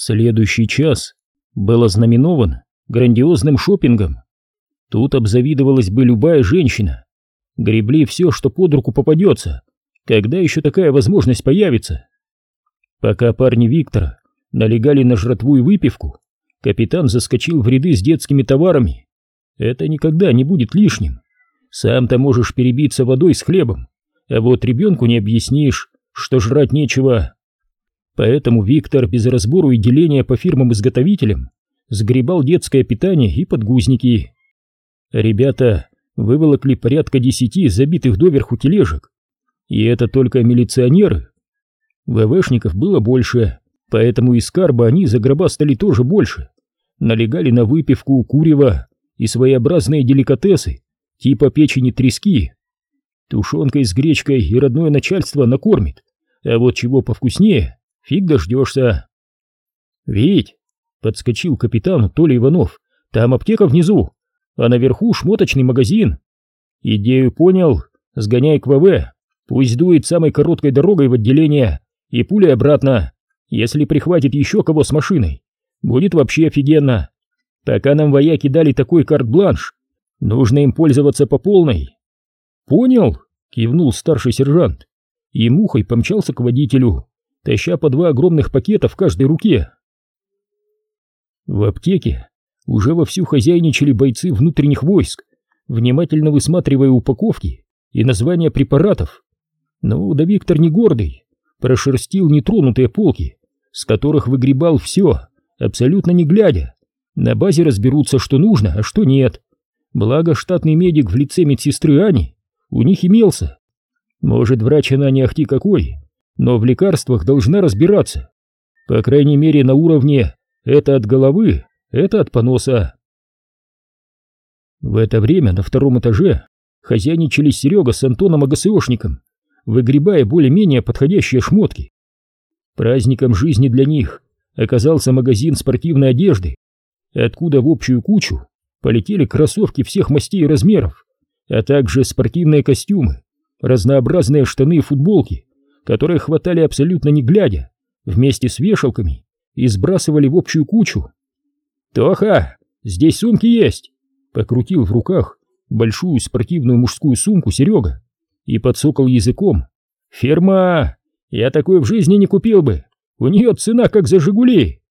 Следующий час был ознаменован грандиозным шопингом. Тут обзавидовалась бы любая женщина. Гребли все, что под руку попадется. Когда еще такая возможность появится? Пока парни Виктора налегали на жратву и выпивку, капитан заскочил в ряды с детскими товарами. Это никогда не будет лишним. Сам-то можешь перебиться водой с хлебом, а вот ребенку не объяснишь, что жрать нечего. Поэтому Виктор без разбору и деления по фирмам-изготовителям сгребал детское питание и подгузники. Ребята выволокли порядка десяти забитых доверху тележек. И это только милиционеры. ВВшников было больше, поэтому из карба они загробастали тоже больше. Налегали на выпивку, курева и своеобразные деликатесы, типа печени трески. Тушенкой с гречкой и родное начальство накормит, а вот чего повкуснее Фиг дождешься. Ведь, подскочил капитан Толя Иванов, там аптека внизу, а наверху шмоточный магазин. Идею понял, сгоняй к ВВ, пусть дует самой короткой дорогой в отделение и пулей обратно, если прихватит еще кого с машиной. Будет вообще офигенно. Пока нам вояки дали такой карт-бланш, нужно им пользоваться по полной. Понял? Кивнул старший сержант и мухой помчался к водителю таща по два огромных пакета в каждой руке. В аптеке уже вовсю хозяйничали бойцы внутренних войск, внимательно высматривая упаковки и названия препаратов. Ну, да Виктор не гордый, прошерстил нетронутые полки, с которых выгребал все, абсолютно не глядя. На базе разберутся, что нужно, а что нет. Благо штатный медик в лице медсестры Ани у них имелся. Может, врач она не ахти какой, но в лекарствах должна разбираться. По крайней мере на уровне «это от головы, это от поноса». В это время на втором этаже хозяйничали Серега с Антоном АГСОшником, выгребая более-менее подходящие шмотки. Праздником жизни для них оказался магазин спортивной одежды, откуда в общую кучу полетели кроссовки всех мастей и размеров, а также спортивные костюмы, разнообразные штаны и футболки, которые хватали абсолютно не глядя, вместе с вешалками и сбрасывали в общую кучу. «Тоха, здесь сумки есть!» Покрутил в руках большую спортивную мужскую сумку Серега и подсокал языком. «Ферма! Я такой в жизни не купил бы! У нее цена как за «Жигули».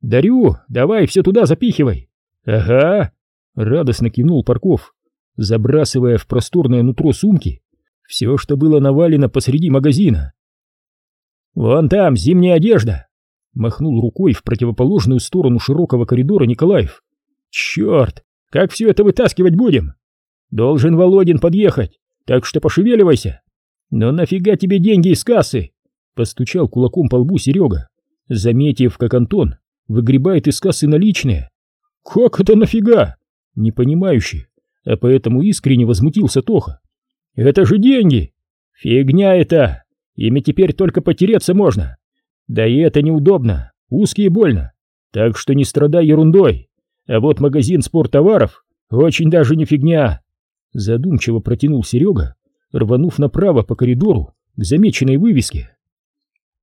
«Дарю, давай все туда запихивай!» «Ага!» — радостно кивнул Парков, забрасывая в просторное нутро сумки все, что было навалено посреди магазина. «Вон там зимняя одежда!» Махнул рукой в противоположную сторону широкого коридора Николаев. «Черт! Как все это вытаскивать будем? Должен Володин подъехать, так что пошевеливайся!» «Но нафига тебе деньги из кассы?» Постучал кулаком по лбу Серега, заметив, как Антон выгребает из кассы наличные. «Как это нафига?» Непонимающий, а поэтому искренне возмутился Тоха. «Это же деньги!» «Фигня это! Ими теперь только потереться можно. Да и это неудобно, узкие и больно. Так что не страдай ерундой. А вот магазин спорттоваров очень даже не фигня. Задумчиво протянул Серега, рванув направо по коридору к замеченной вывеске.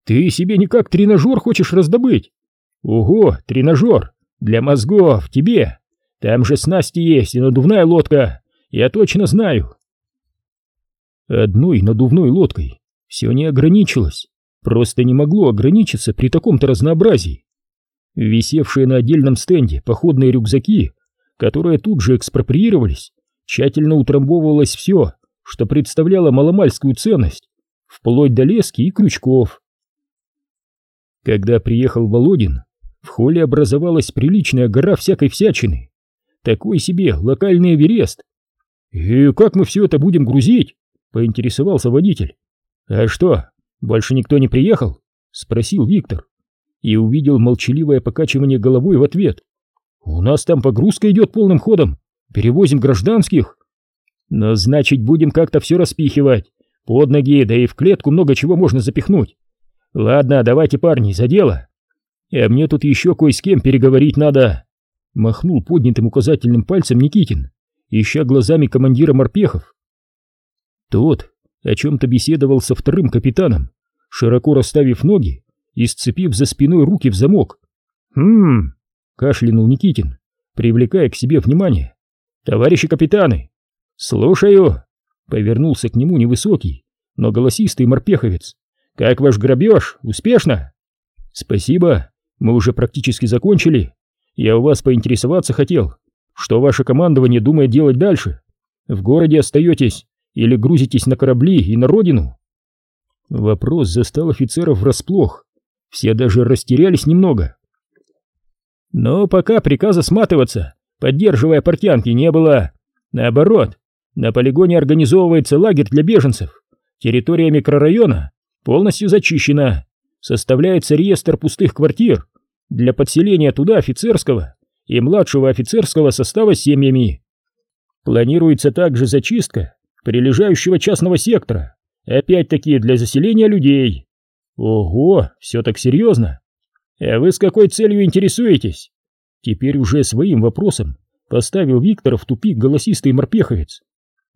Ты себе никак тренажер хочешь раздобыть? Ого, тренажер! Для мозгов, тебе! Там же снасти есть и надувная лодка, я точно знаю. Одной надувной лодкой все не ограничилось, просто не могло ограничиться при таком-то разнообразии. Висевшие на отдельном стенде походные рюкзаки, которые тут же экспроприировались, тщательно утрамбовывалось все, что представляло маломальскую ценность, вплоть до лески и крючков. Когда приехал Володин, в холле образовалась приличная гора всякой всячины, такой себе локальный Эверест. «И как мы все это будем грузить?» — поинтересовался водитель. «А что, больше никто не приехал?» — спросил Виктор. И увидел молчаливое покачивание головой в ответ. «У нас там погрузка идет полным ходом. Перевозим гражданских». «Но значит, будем как-то все распихивать. Под ноги, да и в клетку много чего можно запихнуть. Ладно, давайте, парни, за дело. А мне тут еще кое с кем переговорить надо». Махнул поднятым указательным пальцем Никитин, ища глазами командира морпехов. Тот о чем-то беседовал со вторым капитаном, широко расставив ноги и сцепив за спиной руки в замок. «Хм...» — кашлянул Никитин, привлекая к себе внимание. «Товарищи капитаны!» «Слушаю!» — повернулся к нему невысокий, но голосистый морпеховец. «Как ваш грабеж? Успешно?» «Спасибо, мы уже практически закончили. Я у вас поинтересоваться хотел, что ваше командование думает делать дальше? В городе остаетесь или грузитесь на корабли и на родину?» Вопрос застал офицеров врасплох. Все даже растерялись немного. Но пока приказа сматываться, поддерживая портянки, не было. Наоборот, на полигоне организовывается лагерь для беженцев. Территория микрорайона полностью зачищена. Составляется реестр пустых квартир для подселения туда офицерского и младшего офицерского состава семьями. Планируется также зачистка прилежащего частного сектора, опять-таки для заселения людей. Ого, все так серьезно. А вы с какой целью интересуетесь? Теперь уже своим вопросом поставил Виктора в тупик голосистый морпеховец.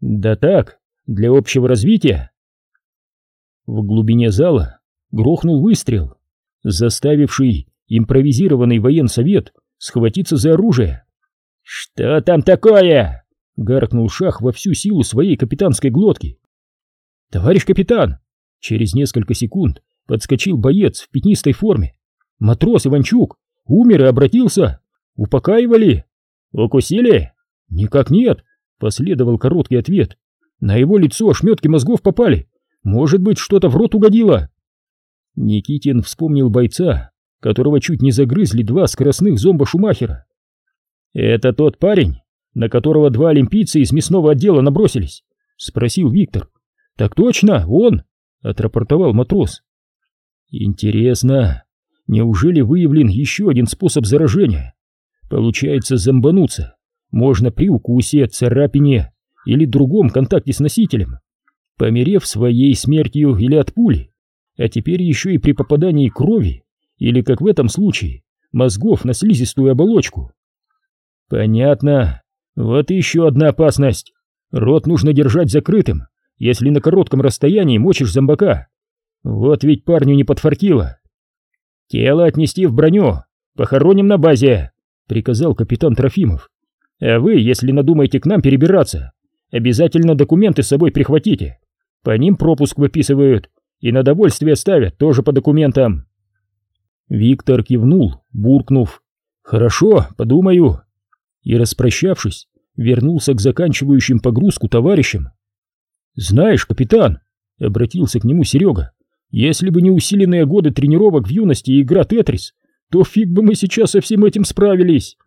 Да так, для общего развития. В глубине зала грохнул выстрел, заставивший импровизированный военсовет схватиться за оружие. «Что там такое?» — гаркнул Шах во всю силу своей капитанской глотки. «Товарищ капитан!» Через несколько секунд подскочил боец в пятнистой форме. «Матрос Иванчук! Умер и обратился! Упокаивали!» «Укусили?» «Никак нет!» — последовал короткий ответ. «На его лицо ошметки мозгов попали! Может быть, что-то в рот угодило!» Никитин вспомнил бойца, которого чуть не загрызли два скоростных зомба Шумахера. «Это тот парень, на которого два олимпийца из мясного отдела набросились?» — спросил Виктор. «Так точно, он!» — отрапортовал матрос. «Интересно, неужели выявлен еще один способ заражения? Получается зомбануться можно при укусе, царапине или другом контакте с носителем, померев своей смертью или от пули, а теперь еще и при попадании крови или, как в этом случае, мозгов на слизистую оболочку. Понятно. Вот еще одна опасность. Рот нужно держать закрытым, если на коротком расстоянии мочишь зомбака. Вот ведь парню не подфартило. Тело отнести в броню, похороним на базе, приказал капитан Трофимов. А вы, если надумаете к нам перебираться, обязательно документы с собой прихватите. По ним пропуск выписывают и на довольствие ставят тоже по документам. Виктор кивнул, буркнув. «Хорошо, подумаю». И, распрощавшись, вернулся к заканчивающим погрузку товарищам. «Знаешь, капитан», — обратился к нему Серега, «если бы не усиленные годы тренировок в юности и игра Тетрис, то фиг бы мы сейчас со всем этим справились».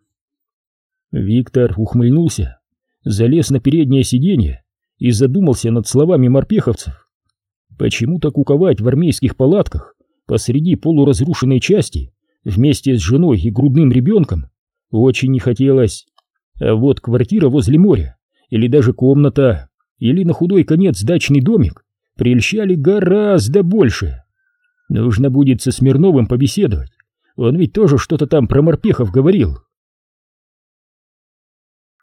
Виктор ухмыльнулся, залез на переднее сиденье и задумался над словами морпеховцев. Почему-то куковать в армейских палатках посреди полуразрушенной части вместе с женой и грудным ребенком очень не хотелось. А вот квартира возле моря, или даже комната, или на худой конец дачный домик прельщали гораздо больше. Нужно будет со Смирновым побеседовать, он ведь тоже что-то там про морпехов говорил.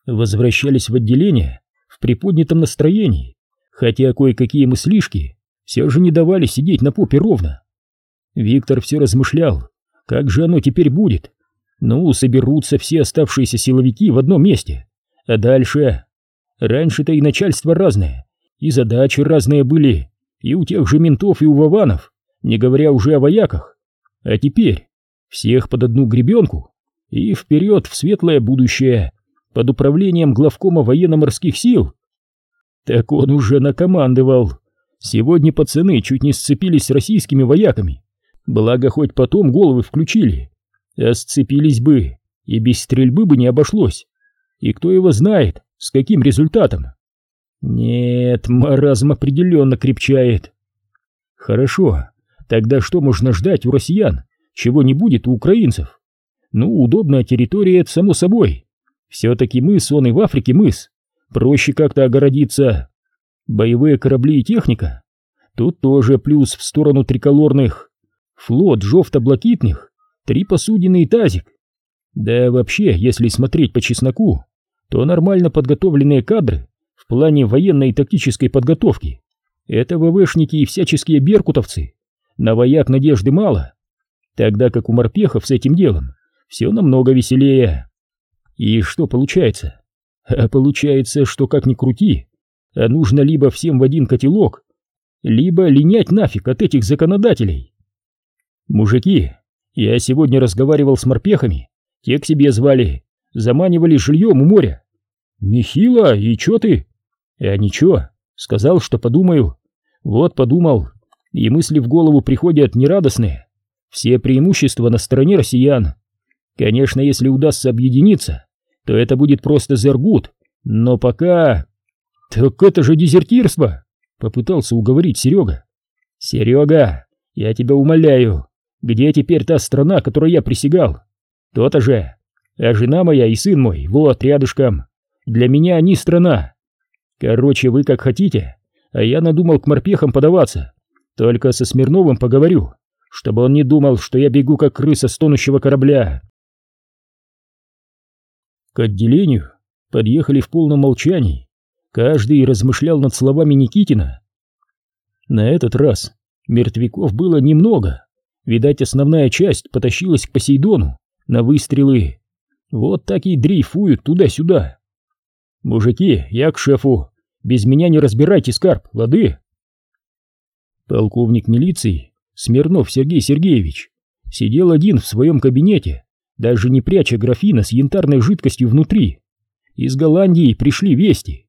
Возвращались в отделение в приподнятом настроении, хотя кое-какие мыслишки все же не давали сидеть на попе ровно. Виктор все размышлял, как же оно теперь будет. Ну, соберутся все оставшиеся силовики в одном месте. А дальше? Раньше-то и начальство разное, и задачи разные были, и у тех же ментов, и у Вованов, не говоря уже о вояках. А теперь всех под одну гребенку и вперед в светлое будущее под управлением главкома военно-морских сил. Так он уже накомандовал. Сегодня пацаны чуть не сцепились с российскими вояками, Благо, хоть потом головы включили. Сцепились бы, и без стрельбы бы не обошлось. И кто его знает, с каким результатом. Нет, маразм определенно крепчает. Хорошо, тогда что можно ждать у россиян, чего не будет у украинцев? Ну, удобная территория, это само собой. Все-таки мыс, он и в Африке мыс. Проще как-то огородиться. Боевые корабли и техника. Тут тоже плюс в сторону триколорных флот жовто-блакитных, три посудины и тазик. Да вообще, если смотреть по чесноку, то нормально подготовленные кадры в плане военной и тактической подготовки — это ВВшники и всяческие беркутовцы. На вояк надежды мало, тогда как у морпехов с этим делом все намного веселее. И что получается? А получается, что как ни крути, а нужно либо всем в один котелок, либо линять нафиг от этих законодателей. Мужики, я сегодня разговаривал с морпехами, те к себе звали, заманивали жильем у моря. Нехило, и чё ты? Я ничего, сказал, что подумаю. Вот подумал, и мысли в голову приходят нерадостные. Все преимущества на стороне россиян. Конечно, если удастся объединиться, то это будет просто зергут, но пока... Так это же дезертирство! Попытался уговорить Серега. Серега, я тебя умоляю, где теперь та страна, которой я присягал? То-то же. А жена моя и сын мой, вот, рядышком. Для меня они страна. Короче, вы как хотите, а я надумал к морпехам подаваться. Только со Смирновым поговорю, чтобы он не думал, что я бегу как крыса с тонущего корабля. К отделению подъехали в полном молчании. Каждый размышлял над словами Никитина. На этот раз мертвяков было немного. Видать, основная часть потащилась к Посейдону на выстрелы. Вот так и дрейфуют туда-сюда. Мужики, я к шефу. Без меня не разбирайте скарб, лады? Полковник милиции Смирнов Сергей Сергеевич сидел один в своем кабинете, даже не пряча графина с янтарной жидкостью внутри. Из Голландии пришли вести.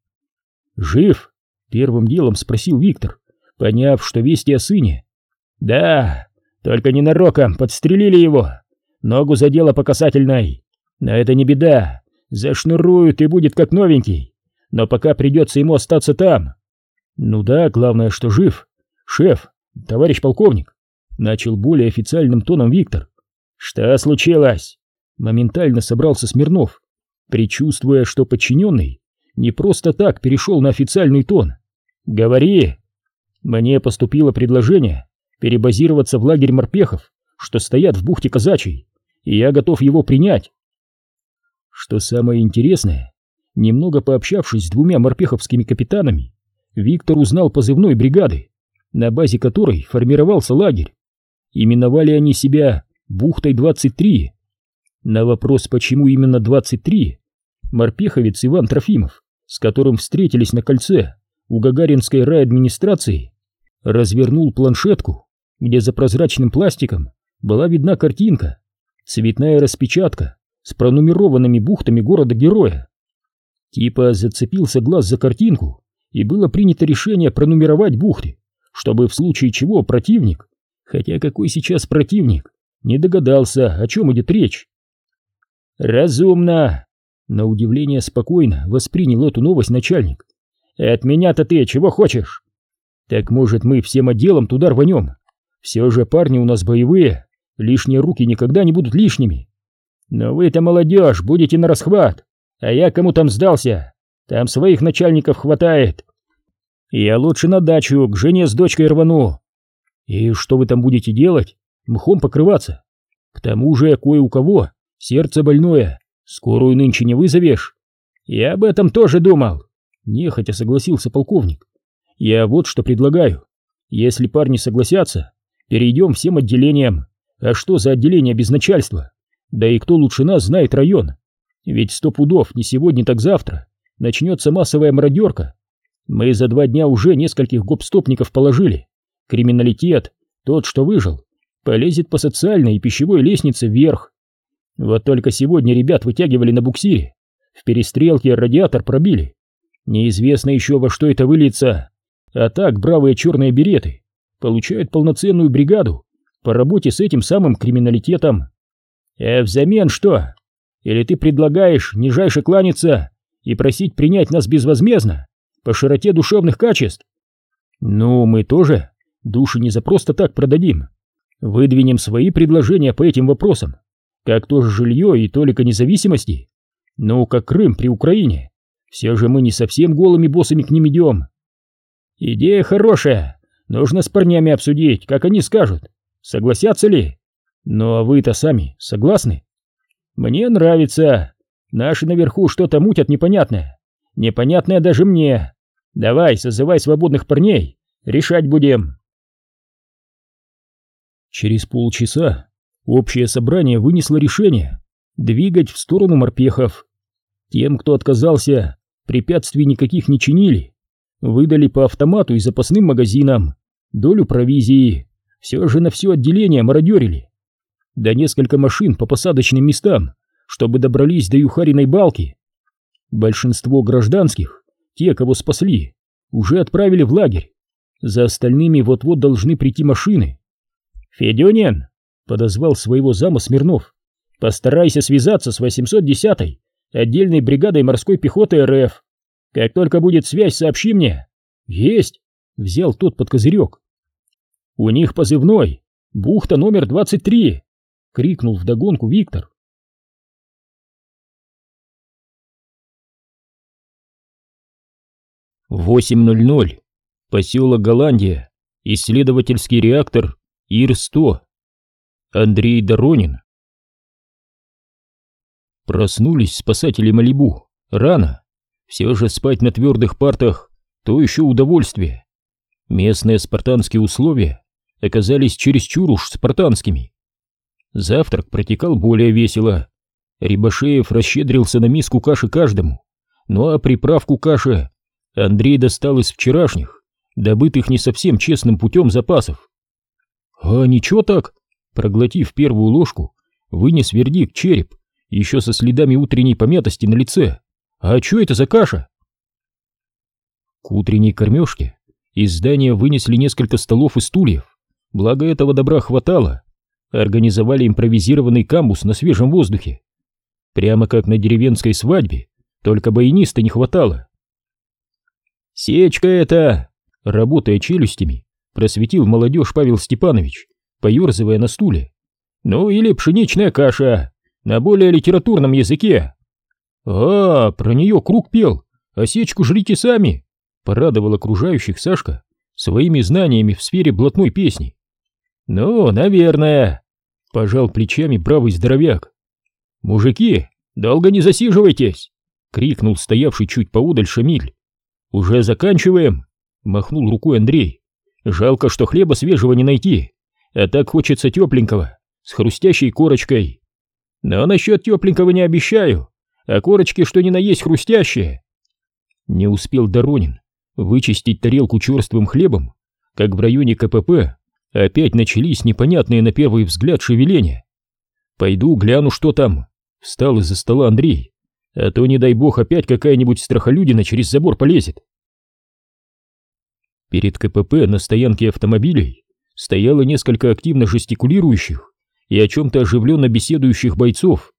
«Жив?» — первым делом спросил Виктор, поняв, что вести о сыне. «Да, только ненароком подстрелили его. Ногу задело по касательной. Но это не беда. Зашнуруют и будет как новенький. Но пока придется ему остаться там. Ну да, главное, что жив. Шеф, товарищ полковник, начал более официальным тоном Виктор. Что случилось? Моментально собрался Смирнов, предчувствуя, что подчиненный не просто так перешел на официальный тон. Говори. Мне поступило предложение перебазироваться в лагерь морпехов, что стоят в бухте Казачьей, и я готов его принять. Что самое интересное, немного пообщавшись с двумя морпеховскими капитанами, Виктор узнал позывной бригады, на базе которой формировался лагерь. Именовали они себя «Бухтой 23». На вопрос, почему именно 23, морпеховец Иван Трофимов, с которым встретились на кольце у Гагаринской райадминистрации, развернул планшетку где за прозрачным пластиком была видна картинка, цветная распечатка с пронумерованными бухтами города-героя. Типа зацепился глаз за картинку, и было принято решение пронумеровать бухты, чтобы в случае чего противник, хотя какой сейчас противник, не догадался, о чем идет речь. «Разумно!» На удивление спокойно воспринял эту новость начальник. «От меня-то ты чего хочешь?» «Так, может, мы всем отделом туда рванем все же парни у нас боевые, лишние руки никогда не будут лишними. Но вы-то молодежь, будете на расхват, а я кому там сдался, там своих начальников хватает. Я лучше на дачу к жене с дочкой рвану. И что вы там будете делать? Мхом покрываться? К тому же кое у кого сердце больное, скорую нынче не вызовешь. Я об этом тоже думал. Нехотя согласился полковник. Я вот что предлагаю. Если парни согласятся, Перейдем всем отделениям. А что за отделение без начальства? Да и кто лучше нас знает район? Ведь сто пудов не сегодня, так завтра начнется массовая мародерка. Мы за два дня уже нескольких гопстопников положили. Криминалитет, тот, что выжил, полезет по социальной и пищевой лестнице вверх. Вот только сегодня ребят вытягивали на буксире. В перестрелке радиатор пробили. Неизвестно еще во что это выльется. А так бравые черные береты получают полноценную бригаду по работе с этим самым криминалитетом. А взамен что? Или ты предлагаешь нижайше кланяться и просить принять нас безвозмездно, по широте душевных качеств? Ну, мы тоже души не за просто так продадим. Выдвинем свои предложения по этим вопросам, как тоже жилье и толика независимости. Ну, как Крым при Украине. Все же мы не совсем голыми боссами к ним идем. Идея хорошая, Нужно с парнями обсудить, как они скажут. Согласятся ли? Ну а вы-то сами согласны? Мне нравится. Наши наверху что-то мутят непонятное. Непонятное даже мне. Давай, созывай свободных парней. Решать будем. Через полчаса общее собрание вынесло решение двигать в сторону морпехов. Тем, кто отказался, препятствий никаких не чинили. Выдали по автомату и запасным магазинам, долю провизии, все же на все отделение мародерили. Да несколько машин по посадочным местам, чтобы добрались до Юхариной балки. Большинство гражданских, те, кого спасли, уже отправили в лагерь. За остальными вот-вот должны прийти машины. «Федюнин!» — подозвал своего зама Смирнов. «Постарайся связаться с 810-й, отдельной бригадой морской пехоты РФ. Как только будет связь, сообщи мне». «Есть!» — взял тот под козырек. «У них позывной. Бухта номер 23!» — крикнул вдогонку Виктор. Восемь ноль ноль. Поселок Голландия. Исследовательский реактор Ир-100. Андрей Доронин. Проснулись спасатели Малибу. Рано. Все же спать на твердых партах — то еще удовольствие. Местные спартанские условия оказались чересчур уж спартанскими. Завтрак протекал более весело. Рибашеев расщедрился на миску каши каждому, ну а приправку каши Андрей достал из вчерашних, добытых не совсем честным путем запасов. А ничего так, проглотив первую ложку, вынес вердикт череп, еще со следами утренней помятости на лице. А что это за каша? К утренней кормежке из здания вынесли несколько столов и стульев, благо этого добра хватало. Организовали импровизированный камбус на свежем воздухе. Прямо как на деревенской свадьбе, только баяниста не хватало. «Сечка это!» Работая челюстями, просветил молодежь Павел Степанович, поерзывая на стуле. «Ну или пшеничная каша, на более литературном языке». «А, про нее круг пел, а сечку жрите сами!» Порадовал окружающих Сашка своими знаниями в сфере блатной песни. «Ну, наверное», — пожал плечами бравый здоровяк. «Мужики, долго не засиживайтесь!» — крикнул стоявший чуть поудаль Шамиль. «Уже заканчиваем?» — махнул рукой Андрей. «Жалко, что хлеба свежего не найти, а так хочется тепленького, с хрустящей корочкой. Но насчет тепленького не обещаю, а корочки что ни на есть хрустящие». Не успел Доронин вычистить тарелку черствым хлебом, как в районе КПП опять начались непонятные на первый взгляд шевеления. «Пойду гляну, что там», — встал из-за стола Андрей. А то, не дай бог, опять какая-нибудь страхолюдина через забор полезет. Перед КПП на стоянке автомобилей стояло несколько активно жестикулирующих и о чем-то оживленно беседующих бойцов.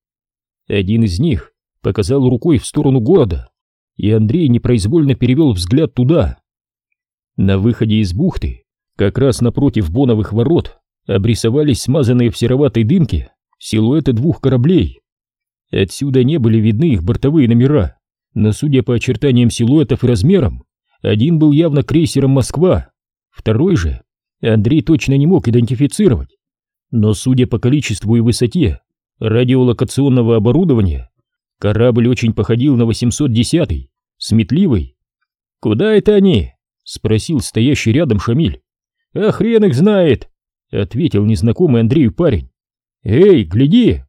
Один из них показал рукой в сторону города, и Андрей непроизвольно перевел взгляд туда. На выходе из бухты, как раз напротив Боновых ворот, обрисовались смазанные в сероватой дымке силуэты двух кораблей. Отсюда не были видны их бортовые номера, но, судя по очертаниям силуэтов и размерам, один был явно крейсером «Москва», второй же Андрей точно не мог идентифицировать. Но, судя по количеству и высоте радиолокационного оборудования, корабль очень походил на 810-й, сметливый. «Куда это они?» — спросил стоящий рядом Шамиль. «А хрен их знает!» — ответил незнакомый Андрею парень. «Эй, гляди!»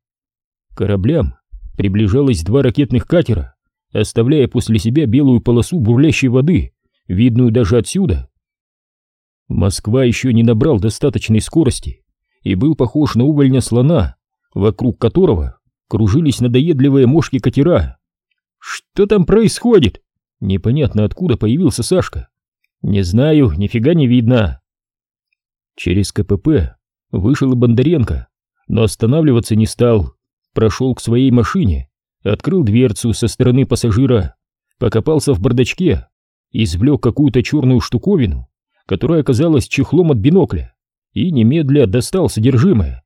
Кораблям приближалось два ракетных катера, оставляя после себя белую полосу бурлящей воды, видную даже отсюда. Москва еще не набрал достаточной скорости и был похож на увольня слона, вокруг которого кружились надоедливые мошки катера. «Что там происходит?» Непонятно откуда появился Сашка. «Не знаю, нифига не видно». Через КПП вышел и Бондаренко, но останавливаться не стал прошел к своей машине, открыл дверцу со стороны пассажира, покопался в бардачке, извлек какую-то черную штуковину, которая оказалась чехлом от бинокля, и немедля достал содержимое.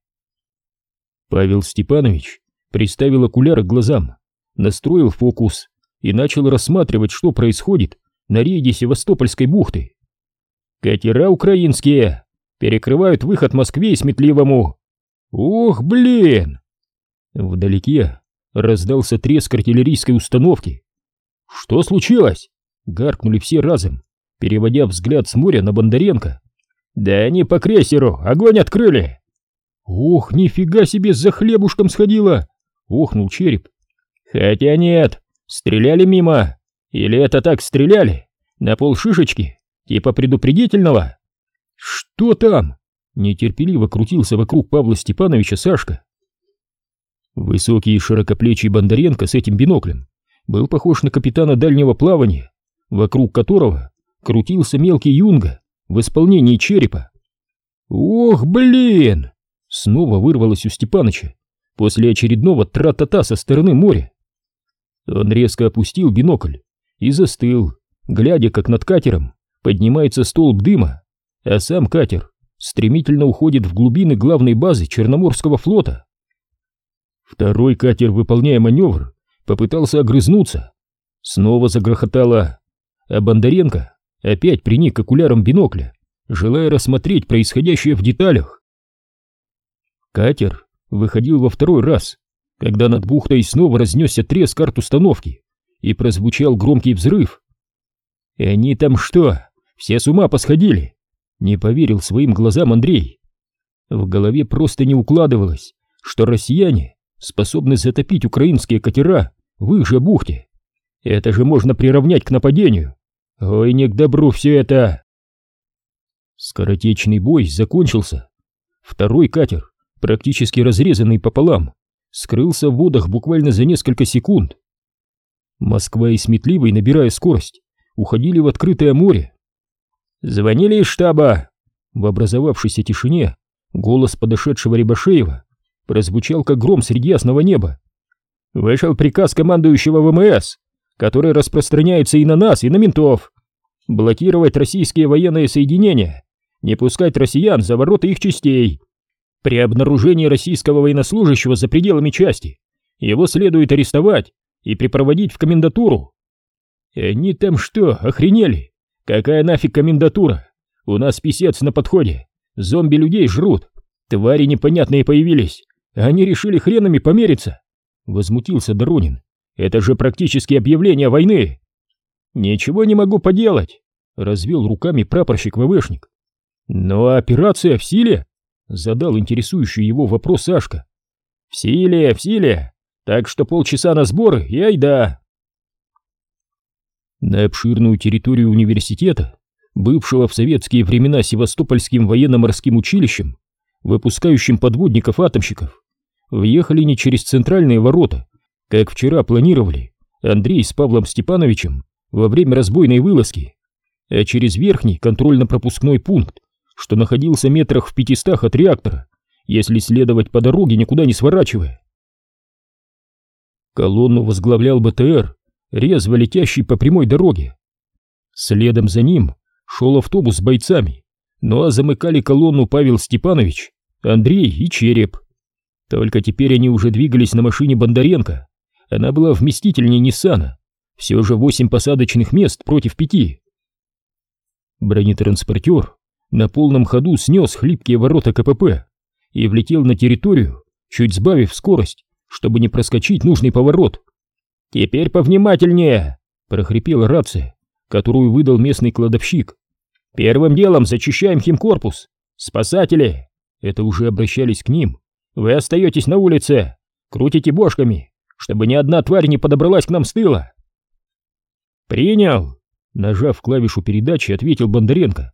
Павел Степанович приставил окуляр к глазам, настроил фокус и начал рассматривать, что происходит на рейде Севастопольской бухты. «Катера украинские перекрывают выход Москве и Сметливому!» «Ох, блин!» Вдалеке раздался треск артиллерийской установки. «Что случилось?» — гаркнули все разом, переводя взгляд с моря на Бондаренко. «Да они по крейсеру огонь открыли!» «Ох, нифига себе за хлебушком сходила! — охнул череп. «Хотя нет, стреляли мимо. Или это так стреляли? На полшишечки? Типа предупредительного?» «Что там?» — нетерпеливо крутился вокруг Павла Степановича Сашка. Высокий и широкоплечий Бондаренко с этим биноклем был похож на капитана дальнего плавания, вокруг которого крутился мелкий юнга в исполнении черепа. «Ох, блин!» — снова вырвалось у Степаныча после очередного тра-та-та со стороны моря. Он резко опустил бинокль и застыл, глядя, как над катером поднимается столб дыма, а сам катер стремительно уходит в глубины главной базы Черноморского флота. Второй катер, выполняя маневр, попытался огрызнуться. Снова загрохотало, а Бондаренко опять приник к окулярам бинокля, желая рассмотреть происходящее в деталях. Катер выходил во второй раз, когда над бухтой снова разнесся треск карт установки и прозвучал громкий взрыв. «И они там что, все с ума посходили?» Не поверил своим глазам Андрей. В голове просто не укладывалось, что россияне способны затопить украинские катера в их же бухте. Это же можно приравнять к нападению. Ой, не к добру все это. Скоротечный бой закончился. Второй катер, практически разрезанный пополам, скрылся в водах буквально за несколько секунд. Москва и Сметливый, набирая скорость, уходили в открытое море. Звонили из штаба. В образовавшейся тишине голос подошедшего Рябошеева прозвучал как гром среди ясного неба. Вышел приказ командующего ВМС, который распространяется и на нас, и на ментов. Блокировать российские военные соединения, не пускать россиян за ворота их частей. При обнаружении российского военнослужащего за пределами части его следует арестовать и припроводить в комендатуру. Они там что, охренели? Какая нафиг комендатура? У нас писец на подходе. Зомби людей жрут. Твари непонятные появились. Они решили хренами помериться. Возмутился Доронин. Это же практически объявление войны. Ничего не могу поделать. Развел руками прапорщик ВВшник. Но операция в силе? Задал интересующий его вопрос Сашка. В силе, в силе. Так что полчаса на сборы и айда. На обширную территорию университета, бывшего в советские времена Севастопольским военно-морским училищем, выпускающим подводников-атомщиков, въехали не через центральные ворота, как вчера планировали Андрей с Павлом Степановичем во время разбойной вылазки, а через верхний контрольно-пропускной пункт, что находился метрах в пятистах от реактора, если следовать по дороге, никуда не сворачивая. Колонну возглавлял БТР, резво летящий по прямой дороге. Следом за ним шел автобус с бойцами, ну а замыкали колонну Павел Степанович, Андрей и Череп. Только теперь они уже двигались на машине Бондаренко. Она была вместительнее Ниссана. Все же восемь посадочных мест против пяти. Бронетранспортер на полном ходу снес хлипкие ворота КПП и влетел на территорию, чуть сбавив скорость, чтобы не проскочить нужный поворот. «Теперь повнимательнее!» — прохрипела рация, которую выдал местный кладовщик. «Первым делом зачищаем химкорпус! Спасатели!» Это уже обращались к ним. Вы остаетесь на улице, крутите бошками, чтобы ни одна тварь не подобралась к нам с тыла. Принял, нажав клавишу передачи, ответил Бондаренко.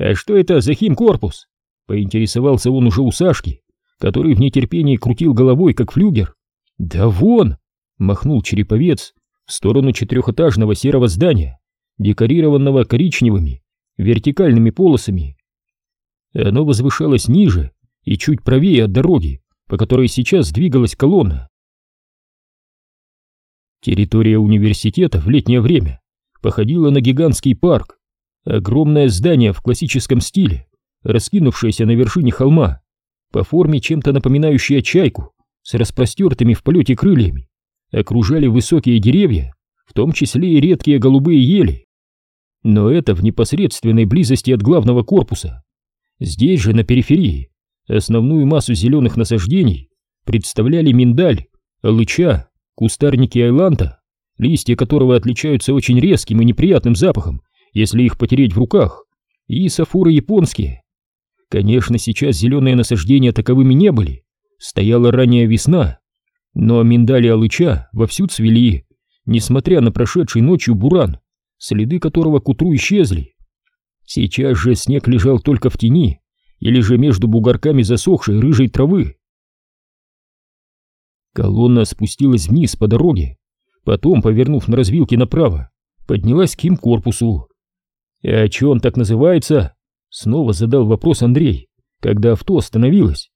А что это за химкорпус? Поинтересовался он уже у Сашки, который в нетерпении крутил головой, как флюгер. Да вон! Махнул череповец в сторону четырехэтажного серого здания, декорированного коричневыми вертикальными полосами. Оно возвышалось ниже, и чуть правее от дороги, по которой сейчас двигалась колонна. Территория университета в летнее время походила на гигантский парк. Огромное здание в классическом стиле, раскинувшееся на вершине холма, по форме чем-то напоминающее чайку, с распростертыми в полете крыльями, окружали высокие деревья, в том числе и редкие голубые ели. Но это в непосредственной близости от главного корпуса. Здесь же, на периферии, Основную массу зеленых насаждений представляли миндаль, лыча, кустарники айланта, листья которого отличаются очень резким и неприятным запахом, если их потереть в руках, и сафуры японские. Конечно, сейчас зеленые насаждения таковыми не были. Стояла ранняя весна, Но миндали Алыча вовсю цвели, несмотря на прошедший ночью буран, следы которого к утру исчезли. Сейчас же снег лежал только в тени или же между бугорками засохшей рыжей травы. Колонна спустилась вниз по дороге, потом, повернув на развилке направо, поднялась к им корпусу. «А чё он так называется?» — снова задал вопрос Андрей, когда авто остановилось.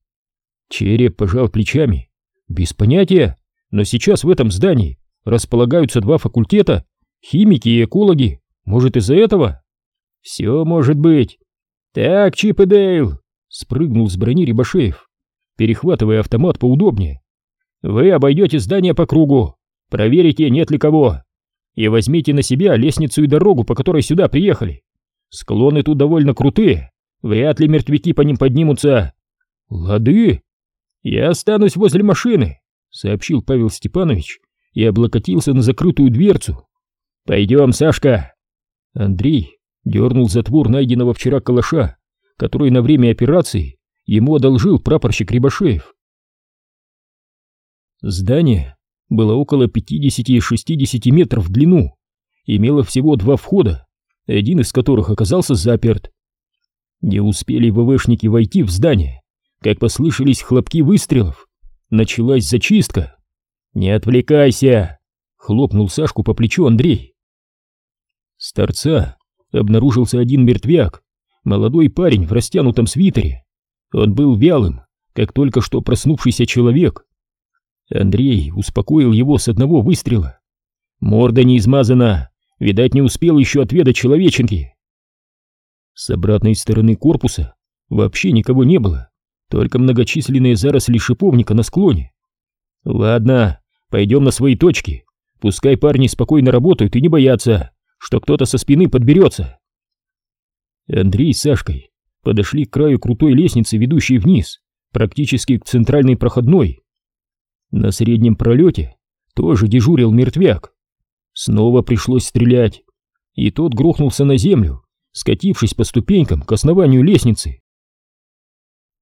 Череп пожал плечами. «Без понятия, но сейчас в этом здании располагаются два факультета, химики и экологи. Может, из-за этого?» «Все может быть». «Так, Чип и Дейл!» — спрыгнул с брони Рибашеев, перехватывая автомат поудобнее. «Вы обойдете здание по кругу, проверите, нет ли кого, и возьмите на себя лестницу и дорогу, по которой сюда приехали. Склоны тут довольно крутые, вряд ли мертвяки по ним поднимутся». «Лады!» «Я останусь возле машины», — сообщил Павел Степанович и облокотился на закрытую дверцу. «Пойдем, Сашка!» Андрей дернул затвор найденного вчера калаша, который на время операции ему одолжил прапорщик Рябошеев. Здание было около 50-60 метров в длину, имело всего два входа, один из которых оказался заперт. Не успели ВВшники войти в здание, как послышались хлопки выстрелов. Началась зачистка. «Не отвлекайся!» — хлопнул Сашку по плечу Андрей. С торца обнаружился один мертвяк, молодой парень в растянутом свитере. Он был вялым, как только что проснувшийся человек. Андрей успокоил его с одного выстрела. Морда не измазана, видать, не успел еще отведать человеченки. С обратной стороны корпуса вообще никого не было только многочисленные заросли шиповника на склоне. Ладно, пойдем на свои точки. Пускай парни спокойно работают и не боятся, что кто-то со спины подберется. Андрей с Сашкой подошли к краю крутой лестницы, ведущей вниз, практически к центральной проходной. На среднем пролете тоже дежурил мертвяк. Снова пришлось стрелять, и тот грохнулся на землю, скатившись по ступенькам к основанию лестницы.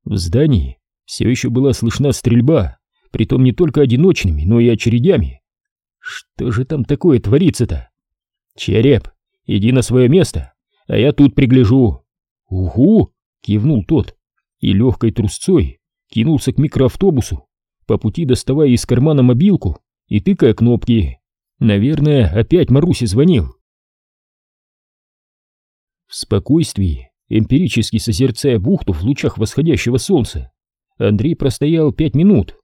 В здании все еще была слышна стрельба, притом не только одиночными, но и очередями. Что же там такое творится-то? Череп, иди на свое место, а я тут пригляжу. Угу, кивнул тот и легкой трусцой кинулся к микроавтобусу, по пути доставая из кармана мобилку и тыкая кнопки. Наверное, опять Марусе звонил. В спокойствии эмпирически созерцая бухту в лучах восходящего солнца. Андрей простоял пять минут.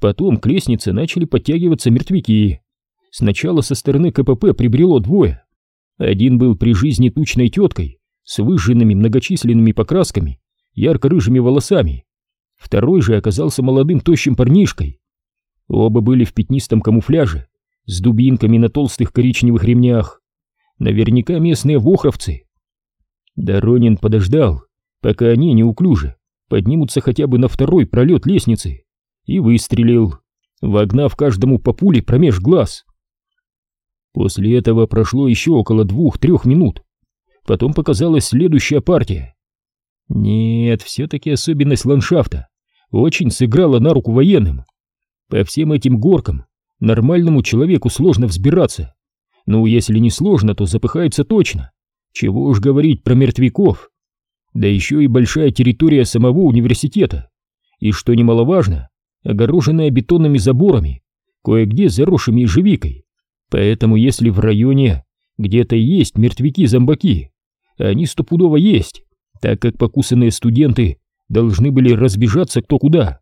Потом к лестнице начали подтягиваться мертвяки. Сначала со стороны КПП прибрело двое. Один был при жизни тучной теткой с выжженными многочисленными покрасками, ярко-рыжими волосами. Второй же оказался молодым тощим парнишкой. Оба были в пятнистом камуфляже, с дубинками на толстых коричневых ремнях. Наверняка местные вохровцы. Доронин подождал, пока они неуклюже поднимутся хотя бы на второй пролет лестницы, и выстрелил, вогнав каждому по пуле промеж глаз. После этого прошло еще около двух-трех минут. Потом показалась следующая партия. Нет, все-таки особенность ландшафта очень сыграла на руку военным. По всем этим горкам нормальному человеку сложно взбираться. Ну, если не сложно, то запыхается точно. Чего уж говорить про мертвяков. Да еще и большая территория самого университета. И что немаловажно, огороженная бетонными заборами, кое-где заросшими ежевикой. Поэтому если в районе где-то есть мертвяки-зомбаки, они стопудово есть, так как покусанные студенты должны были разбежаться кто куда,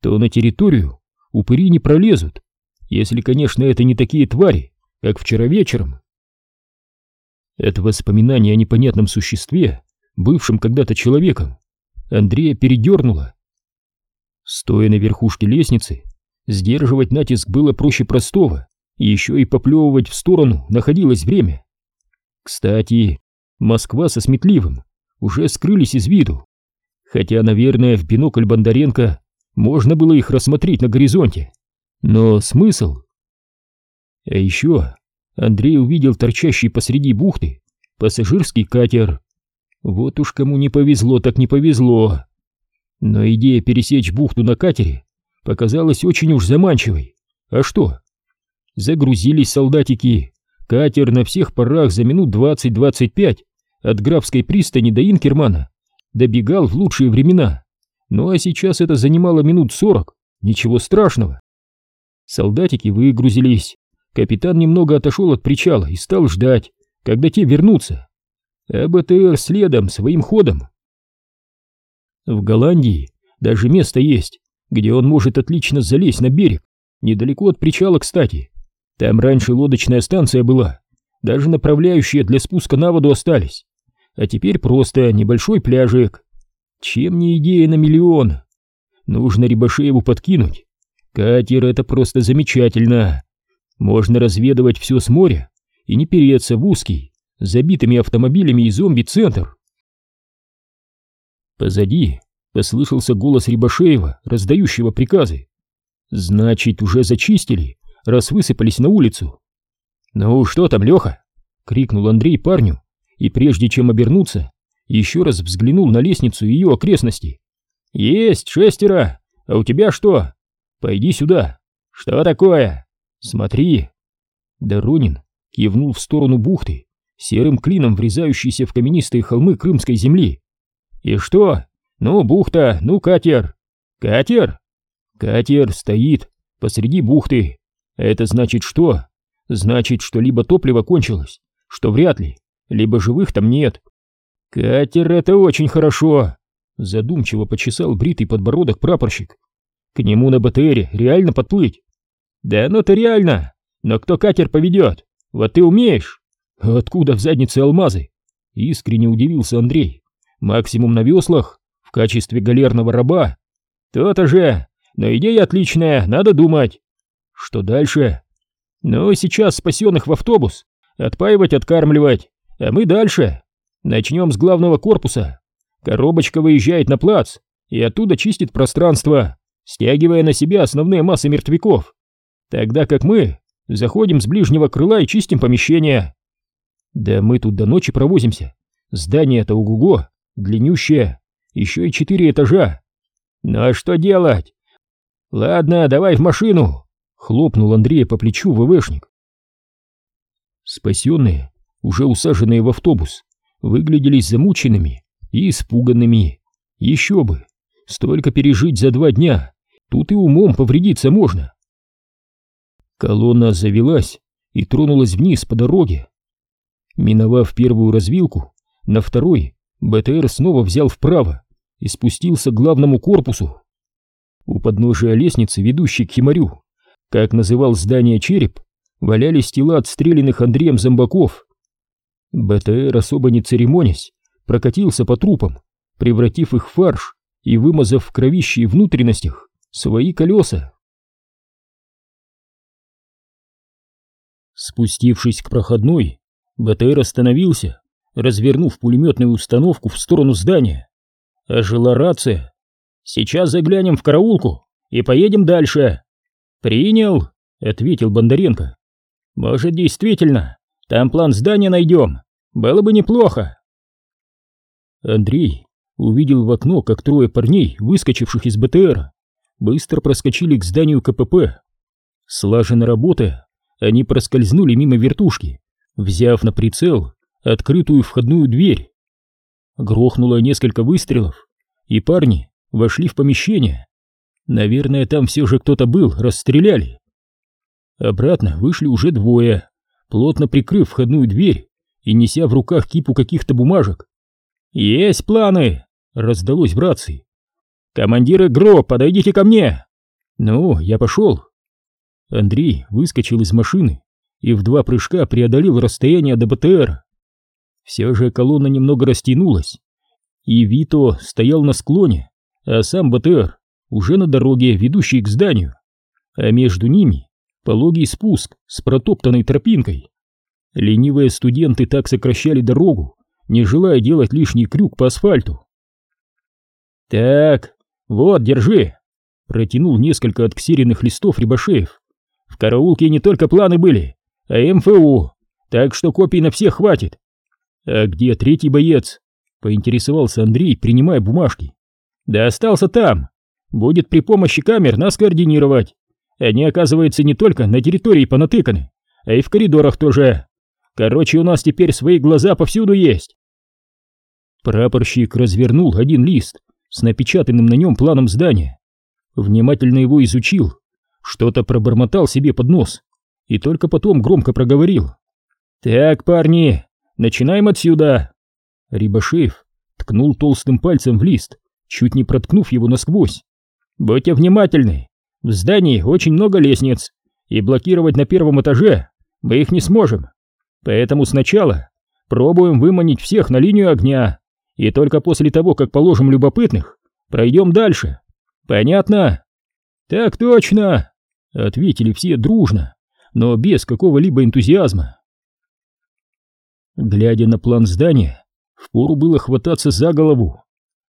то на территорию упыри не пролезут, если, конечно, это не такие твари, как вчера вечером. Это воспоминание о непонятном существе, бывшем когда-то человеком, Андрея передернуло. Стоя на верхушке лестницы, сдерживать натиск было проще простого, еще и поплевывать в сторону находилось время. Кстати, Москва со Сметливым уже скрылись из виду, хотя, наверное, в бинокль Бондаренко можно было их рассмотреть на горизонте. Но смысл? А еще Андрей увидел торчащий посреди бухты пассажирский катер. Вот уж кому не повезло, так не повезло. Но идея пересечь бухту на катере показалась очень уж заманчивой. А что? Загрузились солдатики. Катер на всех парах за минут 20-25 от Графской пристани до Инкермана добегал в лучшие времена. Ну а сейчас это занимало минут 40. Ничего страшного. Солдатики выгрузились. Капитан немного отошел от причала и стал ждать, когда те вернутся. А БТР следом, своим ходом. В Голландии даже место есть, где он может отлично залезть на берег, недалеко от причала, кстати. Там раньше лодочная станция была, даже направляющие для спуска на воду остались. А теперь просто небольшой пляжик. Чем не идея на миллион? Нужно Рябошееву подкинуть. Катер — это просто замечательно. Можно разведывать все с моря и не переться в узкий, забитыми автомобилями и зомби-центр. Позади послышался голос Рябошеева, раздающего приказы. Значит, уже зачистили, раз высыпались на улицу. «Ну что там, Леха?» — крикнул Андрей парню, и прежде чем обернуться, еще раз взглянул на лестницу и ее окрестности. «Есть шестеро! А у тебя что? Пойди сюда! Что такое? Смотри!» Доронин кивнул в сторону бухты, серым клином врезающейся в каменистые холмы крымской земли. «И что? Ну, бухта, ну, катер!» «Катер?» «Катер стоит посреди бухты. Это значит что? Значит, что либо топливо кончилось, что вряд ли, либо живых там нет. Катер — это очень хорошо!» Задумчиво почесал бритый подбородок прапорщик. «К нему на БТРе реально подплыть?» «Да ну-то реально! Но кто катер поведет? Вот ты умеешь!» «Откуда в заднице алмазы?» Искренне удивился Андрей. «Максимум на веслах, в качестве галерного раба?» «То-то же! Но идея отличная, надо думать!» «Что дальше?» «Ну, сейчас спасенных в автобус, отпаивать, откармливать, а мы дальше. Начнем с главного корпуса. Коробочка выезжает на плац и оттуда чистит пространство, стягивая на себя основные массы мертвяков. Тогда как мы заходим с ближнего крыла и чистим помещение. Да мы тут до ночи провозимся. Здание-то угуго, длиннющее, еще и четыре этажа. Ну а что делать? Ладно, давай в машину, хлопнул Андрей по плечу ВВшник. Спасенные, уже усаженные в автобус, выглядели замученными и испуганными. Еще бы, столько пережить за два дня, тут и умом повредиться можно. Колонна завелась и тронулась вниз по дороге. Миновав первую развилку, на второй БТР снова взял вправо и спустился к главному корпусу. У подножия лестницы, ведущей к Химарю, как называл здание череп, валялись тела отстрелянных Андреем зомбаков. БТР, особо не церемонясь, прокатился по трупам, превратив их в фарш и вымазав в кровище и внутренностях свои колеса. Спустившись к проходной, БТР остановился, развернув пулеметную установку в сторону здания. Ожила рация. «Сейчас заглянем в караулку и поедем дальше». «Принял», — ответил Бондаренко. «Может, действительно, там план здания найдем. Было бы неплохо». Андрей увидел в окно, как трое парней, выскочивших из БТР, быстро проскочили к зданию КПП. Слаженно работая, они проскользнули мимо вертушки, взяв на прицел открытую входную дверь. Грохнуло несколько выстрелов, и парни вошли в помещение. Наверное, там все же кто-то был, расстреляли. Обратно вышли уже двое, плотно прикрыв входную дверь и неся в руках кипу каких-то бумажек. «Есть планы!» — раздалось в рации. «Командиры ГРО, подойдите ко мне!» «Ну, я пошел!» Андрей выскочил из машины и в два прыжка преодолел расстояние до БТР. Все же колонна немного растянулась, и Вито стоял на склоне, а сам БТР уже на дороге, ведущей к зданию, а между ними пологий спуск с протоптанной тропинкой. Ленивые студенты так сокращали дорогу, не желая делать лишний крюк по асфальту. «Так, вот, держи!» Протянул несколько отксеренных листов Рябошеев. «В караулке не только планы были, а МФУ, так что копий на всех хватит». «А где третий боец?» Поинтересовался Андрей, принимая бумажки. «Да остался там. будет при помощи камер нас координировать. Они, оказывается, не только на территории понатыканы, а и в коридорах тоже. Короче, у нас теперь свои глаза повсюду есть. Прапорщик развернул один лист с напечатанным на нем планом здания, внимательно его изучил, что-то пробормотал себе под нос и только потом громко проговорил. «Так, парни, начинаем отсюда!» Рибашеев ткнул толстым пальцем в лист, чуть не проткнув его насквозь. «Будьте внимательны, в здании очень много лестниц, и блокировать на первом этаже мы их не сможем. Поэтому сначала пробуем выманить всех на линию огня, и только после того, как положим любопытных, пройдем дальше. Понятно? Так точно, ответили все дружно, но без какого-либо энтузиазма. Глядя на план здания, впору было хвататься за голову.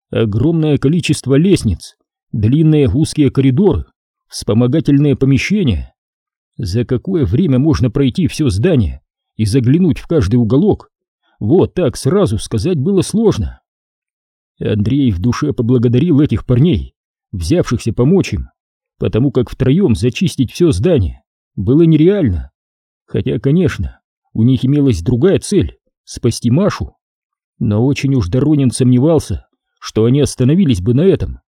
Огромное количество лестниц, длинные узкие коридоры, вспомогательные помещения. За какое время можно пройти все здание и заглянуть в каждый уголок? Вот так сразу сказать было сложно. Андрей в душе поблагодарил этих парней, взявшихся помочь им, потому как втроем зачистить все здание было нереально. Хотя, конечно, у них имелась другая цель — спасти Машу. Но очень уж Доронин сомневался, что они остановились бы на этом.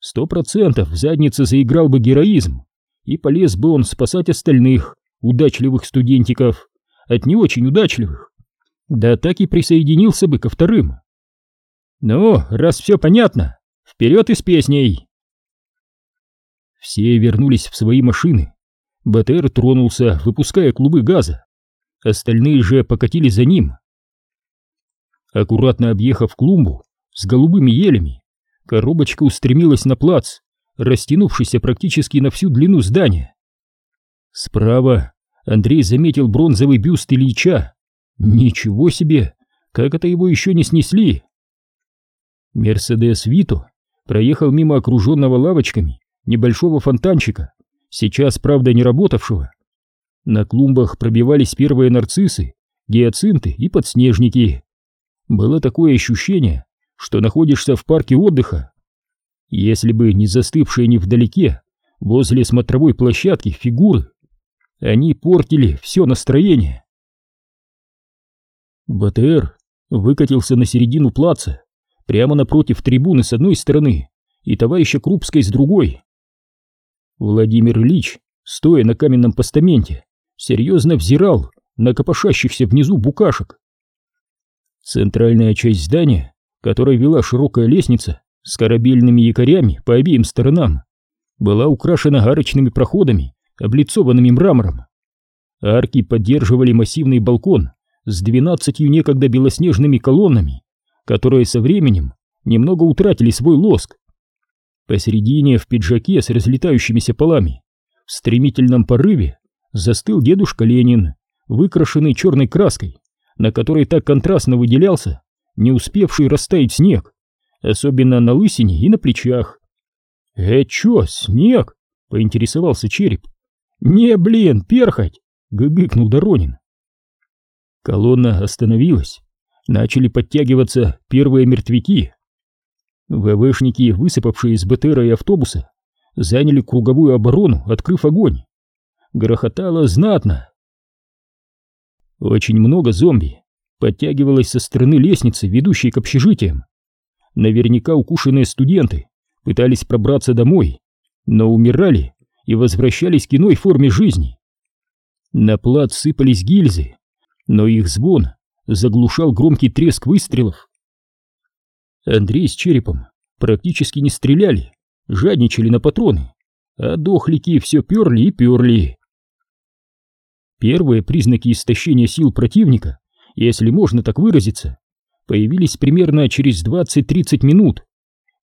Сто процентов в заднице заиграл бы героизм, и полез бы он спасать остальных, удачливых студентиков, от не очень удачливых. Да так и присоединился бы ко вторым. Ну, раз все понятно, вперед и с песней. Все вернулись в свои машины. БТР тронулся, выпуская клубы газа. Остальные же покатили за ним. Аккуратно объехав клумбу с голубыми елями, коробочка устремилась на плац, растянувшийся практически на всю длину здания. Справа Андрей заметил бронзовый бюст Ильича. Ничего себе, как это его еще не снесли! Мерседес Вито проехал мимо окруженного лавочками небольшого фонтанчика, сейчас, правда, не работавшего. На клумбах пробивались первые нарциссы, гиацинты и подснежники. Было такое ощущение, что находишься в парке отдыха. Если бы не застывшие невдалеке, возле смотровой площадки фигуры, они портили все настроение. БТР выкатился на середину плаца, прямо напротив трибуны с одной стороны и товарища Крупской с другой. Владимир Ильич, стоя на каменном постаменте, серьезно взирал на копошащихся внизу букашек. Центральная часть здания, которой вела широкая лестница с корабельными якорями по обеим сторонам, была украшена арочными проходами, облицованными мрамором. Арки поддерживали массивный балкон с двенадцатью некогда белоснежными колоннами, которые со временем немного утратили свой лоск. Посередине в пиджаке с разлетающимися полами в стремительном порыве застыл дедушка Ленин, выкрашенный черной краской, на которой так контрастно выделялся не успевший растаять снег, особенно на лысине и на плечах. «Э, чё, снег?» — поинтересовался череп. «Не, блин, перхоть!» — гыгыкнул Доронин. Колонна остановилась, начали подтягиваться первые мертвяки. ВВшники, высыпавшие из БТРа и автобуса, заняли круговую оборону, открыв огонь. Грохотало знатно. Очень много зомби подтягивалось со стороны лестницы, ведущей к общежитиям. Наверняка укушенные студенты пытались пробраться домой, но умирали и возвращались к иной форме жизни. На плац сыпались гильзы, но их звон заглушал громкий треск выстрелов. Андрей с черепом практически не стреляли, жадничали на патроны, а дохлики все перли и перли. Первые признаки истощения сил противника, если можно так выразиться, появились примерно через 20-30 минут.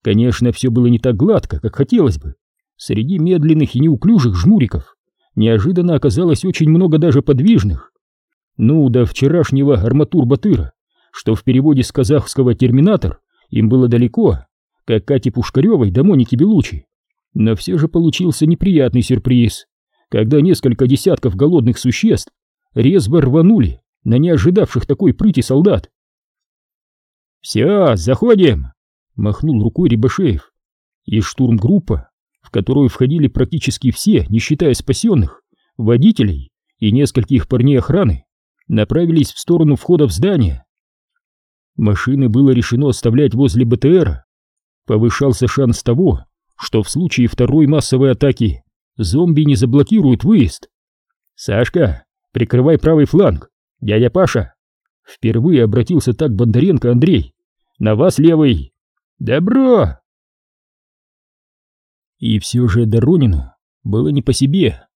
Конечно, все было не так гладко, как хотелось бы. Среди медленных и неуклюжих жмуриков неожиданно оказалось очень много даже подвижных, ну, до вчерашнего арматур-батыра, что в переводе с казахского «терминатор» им было далеко, как Кате Пушкаревой до Моники Белучи. Но все же получился неприятный сюрприз, когда несколько десятков голодных существ резво рванули на неожидавших такой прыти солдат. «Все, заходим!» — махнул рукой Рябошеев, и штурмгруппа в которую входили практически все, не считая спасенных, водителей и нескольких парней охраны, направились в сторону входа в здание. Машины было решено оставлять возле БТРа. Повышался шанс того, что в случае второй массовой атаки зомби не заблокируют выезд. «Сашка, прикрывай правый фланг, дядя Паша!» Впервые обратился так Бондаренко Андрей. «На вас левый!» «Добро!» И все же Доронину было не по себе.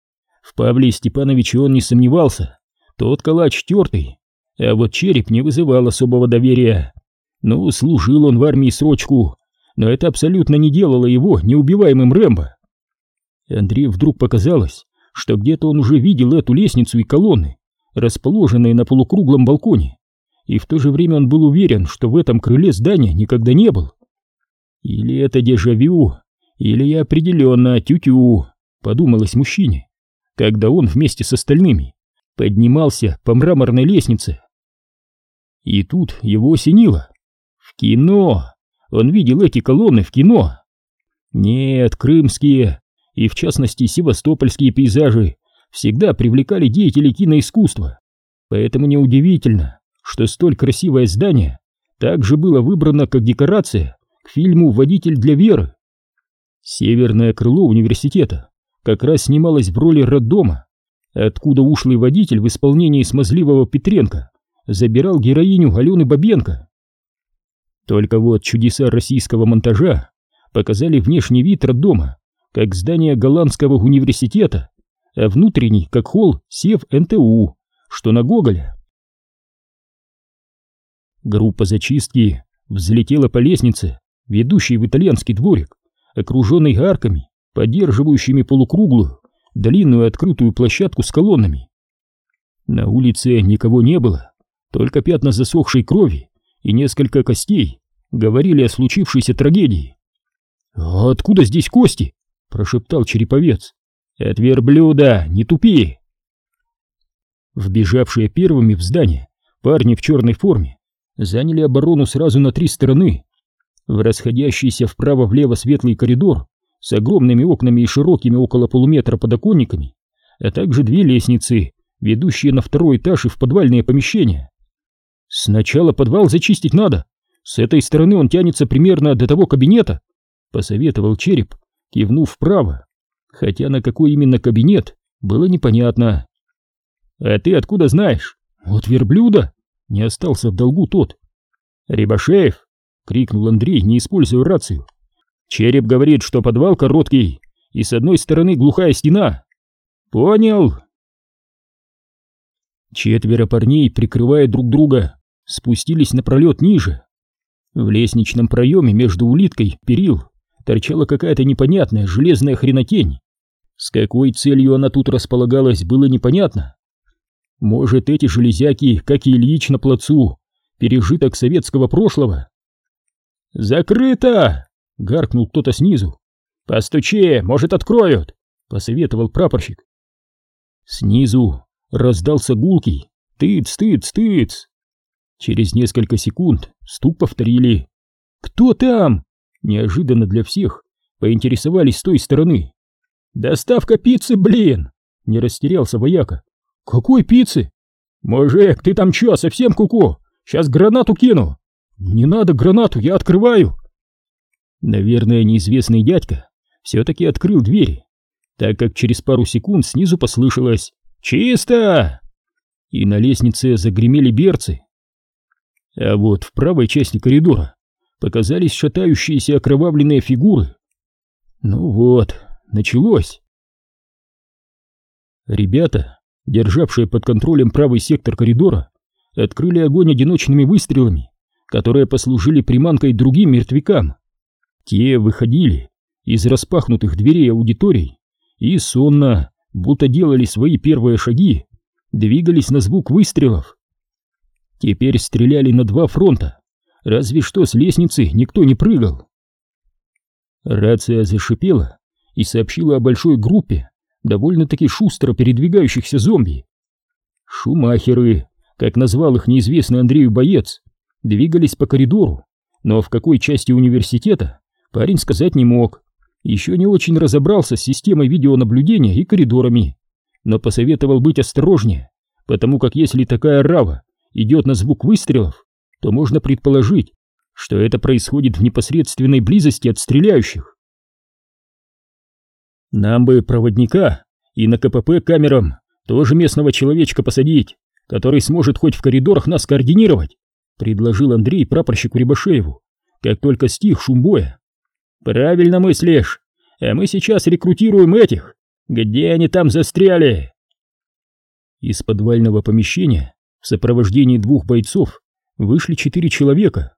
В Павле Степановиче он не сомневался. Тот калач тертый, а вот череп не вызывал особого доверия. Ну, служил он в армии срочку, но это абсолютно не делало его неубиваемым Рэмбо. Андрею вдруг показалось, что где-то он уже видел эту лестницу и колонны, расположенные на полукруглом балконе, и в то же время он был уверен, что в этом крыле здания никогда не был. Или это дежавю, или я определенно тю-тю, подумалось мужчине, когда он вместе с остальными поднимался по мраморной лестнице. И тут его осенило. В кино! Он видел эти колонны в кино. Нет, крымские и в частности севастопольские пейзажи всегда привлекали деятелей киноискусства. Поэтому неудивительно, что столь красивое здание также было выбрано как декорация к фильму «Водитель для Веры». Северное крыло университета как раз снималось в роли роддома, откуда ушлый водитель в исполнении смазливого Петренко забирал героиню Алены Бабенко. Только вот чудеса российского монтажа показали внешний вид роддома, как здание голландского университета, а внутренний, как холл Сев НТУ, что на Гоголя. Группа зачистки взлетела по лестнице, ведущей в итальянский дворик, окруженный арками, поддерживающими полукруглую, длинную открытую площадку с колоннами. На улице никого не было, только пятна засохшей крови и несколько костей говорили о случившейся трагедии. «А откуда здесь кости?» — прошептал череповец. «От верблюда, не тупи!» Вбежавшие первыми в здание парни в черной форме заняли оборону сразу на три стороны. В расходящийся вправо-влево светлый коридор с огромными окнами и широкими около полуметра подоконниками, а также две лестницы, ведущие на второй этаж и в подвальные помещения. Сначала подвал зачистить надо. С этой стороны он тянется примерно до того кабинета, посоветовал череп, кивнув вправо. Хотя на какой именно кабинет, было непонятно. А ты откуда знаешь? Вот верблюда? Не остался в долгу тот. Рябошеев! крикнул Андрей, не используя рацию. Череп говорит, что подвал короткий, и с одной стороны глухая стена. Понял. Четверо парней, прикрывая друг друга, спустились напролет ниже. В лестничном проеме между улиткой перил торчала какая-то непонятная железная хренотень. С какой целью она тут располагалась, было непонятно. Может, эти железяки, как и Ильич на плацу, пережиток советского прошлого? «Закрыто!» — гаркнул кто-то снизу. «Постучи, может, откроют!» — посоветовал прапорщик. Снизу раздался гулкий «Тыц, тыц, тыц!» Через несколько секунд стук повторили. «Кто там?» Неожиданно для всех поинтересовались с той стороны. «Доставка пиццы, блин!» Не растерялся вояка. «Какой пиццы?» «Мужик, ты там чё, совсем куку? -ку? Сейчас гранату кину!» «Не надо гранату, я открываю!» Наверное, неизвестный дядька все-таки открыл двери, так как через пару секунд снизу послышалось «Чисто!» И на лестнице загремели берцы. А вот в правой части коридора показались шатающиеся окровавленные фигуры. Ну вот, началось. Ребята, державшие под контролем правый сектор коридора, открыли огонь одиночными выстрелами, которые послужили приманкой другим мертвякам. Те выходили из распахнутых дверей аудиторий и сонно, будто делали свои первые шаги, двигались на звук выстрелов. Теперь стреляли на два фронта, разве что с лестницы никто не прыгал. Рация зашипела и сообщила о большой группе довольно-таки шустро передвигающихся зомби. Шумахеры, как назвал их неизвестный Андрею боец, двигались по коридору, но в какой части университета парень сказать не мог. еще не очень разобрался с системой видеонаблюдения и коридорами, но посоветовал быть осторожнее, потому как если такая рава идет на звук выстрелов, то можно предположить, что это происходит в непосредственной близости от стреляющих. Нам бы проводника и на КПП камерам тоже местного человечка посадить, который сможет хоть в коридорах нас координировать, предложил Андрей прапорщику Рябошееву, как только стих шум боя. Правильно мыслишь, а мы сейчас рекрутируем этих. Где они там застряли? Из подвального помещения в сопровождении двух бойцов вышли четыре человека.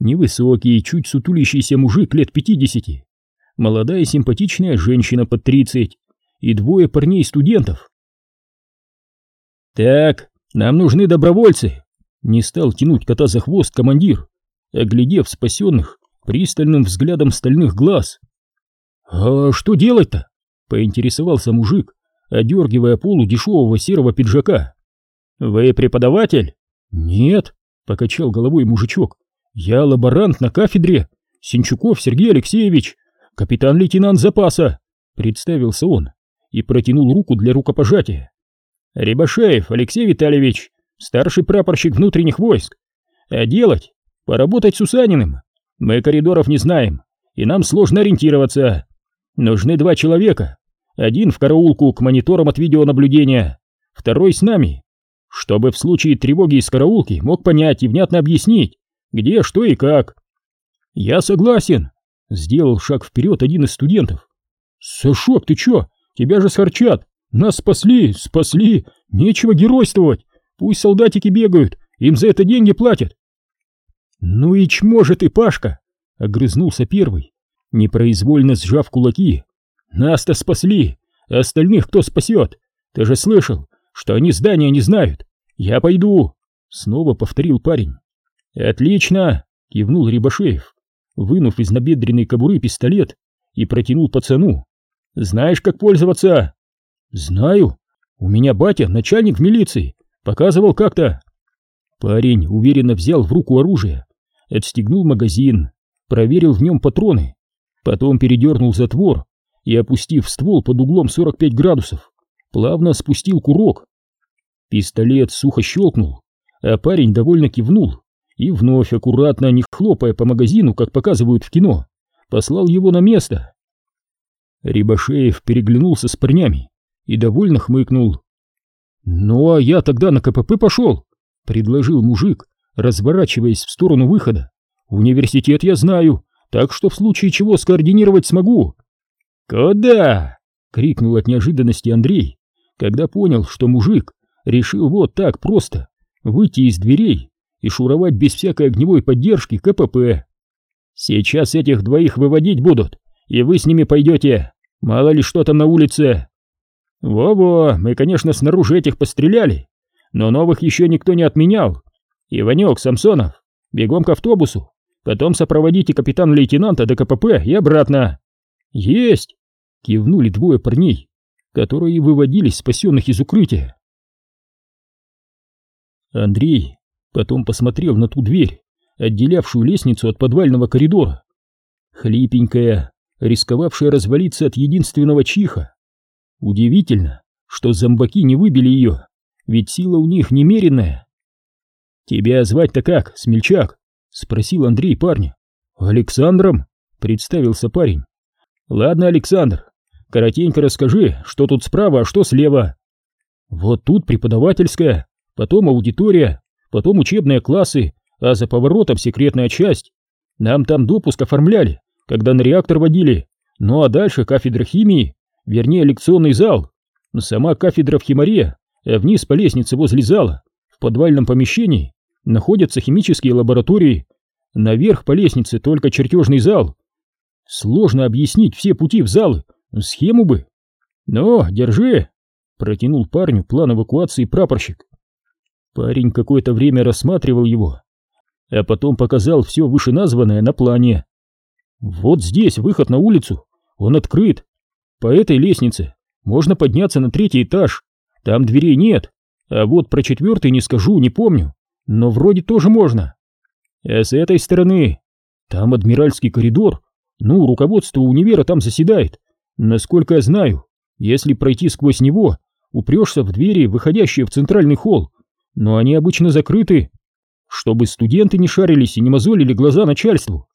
Невысокий, чуть сутулящийся мужик лет пятидесяти, молодая симпатичная женщина под тридцать и двое парней-студентов. «Так, нам нужны добровольцы!» Не стал тянуть кота за хвост командир, оглядев спасенных пристальным взглядом стальных глаз. «А что делать-то?» — поинтересовался мужик, одергивая полу дешевого серого пиджака. «Вы преподаватель?» «Нет», — покачал головой мужичок. «Я лаборант на кафедре. Синчуков Сергей Алексеевич, капитан-лейтенант запаса», — представился он и протянул руку для рукопожатия. «Рябошеев Алексей Витальевич, старший прапорщик внутренних войск. А делать? Поработать с Усаниным. Мы коридоров не знаем, и нам сложно ориентироваться. Нужны два человека. Один в караулку к мониторам от видеонаблюдения, второй с нами, чтобы в случае тревоги из караулки мог понять и внятно объяснить, где, что и как. Я согласен, сделал шаг вперед один из студентов. Сашок, ты чё? Тебя же схарчат. Нас спасли, спасли. Нечего геройствовать. Пусть солдатики бегают, им за это деньги платят. Ну и чмо же ты, Пашка, огрызнулся первый, непроизвольно сжав кулаки. Нас-то спасли, а остальных кто спасет? Ты же слышал, что они здания не знают. Я пойду, снова повторил парень. Отлично, кивнул Рябошеев, вынув из набедренной кобуры пистолет и протянул пацану. Знаешь, как пользоваться? Знаю. У меня батя, начальник милиции, показывал как-то. Парень уверенно взял в руку оружие, отстегнул магазин, проверил в нем патроны, потом передернул затвор и, опустив ствол под углом 45 градусов, плавно спустил курок. Пистолет сухо щелкнул, а парень довольно кивнул и вновь, аккуратно, не хлопая по магазину, как показывают в кино, послал его на место. Рибашеев переглянулся с парнями и довольно хмыкнул. «Ну а я тогда на КПП пошел», — предложил мужик, разворачиваясь в сторону выхода. «Университет я знаю, так что в случае чего скоординировать смогу». «Куда?» — крикнул от неожиданности Андрей, когда понял, что мужик решил вот так просто выйти из дверей и шуровать без всякой огневой поддержки КПП. «Сейчас этих двоих выводить будут, и вы с ними пойдете, мало ли что там на улице». «Во-во, мы, конечно, снаружи этих постреляли, но новых еще никто не отменял. Иванек, Самсонов, бегом к автобусу, потом сопроводите капитан-лейтенанта до КПП и обратно». «Есть!» — кивнули двое парней, которые выводили спасенных из укрытия. Андрей потом посмотрел на ту дверь, отделявшую лестницу от подвального коридора. Хлипенькая, рисковавшая развалиться от единственного чиха. Удивительно, что зомбаки не выбили ее, ведь сила у них немеренная. «Тебя звать-то как, смельчак?» — спросил Андрей парня. «Александром?» — представился парень. «Ладно, Александр, коротенько расскажи, что тут справа, а что слева». «Вот тут преподавательская, потом аудитория, потом учебные классы, а за поворотом секретная часть. Нам там допуск оформляли, когда на реактор водили, ну а дальше кафедра химии, вернее лекционный зал, сама кафедра в химаре, а вниз по лестнице возле зала, в подвальном помещении, находятся химические лаборатории, наверх по лестнице только чертежный зал. Сложно объяснить все пути в залы, схему бы. Но, держи, протянул парню план эвакуации прапорщик. Парень какое-то время рассматривал его, а потом показал все вышеназванное на плане. Вот здесь выход на улицу, он открыт. По этой лестнице можно подняться на третий этаж, там дверей нет, а вот про четвертый не скажу, не помню, но вроде тоже можно. А с этой стороны, там адмиральский коридор, Ну, руководство универа там заседает. Насколько я знаю, если пройти сквозь него, упрешься в двери, выходящие в центральный холл, но они обычно закрыты, чтобы студенты не шарились и не мозолили глаза начальству.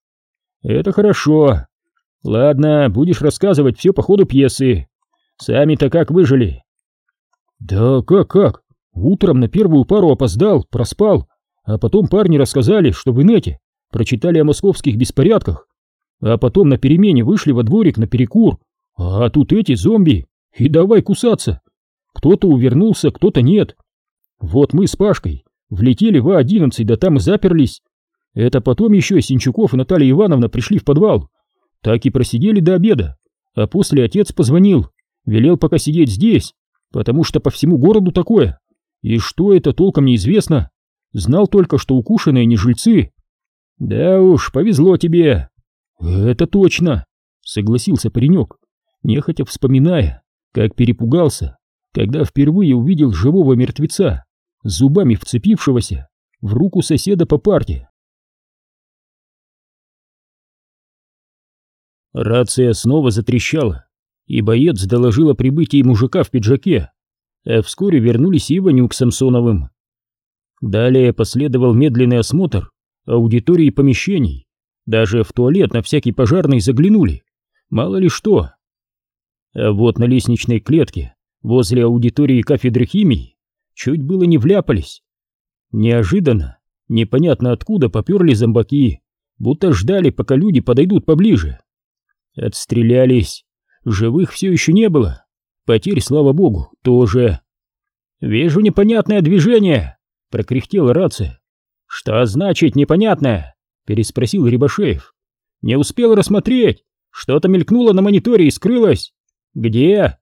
Это хорошо. Ладно, будешь рассказывать все по ходу пьесы. Сами-то как выжили? Да как-как? Утром на первую пару опоздал, проспал, а потом парни рассказали, что в инете прочитали о московских беспорядках, а потом на перемене вышли во дворик на перекур, а тут эти зомби, и давай кусаться. Кто-то увернулся, кто-то нет. Вот мы с Пашкой влетели в А11, да там и заперлись. Это потом еще Синчуков и Наталья Ивановна пришли в подвал. Так и просидели до обеда. А после отец позвонил, велел пока сидеть здесь, потому что по всему городу такое. И что это толком неизвестно. Знал только, что укушенные не жильцы. Да уж, повезло тебе. Это точно, согласился паренек, нехотя вспоминая, как перепугался, когда впервые увидел живого мертвеца, зубами вцепившегося в руку соседа по парте. Рация снова затрещала, и боец доложил о прибытии мужика в пиджаке, а вскоре вернулись Иванюк с Самсоновым. Далее последовал медленный осмотр аудитории помещений, даже в туалет на всякий пожарный заглянули, мало ли что. А вот на лестничной клетке, возле аудитории кафедры химии, чуть было не вляпались. Неожиданно, непонятно откуда поперли зомбаки, будто ждали, пока люди подойдут поближе. Отстрелялись. Живых все еще не было. Потерь, слава богу, тоже. «Вижу непонятное движение!» — прокряхтела рация. «Что значит непонятное?» — переспросил Рябошеев. «Не успел рассмотреть. Что-то мелькнуло на мониторе и скрылось. Где?»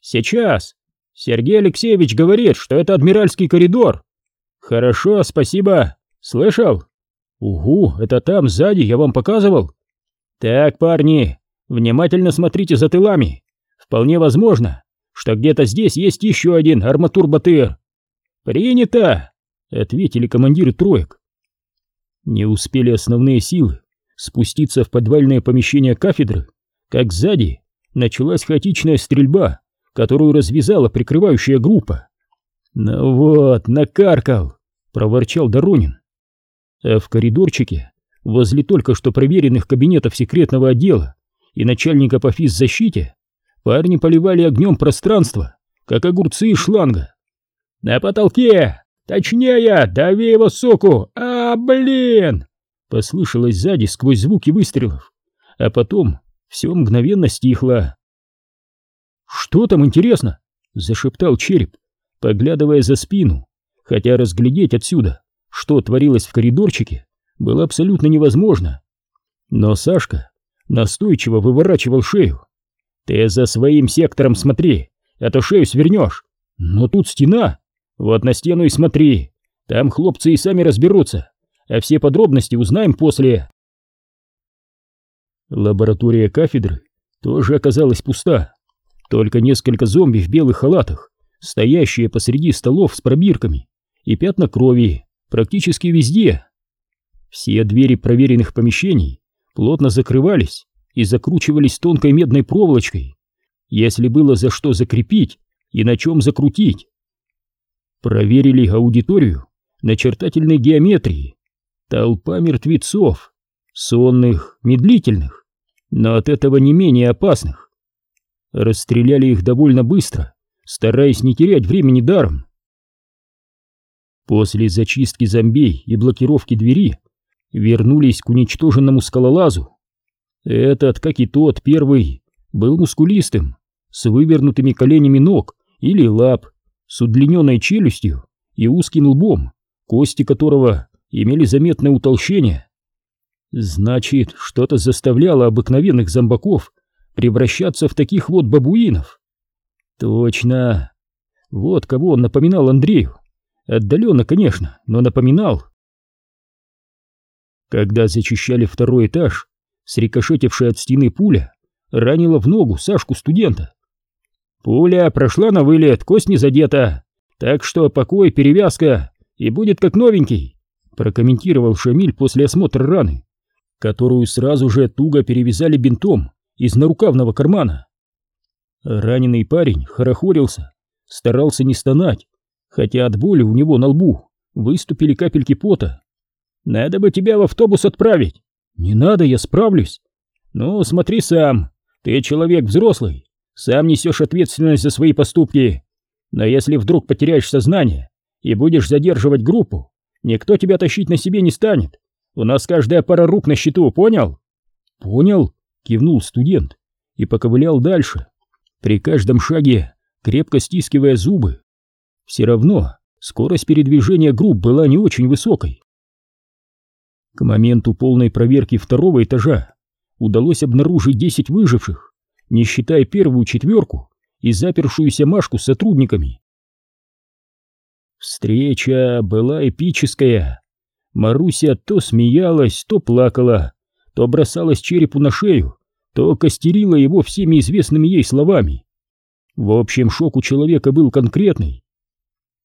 «Сейчас. Сергей Алексеевич говорит, что это адмиральский коридор». «Хорошо, спасибо. Слышал?» «Угу, это там, сзади, я вам показывал». «Так, парни, внимательно смотрите за тылами. Вполне возможно, что где-то здесь есть еще один арматур-батыр». «Принято!» — ответили командиры троек. Не успели основные силы спуститься в подвальное помещение кафедры, как сзади началась хаотичная стрельба, которую развязала прикрывающая группа. «Ну вот, накаркал!» — проворчал Доронин. А в коридорчике возле только что проверенных кабинетов секретного отдела и начальника по физзащите, парни поливали огнем пространство, как огурцы из шланга. «На потолке! Точнее, дави его, суку! А, блин!» Послышалось сзади сквозь звуки выстрелов, а потом все мгновенно стихло. «Что там интересно?» — зашептал череп, поглядывая за спину, хотя разглядеть отсюда, что творилось в коридорчике, было абсолютно невозможно. Но Сашка настойчиво выворачивал шею. «Ты за своим сектором смотри, а то шею свернешь. Но тут стена. Вот на стену и смотри. Там хлопцы и сами разберутся, а все подробности узнаем после». Лаборатория кафедры тоже оказалась пуста. Только несколько зомби в белых халатах, стоящие посреди столов с пробирками, и пятна крови практически везде. Все двери проверенных помещений плотно закрывались и закручивались тонкой медной проволочкой, если было за что закрепить и на чем закрутить. Проверили аудиторию начертательной геометрии. Толпа мертвецов, сонных, медлительных, но от этого не менее опасных. Расстреляли их довольно быстро, стараясь не терять времени даром. После зачистки зомбей и блокировки двери вернулись к уничтоженному скалолазу. Этот, как и тот первый, был мускулистым, с вывернутыми коленями ног или лап, с удлиненной челюстью и узким лбом, кости которого имели заметное утолщение. Значит, что-то заставляло обыкновенных зомбаков превращаться в таких вот бабуинов. Точно. Вот кого он напоминал Андрею. Отдаленно, конечно, но напоминал. Когда зачищали второй этаж, срикошетившая от стены пуля ранила в ногу Сашку-студента. Пуля прошла на вылет, кость не задета, так что покой, перевязка и будет как новенький, прокомментировал Шамиль после осмотра раны, которую сразу же туго перевязали бинтом из нарукавного кармана. Раненый парень хорохорился, старался не стонать, хотя от боли у него на лбу выступили капельки пота. «Надо бы тебя в автобус отправить!» «Не надо, я справлюсь!» «Ну, смотри сам, ты человек взрослый, сам несешь ответственность за свои поступки. Но если вдруг потеряешь сознание и будешь задерживать группу, никто тебя тащить на себе не станет. У нас каждая пара рук на счету, понял?» «Понял», — кивнул студент и поковылял дальше, при каждом шаге крепко стискивая зубы. Все равно скорость передвижения групп была не очень высокой. К моменту полной проверки второго этажа удалось обнаружить 10 выживших, не считая первую четверку и запершуюся Машку с сотрудниками. Встреча была эпическая. Маруся то смеялась, то плакала, то бросалась черепу на шею, то костерила его всеми известными ей словами. В общем, шок у человека был конкретный.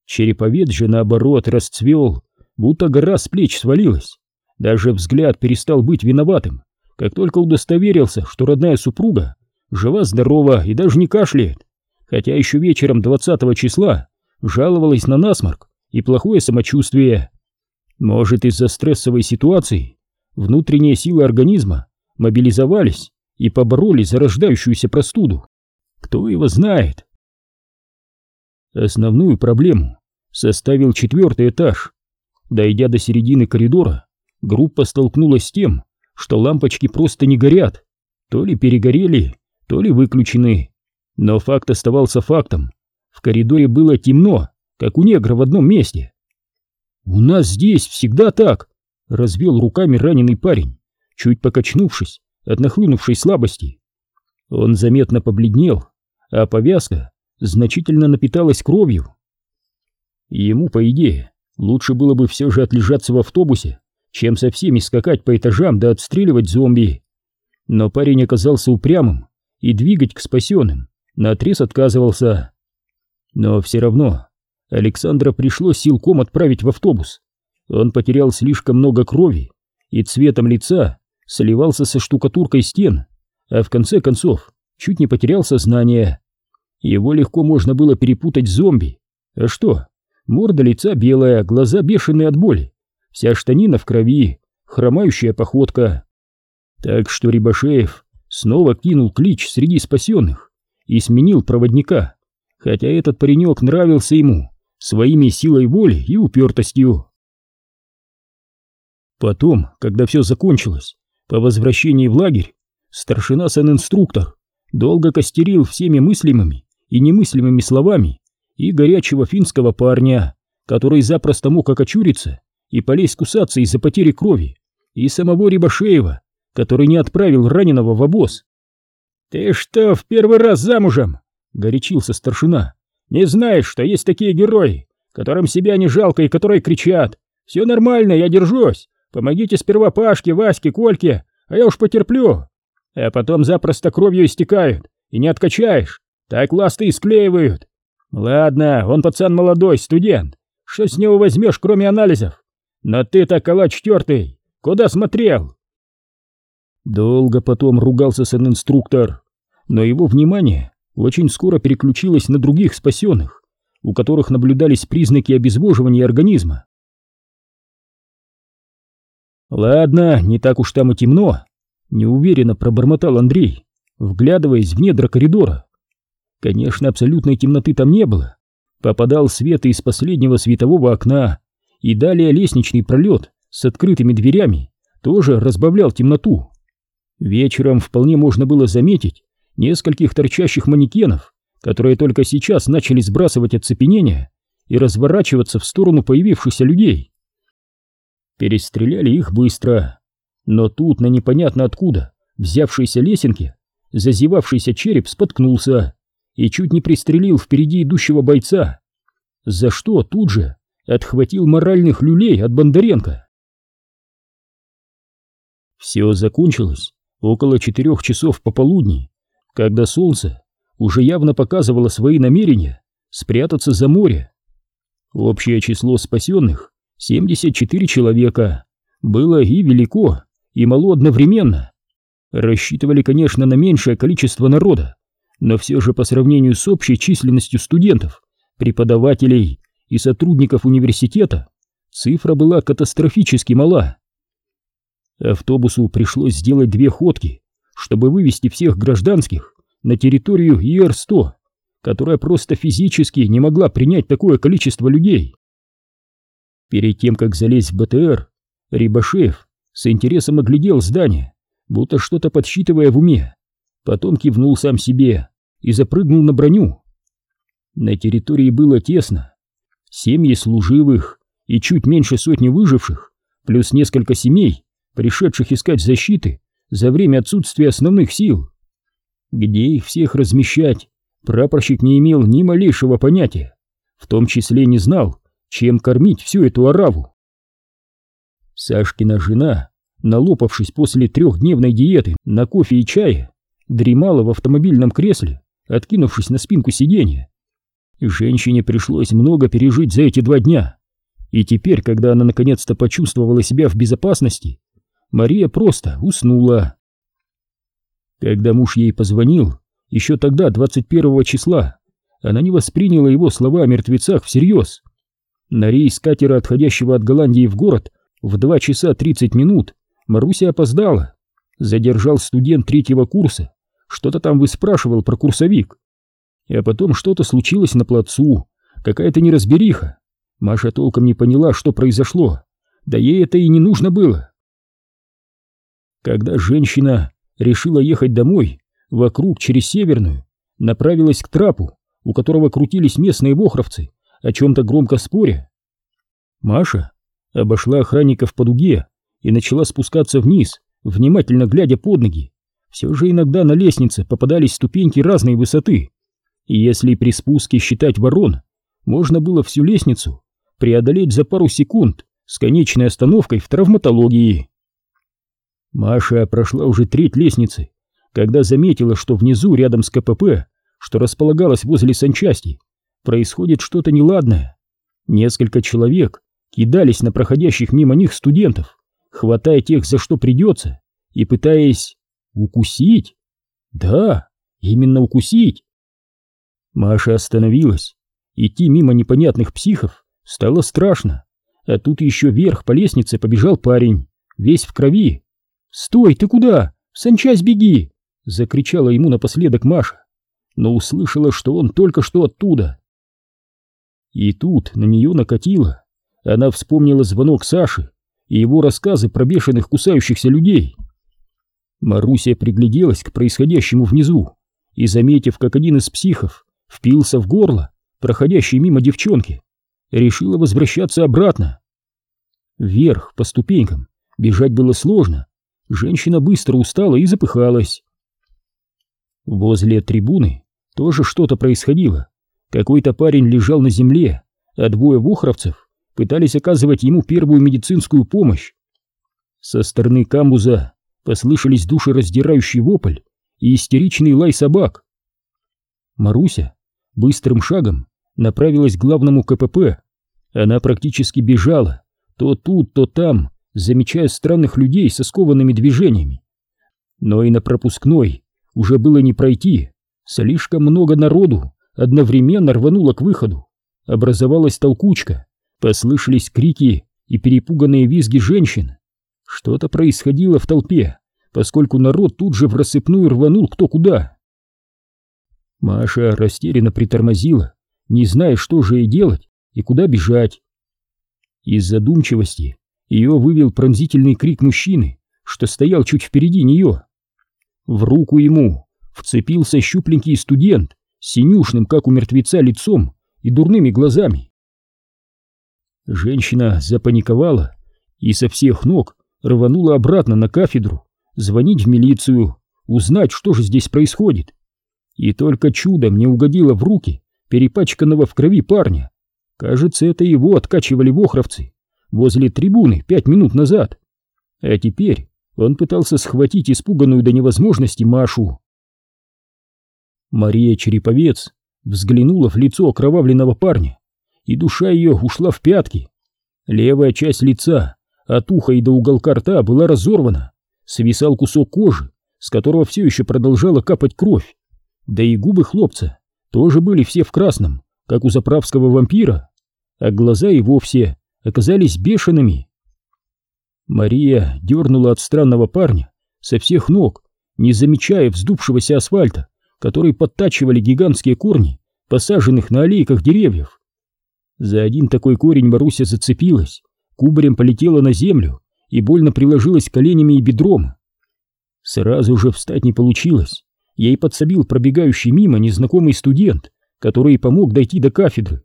Череповед же, наоборот, расцвел, будто гора с плеч свалилась. Даже взгляд перестал быть виноватым, как только удостоверился, что родная супруга жива-здорова и даже не кашляет, хотя еще вечером 20 числа жаловалась на насморк и плохое самочувствие. Может, из-за стрессовой ситуации внутренние силы организма мобилизовались и побороли зарождающуюся простуду. Кто его знает? Основную проблему составил четвертый этаж. Дойдя до середины коридора, группа столкнулась с тем, что лампочки просто не горят, то ли перегорели, то ли выключены. Но факт оставался фактом. В коридоре было темно, как у негра в одном месте. «У нас здесь всегда так!» — развел руками раненый парень, чуть покачнувшись от нахлынувшей слабости. Он заметно побледнел, а повязка значительно напиталась кровью. Ему, по идее, лучше было бы все же отлежаться в автобусе, чем со всеми скакать по этажам да отстреливать зомби. Но парень оказался упрямым и двигать к спасенным наотрез отказывался. Но все равно Александра пришлось силком отправить в автобус. Он потерял слишком много крови и цветом лица сливался со штукатуркой стен, а в конце концов чуть не потерял сознание. Его легко можно было перепутать с зомби. А что? Морда лица белая, глаза бешеные от боли, вся штанина в крови, хромающая походка. Так что Рибашеев снова кинул клич среди спасенных и сменил проводника, хотя этот паренек нравился ему своими силой воли и упертостью. Потом, когда все закончилось, по возвращении в лагерь, старшина-сан-инструктор долго костерил всеми мыслимыми и немыслимыми словами и горячего финского парня, который запросто мог окочуриться и полезть кусаться из-за потери крови, и самого Рибашеева, который не отправил раненого в обоз. «Ты что, в первый раз замужем?» — горячился старшина. «Не знаешь, что есть такие герои, которым себя не жалко и которые кричат. Все нормально, я держусь. Помогите сперва Пашке, Ваське, Кольке, а я уж потерплю. А потом запросто кровью истекают, и не откачаешь. Так ласты и склеивают. Ладно, он пацан молодой, студент. Что с него возьмешь, кроме анализов? Но ты-то калач тертый. Куда смотрел?» Долго потом ругался сан-инструктор, но его внимание очень скоро переключилось на других спасенных, у которых наблюдались признаки обезвоживания организма. «Ладно, не так уж там и темно», — неуверенно пробормотал Андрей, вглядываясь в недра коридора. Конечно, абсолютной темноты там не было. Попадал свет из последнего светового окна, и далее лестничный пролет с открытыми дверями тоже разбавлял темноту. Вечером вполне можно было заметить нескольких торчащих манекенов, которые только сейчас начали сбрасывать оцепенение и разворачиваться в сторону появившихся людей. Перестреляли их быстро, но тут на непонятно откуда взявшейся лесенке зазевавшийся череп споткнулся и чуть не пристрелил впереди идущего бойца, за что тут же отхватил моральных люлей от Бондаренко. Все закончилось около четырех часов пополудни, когда солнце уже явно показывало свои намерения спрятаться за море. Общее число спасенных 74 человека было и велико, и мало одновременно. Рассчитывали, конечно, на меньшее количество народа, но все же по сравнению с общей численностью студентов, преподавателей и сотрудников университета, цифра была катастрофически мала. Автобусу пришлось сделать две ходки, чтобы вывести всех гражданских на территорию ИР-100, которая просто физически не могла принять такое количество людей. Перед тем, как залезть в БТР, Рибашев с интересом оглядел здание, будто что-то подсчитывая в уме, потом кивнул сам себе и запрыгнул на броню. На территории было тесно. Семьи служивых и чуть меньше сотни выживших, плюс несколько семей, пришедших искать защиты за время отсутствия основных сил. Где их всех размещать, прапорщик не имел ни малейшего понятия, в том числе не знал, чем кормить всю эту ораву. Сашкина жена, налопавшись после трехдневной диеты на кофе и чае, дремала в автомобильном кресле, откинувшись на спинку сиденья. Женщине пришлось много пережить за эти два дня, и теперь, когда она наконец-то почувствовала себя в безопасности, Мария просто уснула. Когда муж ей позвонил, еще тогда, 21 числа, она не восприняла его слова о мертвецах всерьез. На рейс катера, отходящего от Голландии в город, в 2 часа 30 минут Маруся опоздала. Задержал студент третьего курса, что-то там выспрашивал про курсовик. А потом что-то случилось на плацу, какая-то неразбериха. Маша толком не поняла, что произошло, да ей это и не нужно было. Когда женщина решила ехать домой, вокруг через Северную, направилась к трапу, у которого крутились местные вохровцы, о чем-то громко споря. Маша обошла охранников по дуге и начала спускаться вниз, внимательно глядя под ноги. Все же иногда на лестнице попадались ступеньки разной высоты, и если при спуске считать ворон, можно было всю лестницу преодолеть за пару секунд с конечной остановкой в травматологии. Маша прошла уже треть лестницы, когда заметила, что внизу, рядом с КПП, что располагалось возле санчасти, происходит что-то неладное. Несколько человек кидались на проходящих мимо них студентов, хватая тех, за что придется, и пытаясь укусить. Да, именно укусить. Маша остановилась. Идти мимо непонятных психов стало страшно. А тут еще вверх по лестнице побежал парень, весь в крови. «Стой, ты куда? В санчасть беги!» — закричала ему напоследок Маша, но услышала, что он только что оттуда. И тут на нее накатило. Она вспомнила звонок Саши и его рассказы про бешеных кусающихся людей. Маруся пригляделась к происходящему внизу и, заметив, как один из психов впился в горло проходящей мимо девчонки, решила возвращаться обратно. Вверх, по ступенькам, бежать было сложно. Женщина быстро устала и запыхалась. Возле трибуны тоже что-то происходило. Какой-то парень лежал на земле, а двое вухровцев пытались оказывать ему первую медицинскую помощь. Со стороны камбуза послышались душераздирающий вопль и истеричный лай собак. Маруся быстрым шагом направилась к главному КПП. Она практически бежала, то тут, то там, замечая странных людей со скованными движениями. Но и на пропускной уже было не пройти, слишком много народу одновременно рвануло к выходу. Образовалась толкучка, послышались крики и перепуганные визги женщин. Что-то происходило в толпе, поскольку народ тут же в рассыпную рванул кто куда. Маша растерянно притормозила, не зная, что же ей делать и куда бежать. Из задумчивости ее вывел пронзительный крик мужчины, что стоял чуть впереди нее. В руку ему вцепился щупленький студент синюшным, как у мертвеца, лицом и дурными глазами. Женщина запаниковала и со всех ног рванула обратно на кафедру, звонить в милицию, узнать, что же здесь происходит. И только чудом не угодила в руки перепачканного в крови парня. Кажется, это его откачивали вохровцы возле трибуны пять минут назад. А теперь он пытался схватить испуганную до невозможности Машу. Мария Череповец взглянула в лицо окровавленного парня, и душа ее ушла в пятки. Левая часть лица от уха и до уголка рта была разорвана, свисал кусок кожи, с которого все еще продолжала капать кровь. Да и губы хлопца тоже были все в красном, как у заправского вампира, а глаза и вовсе оказались бешеными. Мария дернула от странного парня со всех ног, не замечая вздувшегося асфальта, который подтачивали гигантские корни, посаженных на аллейках деревьев. За один такой корень Маруся зацепилась, кубарем полетела на землю и больно приложилась коленями и бедром. Сразу же встать не получилось. Ей подсобил пробегающий мимо незнакомый студент, который помог дойти до кафедры.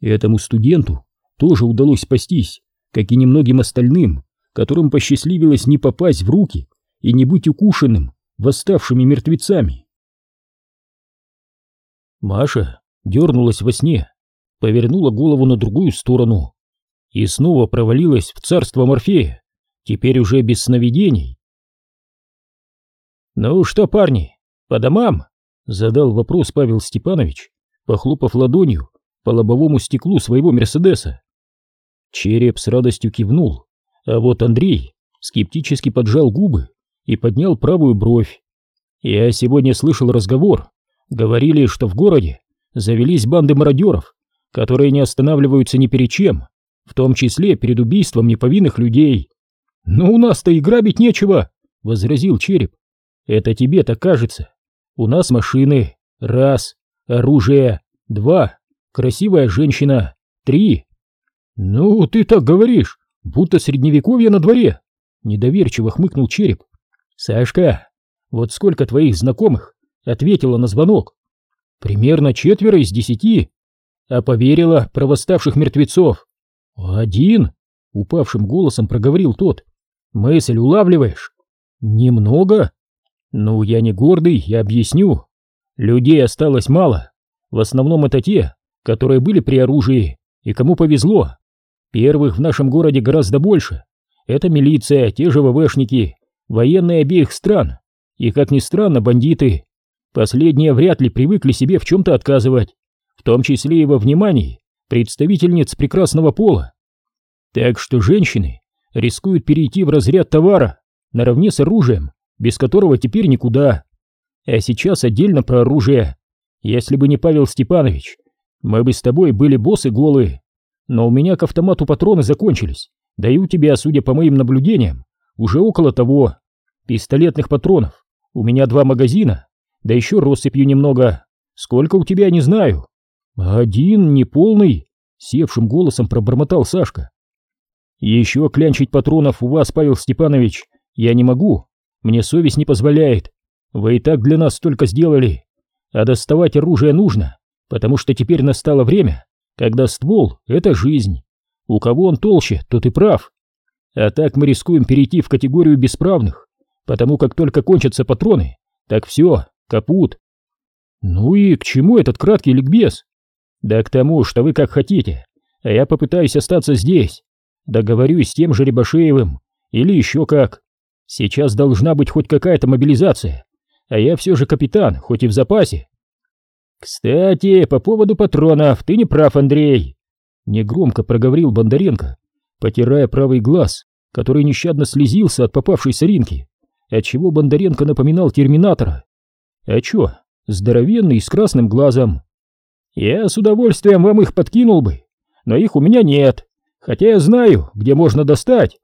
Этому студенту тоже удалось спастись, как и немногим остальным, которым посчастливилось не попасть в руки и не быть укушенным восставшими мертвецами. Маша дернулась во сне, повернула голову на другую сторону и снова провалилась в царство Морфея, теперь уже без сновидений. «Ну что, парни, по домам?» — задал вопрос Павел Степанович, похлопав ладонью по лобовому стеклу своего Мерседеса. Череп с радостью кивнул, а вот Андрей скептически поджал губы и поднял правую бровь. «Я сегодня слышал разговор. Говорили, что в городе завелись банды мародеров, которые не останавливаются ни перед чем, в том числе перед убийством неповинных людей. «Но у нас-то и грабить нечего», — возразил Череп. «Это тебе так кажется. У нас машины. Раз. Оружие. Два. Красивая женщина. Три». «Ну, ты так говоришь, будто средневековье на дворе», — недоверчиво хмыкнул Череп. «Сашка, вот сколько твоих знакомых ответила на звонок? Примерно четверо из десяти. А поверила про восставших мертвецов. Один?» — упавшим голосом проговорил тот. Мысль улавливаешь? Немного? Ну, я не гордый, я объясню. Людей осталось мало. В основном это те, которые были при оружии, и кому повезло. Первых в нашем городе гораздо больше. Это милиция, те же ВВшники, военные обеих стран. И, как ни странно, бандиты. Последние вряд ли привыкли себе в чем-то отказывать, в том числе и во внимании представительниц прекрасного пола. Так что женщины рискуют перейти в разряд товара наравне с оружием, без которого теперь никуда. А сейчас отдельно про оружие. Если бы не Павел Степанович, мы бы с тобой были боссы голые. Но у меня к автомату патроны закончились, да и у тебя, судя по моим наблюдениям, уже около того. Пистолетных патронов. У меня два магазина, да еще россыпью немного. Сколько у тебя, не знаю. Один, неполный, севшим голосом пробормотал Сашка. Еще клянчить патронов у вас, Павел Степанович, я не могу. Мне совесть не позволяет. Вы и так для нас столько сделали. А доставать оружие нужно, потому что теперь настало время, когда ствол — это жизнь. У кого он толще, тот и прав. А так мы рискуем перейти в категорию бесправных, потому как только кончатся патроны, так все, капут. Ну и к чему этот краткий ликбез? Да к тому, что вы как хотите, а я попытаюсь остаться здесь, Договорюсь с тем же Рябошеевым или еще как. Сейчас должна быть хоть какая-то мобилизация, а я все же капитан, хоть и в запасе. Кстати, по поводу патронов, ты не прав, Андрей. Негромко проговорил Бондаренко, потирая правый глаз, который нещадно слезился от попавшей соринки, отчего Бондаренко напоминал терминатора. А чё, здоровенный с красным глазом. Я с удовольствием вам их подкинул бы, но их у меня нет. Хотя я знаю, где можно достать.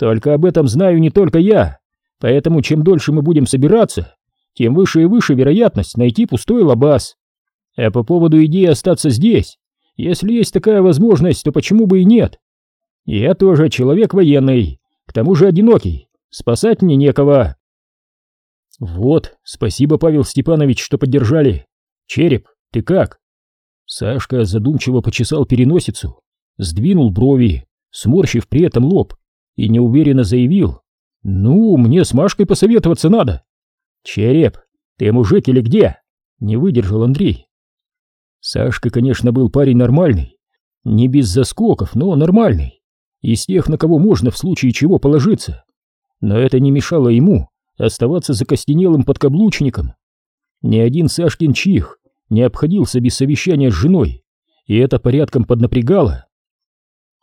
Только об этом знаю не только я. Поэтому чем дольше мы будем собираться, тем выше и выше вероятность найти пустой лабаз. А по поводу идеи остаться здесь, если есть такая возможность, то почему бы и нет? Я тоже человек военный, к тому же одинокий, спасать мне некого. Вот, спасибо, Павел Степанович, что поддержали. Череп, ты как? Сашка задумчиво почесал переносицу сдвинул брови, сморщив при этом лоб, и неуверенно заявил. «Ну, мне с Машкой посоветоваться надо». «Череп, ты мужик или где?» — не выдержал Андрей. Сашка, конечно, был парень нормальный, не без заскоков, но нормальный, из тех, на кого можно в случае чего положиться. Но это не мешало ему оставаться закостенелым подкаблучником. Ни один Сашкин чих не обходился без совещания с женой, и это порядком поднапрягало.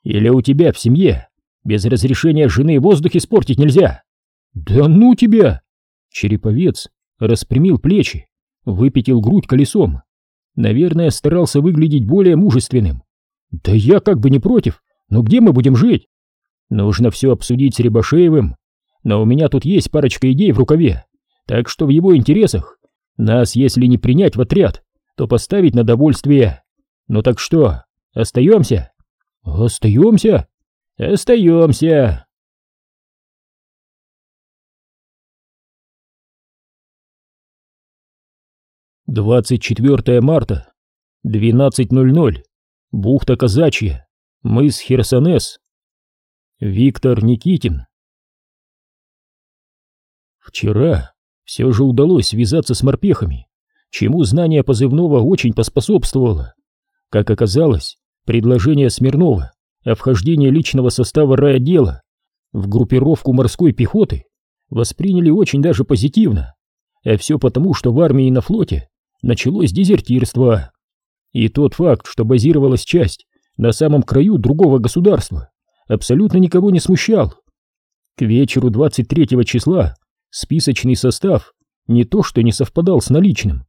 Или у тебя в семье без разрешения жены воздух испортить нельзя? «Да ну тебя!» Череповец распрямил плечи, выпятил грудь колесом. Наверное, старался выглядеть более мужественным. «Да я как бы не против, но где мы будем жить?» «Нужно все обсудить с Рябошеевым, но у меня тут есть парочка идей в рукаве, так что в его интересах нас, если не принять в отряд, то поставить на довольствие. Ну так что, остаемся?» «Остаемся?» «Остаемся!» Двадцать четвертое марта, двенадцать ноль ноль, бухта Казачья, мыс Херсонес. Виктор Никитин. Вчера все же удалось связаться с морпехами, чему знание позывного очень поспособствовало. Как оказалось, предложение Смирнова о вхождении личного состава райотдела в группировку морской пехоты восприняли очень даже позитивно, а все потому, что в армии и на флоте началось дезертирство. И тот факт, что базировалась часть на самом краю другого государства, абсолютно никого не смущал. К вечеру 23 числа списочный состав не то что не совпадал с наличным,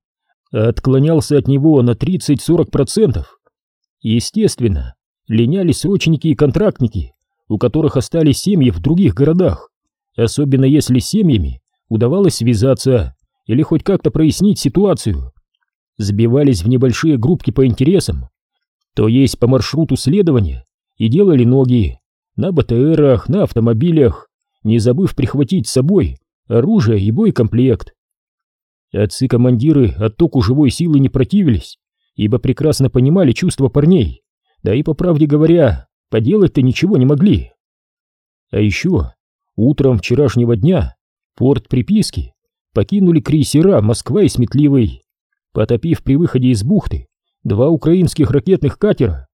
а отклонялся от него на 30-40%. Естественно, линяли срочники и контрактники, у которых остались семьи в других городах, особенно если с семьями удавалось связаться или хоть как-то прояснить ситуацию. Сбивались в небольшие группки по интересам, то есть по маршруту следования, и делали ноги на БТРах, на автомобилях, не забыв прихватить с собой оружие и боекомплект. Отцы-командиры оттоку живой силы не противились, ибо прекрасно понимали чувства парней, да и по правде говоря, поделать-то ничего не могли. А еще утром вчерашнего дня порт приписки покинули крейсера «Москва» и «Сметливый», потопив при выходе из бухты два украинских ракетных катера.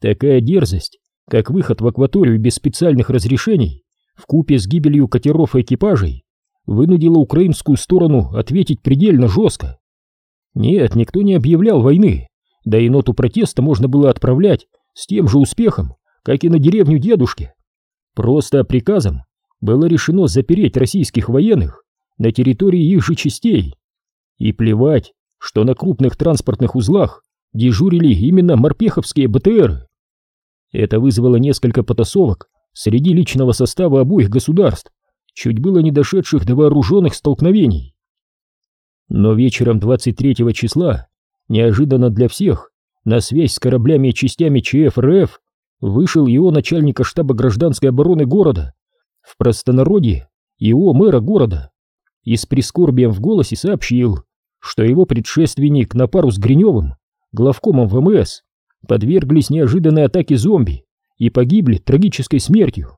Такая дерзость, как выход в акваторию без специальных разрешений, в купе с гибелью катеров и экипажей, вынудила украинскую сторону ответить предельно жестко. Нет, никто не объявлял войны, да и ноту протеста можно было отправлять с тем же успехом, как и на деревню дедушки. Просто приказом было решено запереть российских военных на территории их же частей. И плевать, что на крупных транспортных узлах дежурили именно морпеховские БТРы. Это вызвало несколько потасовок среди личного состава обоих государств, чуть было не дошедших до вооруженных столкновений. Но вечером 23 числа Неожиданно для всех на связь с кораблями и частями ЧФ вышел его начальника штаба гражданской обороны города, в простонародье его мэра города, и с прискорбием в голосе сообщил, что его предшественник на пару с Гриневым, главкомом ВМС, подверглись неожиданной атаке зомби и погибли трагической смертью.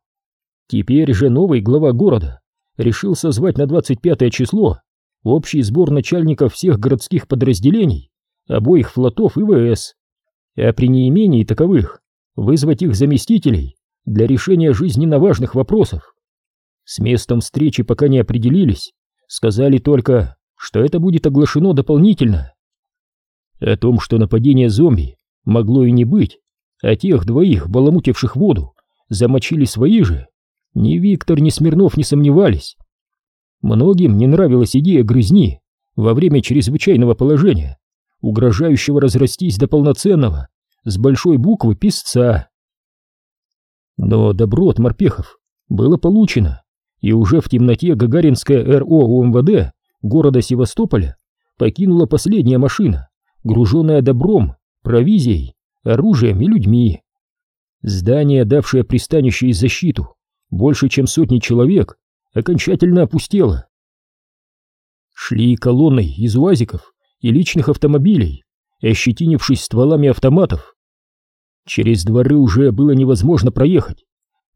Теперь же новый глава города решил созвать на 25 число общий сбор начальников всех городских подразделений обоих флотов и ВС, а при неимении таковых вызвать их заместителей для решения жизненно важных вопросов. С местом встречи пока не определились, сказали только, что это будет оглашено дополнительно. О том, что нападение зомби могло и не быть, а тех двоих, баламутивших воду, замочили свои же, ни Виктор, ни Смирнов не сомневались. Многим не нравилась идея грызни во время чрезвычайного положения, угрожающего разрастись до полноценного, с большой буквы писца. Но добро от морпехов было получено, и уже в темноте Гагаринская РО УМВД города Севастополя покинула последняя машина, груженная добром, провизией, оружием и людьми. Здание, давшее пристанище и защиту больше чем сотни человек, окончательно опустело. Шли колонной из уазиков и личных автомобилей, ощетинившись стволами автоматов. Через дворы уже было невозможно проехать.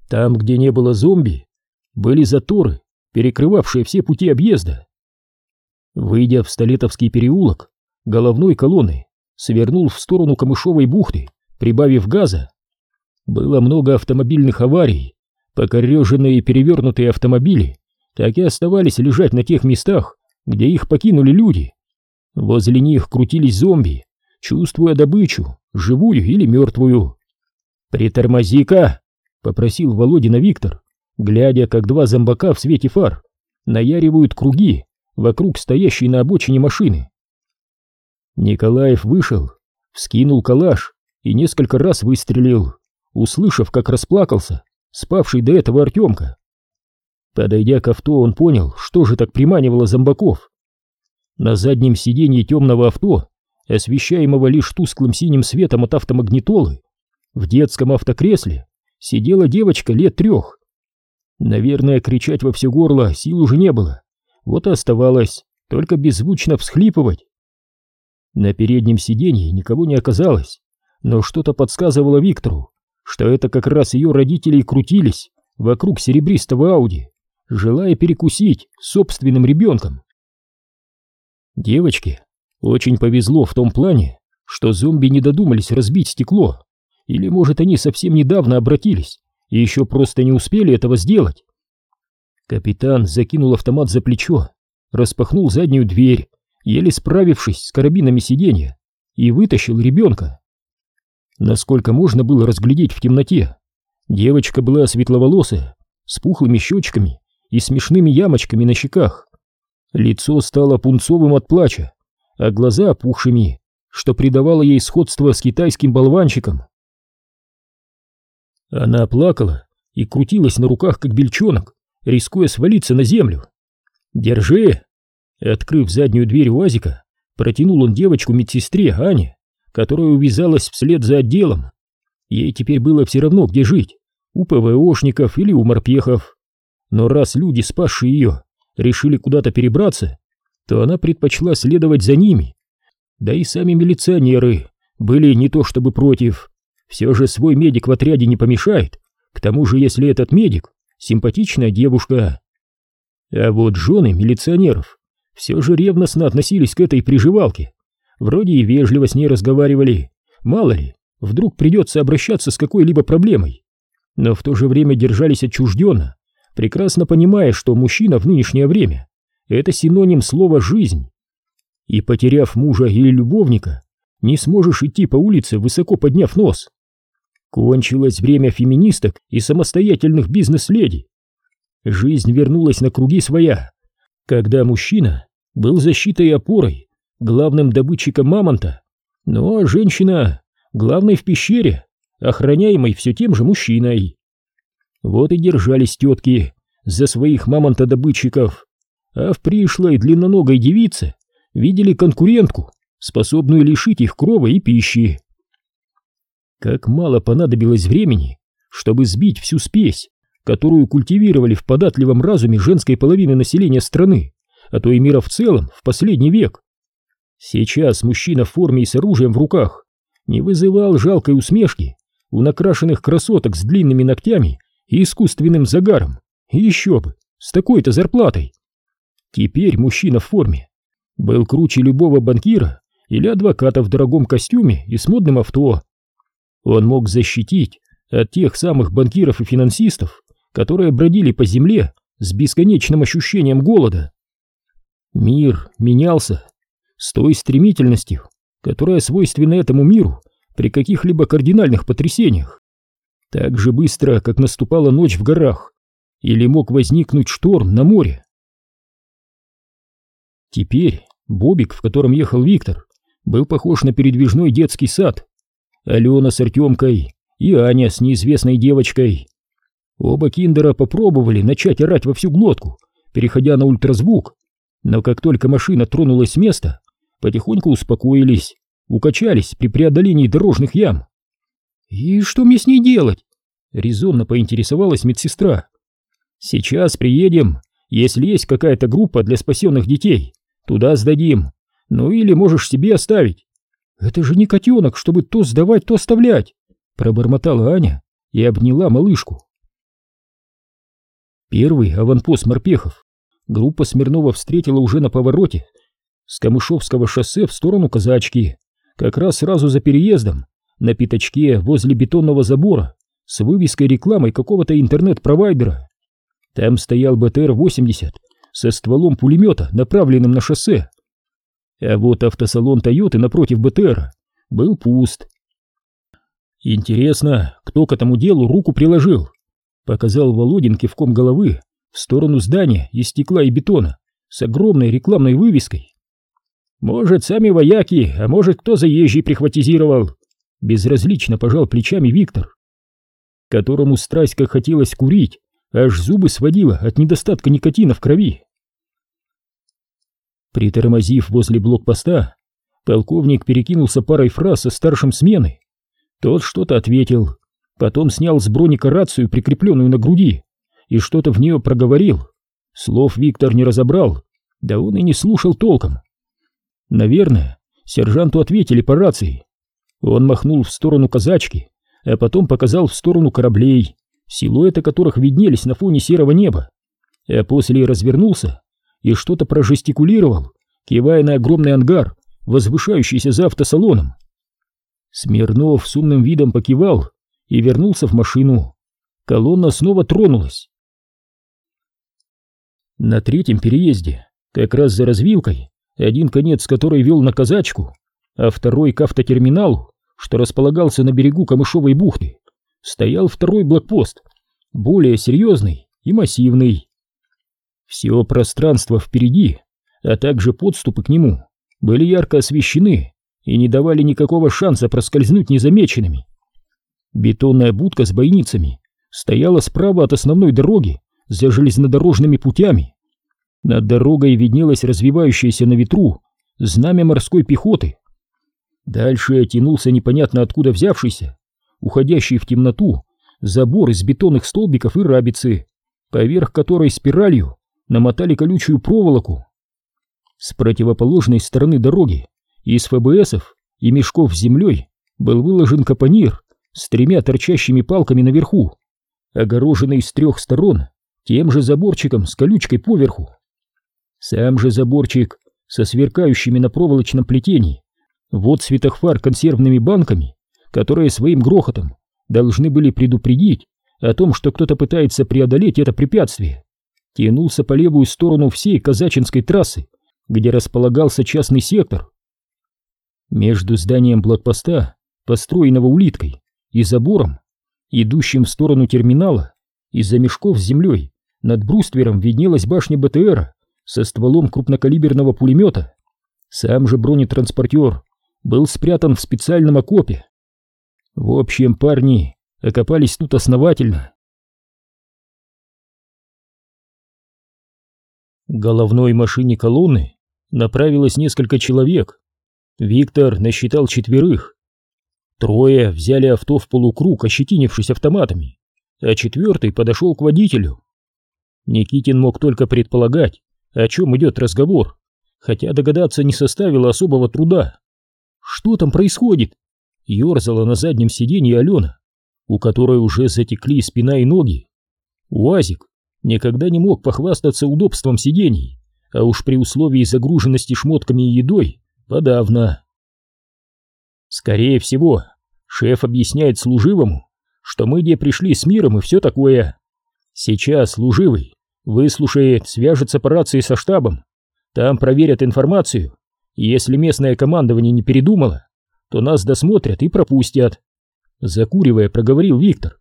Там, где не было зомби, были заторы, перекрывавшие все пути объезда. Выйдя в Столетовский переулок, головной колонны свернул в сторону Камышовой бухты, прибавив газа. Было много автомобильных аварий, покореженные и перевернутые автомобили так и оставались лежать на тех местах, где их покинули люди. Возле них крутились зомби, чувствуя добычу, живую или мертвую. «Притормози-ка!» — попросил Володина Виктор, глядя, как два зомбака в свете фар наяривают круги вокруг стоящей на обочине машины. Николаев вышел, вскинул калаш и несколько раз выстрелил, услышав, как расплакался спавший до этого Артемка. Подойдя к авто, он понял, что же так приманивало зомбаков. На заднем сиденье темного авто, освещаемого лишь тусклым синим светом от автомагнитолы, в детском автокресле сидела девочка лет трех. Наверное, кричать во все горло сил уже не было, вот и оставалось только беззвучно всхлипывать. На переднем сиденье никого не оказалось, но что-то подсказывало Виктору, что это как раз ее родители крутились вокруг серебристого Ауди, желая перекусить собственным ребенком. Девочке очень повезло в том плане, что зомби не додумались разбить стекло, или, может, они совсем недавно обратились и еще просто не успели этого сделать. Капитан закинул автомат за плечо, распахнул заднюю дверь, еле справившись с карабинами сиденья, и вытащил ребенка. Насколько можно было разглядеть в темноте, девочка была светловолосая, с пухлыми щечками и смешными ямочками на щеках. Лицо стало пунцовым от плача, а глаза опухшими, что придавало ей сходство с китайским болванчиком. Она плакала и крутилась на руках, как бельчонок, рискуя свалиться на землю. «Держи!» Открыв заднюю дверь УАЗика, протянул он девочку медсестре Ане которая увязалась вслед за отделом. Ей теперь было все равно, где жить, у ПВОшников или у морпехов. Но раз люди, спасшие ее, решили куда-то перебраться, то она предпочла следовать за ними. Да и сами милиционеры были не то чтобы против. Все же свой медик в отряде не помешает. К тому же, если этот медик — симпатичная девушка. А вот жены милиционеров все же ревностно относились к этой приживалке. Вроде и вежливо с ней разговаривали. Мало ли, вдруг придется обращаться с какой-либо проблемой. Но в то же время держались отчужденно, прекрасно понимая, что мужчина в нынешнее время — это синоним слова «жизнь». И потеряв мужа или любовника, не сможешь идти по улице, высоко подняв нос. Кончилось время феминисток и самостоятельных бизнес-леди. Жизнь вернулась на круги своя, когда мужчина был защитой и опорой главным добытчиком мамонта, но женщина главной в пещере, охраняемой все тем же мужчиной. Вот и держались тетки за своих мамонта-добытчиков, а в пришлой длинноногой девице видели конкурентку, способную лишить их крова и пищи. Как мало понадобилось времени, чтобы сбить всю спесь, которую культивировали в податливом разуме женской половины населения страны, а то и мира в целом в последний век. Сейчас мужчина в форме и с оружием в руках не вызывал жалкой усмешки у накрашенных красоток с длинными ногтями и искусственным загаром. Еще бы, с такой-то зарплатой. Теперь мужчина в форме был круче любого банкира или адвоката в дорогом костюме и с модным авто. Он мог защитить от тех самых банкиров и финансистов, которые бродили по земле с бесконечным ощущением голода. Мир менялся, с той стремительностью, которая свойственна этому миру при каких-либо кардинальных потрясениях. Так же быстро, как наступала ночь в горах, или мог возникнуть шторм на море. Теперь Бобик, в котором ехал Виктор, был похож на передвижной детский сад. Алена с Артемкой и Аня с неизвестной девочкой. Оба киндера попробовали начать орать во всю глотку, переходя на ультразвук, но как только машина тронулась с места, потихоньку успокоились, укачались при преодолении дорожных ям. «И что мне с ней делать?» — резонно поинтересовалась медсестра. «Сейчас приедем. Если есть какая-то группа для спасенных детей, туда сдадим. Ну или можешь себе оставить». «Это же не котенок, чтобы то сдавать, то оставлять!» — пробормотала Аня и обняла малышку. Первый аванпост морпехов группа Смирнова встретила уже на повороте с Камышовского шоссе в сторону Казачки, как раз сразу за переездом, на пятачке возле бетонного забора с вывеской рекламой какого-то интернет-провайдера. Там стоял БТР-80 со стволом пулемета, направленным на шоссе. А вот автосалон Тойоты напротив БТРа был пуст. Интересно, кто к этому делу руку приложил? Показал Володин кивком головы в сторону здания из стекла и бетона с огромной рекламной вывеской. «Может, сами вояки, а может, кто заезжий прихватизировал?» Безразлично пожал плечами Виктор, которому страсть как хотелось курить, аж зубы сводило от недостатка никотина в крови. Притормозив возле блокпоста, полковник перекинулся парой фраз со старшим смены. Тот что-то ответил, потом снял с броника рацию, прикрепленную на груди, и что-то в нее проговорил. Слов Виктор не разобрал, да он и не слушал толком. Наверное, сержанту ответили по рации. Он махнул в сторону казачки, а потом показал в сторону кораблей, силуэты которых виднелись на фоне серого неба, а после развернулся и что-то прожестикулировал, кивая на огромный ангар, возвышающийся за автосалоном. Смирнов с умным видом покивал и вернулся в машину. Колонна снова тронулась. На третьем переезде, как раз за развилкой, один конец которой вел на казачку, а второй к автотерминалу, что располагался на берегу Камышовой бухты, стоял второй блокпост, более серьезный и массивный. Все пространство впереди, а также подступы к нему, были ярко освещены и не давали никакого шанса проскользнуть незамеченными. Бетонная будка с бойницами стояла справа от основной дороги за железнодорожными путями. Над дорогой виднелось развивающееся на ветру знамя морской пехоты. Дальше тянулся непонятно откуда взявшийся, уходящий в темноту, забор из бетонных столбиков и рабицы, поверх которой спиралью намотали колючую проволоку. С противоположной стороны дороги из ФБСов и мешков с землей был выложен капонир с тремя торчащими палками наверху, огороженный с трех сторон тем же заборчиком с колючкой поверху. Сам же заборчик со сверкающими на проволочном плетении вот светах фар консервными банками, которые своим грохотом должны были предупредить о том, что кто-то пытается преодолеть это препятствие, тянулся по левую сторону всей казачинской трассы, где располагался частный сектор. Между зданием блокпоста, построенного улиткой, и забором, идущим в сторону терминала, из-за мешков с землей над бруствером виднелась башня БТРа со стволом крупнокалиберного пулемета. Сам же бронетранспортер был спрятан в специальном окопе. В общем, парни окопались тут основательно. Головной машине колонны направилось несколько человек. Виктор насчитал четверых. Трое взяли авто в полукруг, ощетинившись автоматами, а четвертый подошел к водителю. Никитин мог только предполагать, о чем идет разговор, хотя догадаться не составило особого труда. Что там происходит? Ёрзала на заднем сиденье Алена, у которой уже затекли спина и ноги. Уазик никогда не мог похвастаться удобством сидений, а уж при условии загруженности шмотками и едой подавно. Скорее всего, шеф объясняет служивому, что мы где пришли с миром и все такое. Сейчас служивый выслушает, свяжется по рации со штабом, там проверят информацию, и если местное командование не передумало, то нас досмотрят и пропустят. Закуривая, проговорил Виктор.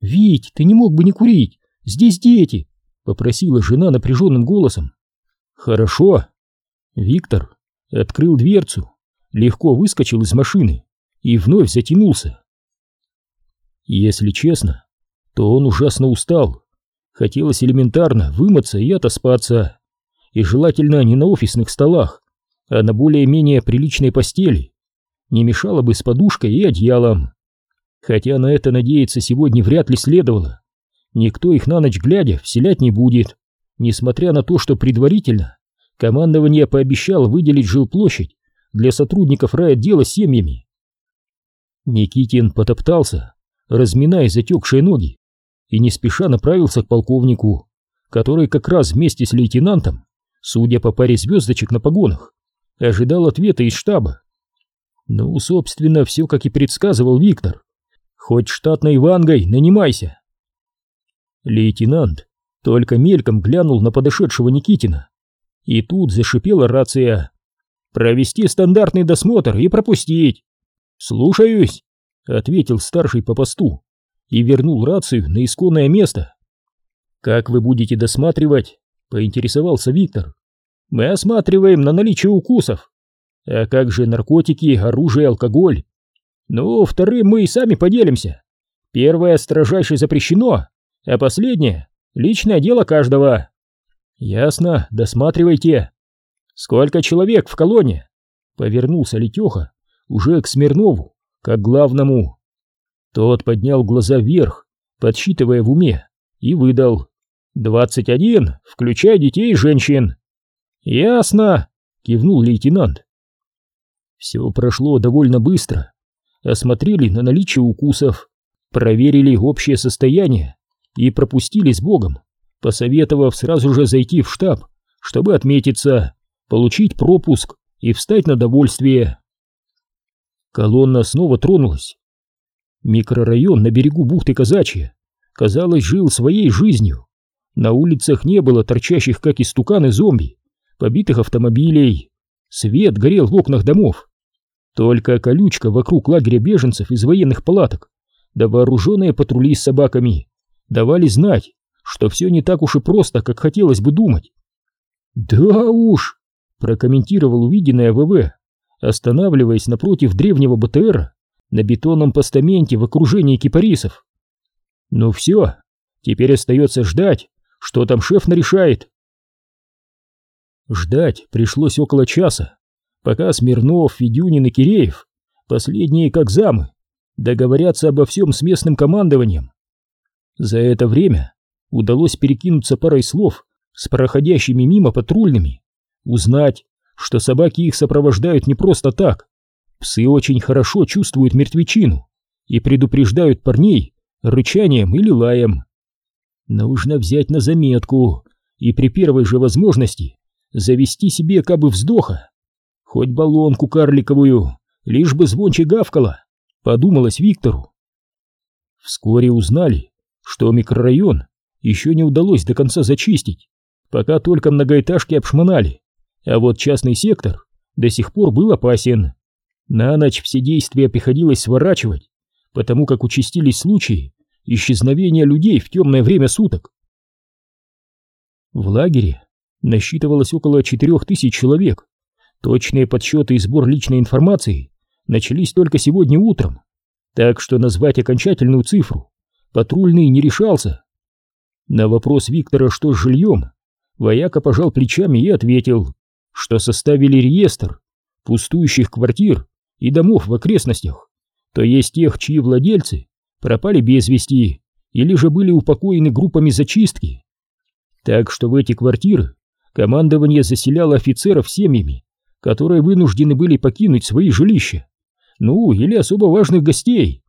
«Вить, ты не мог бы не курить, здесь дети!» — попросила жена напряженным голосом. «Хорошо». Виктор открыл дверцу, легко выскочил из машины и вновь затянулся. Если честно, то он ужасно устал. Хотелось элементарно вымыться и отоспаться. И желательно не на офисных столах, а на более-менее приличной постели. Не мешало бы с подушкой и одеялом. Хотя на это надеяться сегодня вряд ли следовало. Никто их на ночь глядя вселять не будет, несмотря на то, что предварительно командование пообещало выделить жилплощадь для сотрудников райотдела семьями. Никитин потоптался, разминая затекшие ноги, и не спеша направился к полковнику, который как раз вместе с лейтенантом, судя по паре звездочек на погонах, ожидал ответа из штаба. Ну, собственно, все как и предсказывал Виктор. Хоть штатной вангой нанимайся. Лейтенант только мельком глянул на подошедшего Никитина. И тут зашипела рация. «Провести стандартный досмотр и пропустить!» «Слушаюсь!» — ответил старший по посту и вернул рацию на исконное место. «Как вы будете досматривать?» — поинтересовался Виктор. «Мы осматриваем на наличие укусов. А как же наркотики, оружие, алкоголь? Ну, вторым мы и сами поделимся. Первое строжайше запрещено, а последнее — личное дело каждого». «Ясно, досматривайте». «Сколько человек в колонне?» — повернулся Летеха уже к Смирнову, как главному. Тот поднял глаза вверх, подсчитывая в уме, и выдал. «Двадцать один, включая детей и женщин». «Ясно», — кивнул лейтенант. Все прошло довольно быстро. Осмотрели на наличие укусов, проверили общее состояние и пропустили с Богом, посоветовав сразу же зайти в штаб, чтобы отметиться, получить пропуск и встать на довольствие. Колонна снова тронулась. Микрорайон на берегу бухты Казачья, казалось, жил своей жизнью. На улицах не было торчащих, как истуканы, зомби, побитых автомобилей. Свет горел в окнах домов. Только колючка вокруг лагеря беженцев из военных палаток, да вооруженные патрули с собаками, давали знать, что все не так уж и просто, как хотелось бы думать. «Да уж!» — прокомментировал увиденное ВВ, останавливаясь напротив древнего БТРа на бетонном постаменте в окружении кипарисов. «Ну все, теперь остается ждать, что там шеф нарешает». Ждать пришлось около часа, пока Смирнов, Федюнин и Киреев, последние как замы, договорятся обо всем с местным командованием. За это время удалось перекинуться парой слов с проходящими мимо патрульными, узнать, что собаки их сопровождают не просто так. Псы очень хорошо чувствуют мертвечину и предупреждают парней рычанием или лаем. Нужно взять на заметку и при первой же возможности завести себе кабы вздоха. Хоть баллонку карликовую, лишь бы звонче гавкала, подумалось Виктору. Вскоре узнали, что микрорайон еще не удалось до конца зачистить, пока только многоэтажки обшмонали, а вот частный сектор до сих пор был опасен. На ночь все действия приходилось сворачивать, потому как участились случаи исчезновения людей в темное время суток. В лагере насчитывалось около четырех тысяч человек, Точные подсчеты и сбор личной информации начались только сегодня утром, так что назвать окончательную цифру патрульный не решался. На вопрос Виктора, что с жильем, вояка пожал плечами и ответил, что составили реестр пустующих квартир и домов в окрестностях, то есть тех, чьи владельцы пропали без вести или же были упокоены группами зачистки. Так что в эти квартиры командование заселяло офицеров семьями которые вынуждены были покинуть свои жилища, ну или особо важных гостей.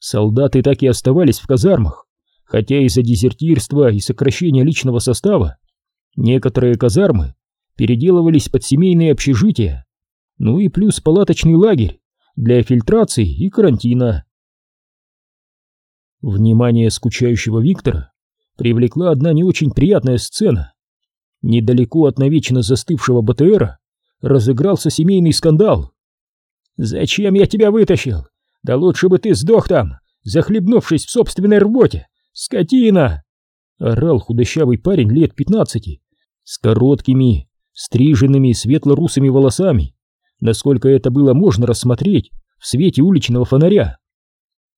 Солдаты так и оставались в казармах, хотя из-за дезертирства и сокращения личного состава некоторые казармы переделывались под семейные общежития, ну и плюс палаточный лагерь для фильтрации и карантина. Внимание скучающего Виктора привлекла одна не очень приятная сцена. Недалеко от навечно застывшего БТРа разыгрался семейный скандал. «Зачем я тебя вытащил? Да лучше бы ты сдох там, захлебнувшись в собственной рвоте! Скотина!» Орал худощавый парень лет пятнадцати, с короткими, стриженными светло-русыми волосами, насколько это было можно рассмотреть в свете уличного фонаря.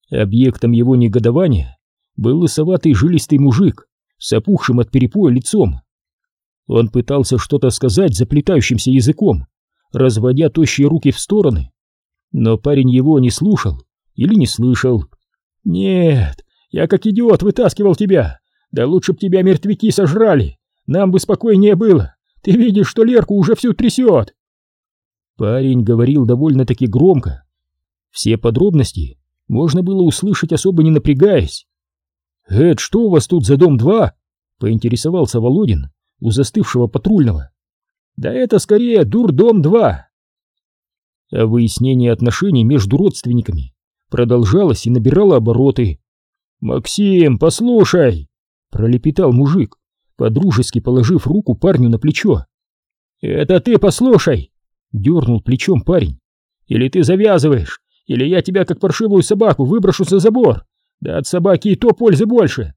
Объектом его негодования был лысоватый жилистый мужик с опухшим от перепоя лицом. Он пытался что-то сказать заплетающимся языком, разводя тощие руки в стороны. Но парень его не слушал или не слышал. «Нет, я как идиот вытаскивал тебя. Да лучше б тебя мертвяки сожрали. Нам бы спокойнее было. Ты видишь, что Лерку уже всю трясет». Парень говорил довольно-таки громко. Все подробности можно было услышать, особо не напрягаясь. «Эд, что у вас тут за дом два?» — поинтересовался Володин, у застывшего патрульного. Да это скорее дурдом-2. А выяснение отношений между родственниками продолжалось и набирало обороты. «Максим, послушай!» — пролепетал мужик, подружески положив руку парню на плечо. «Это ты послушай!» — дернул плечом парень. «Или ты завязываешь, или я тебя как паршивую собаку выброшу за забор. Да от собаки и то пользы больше.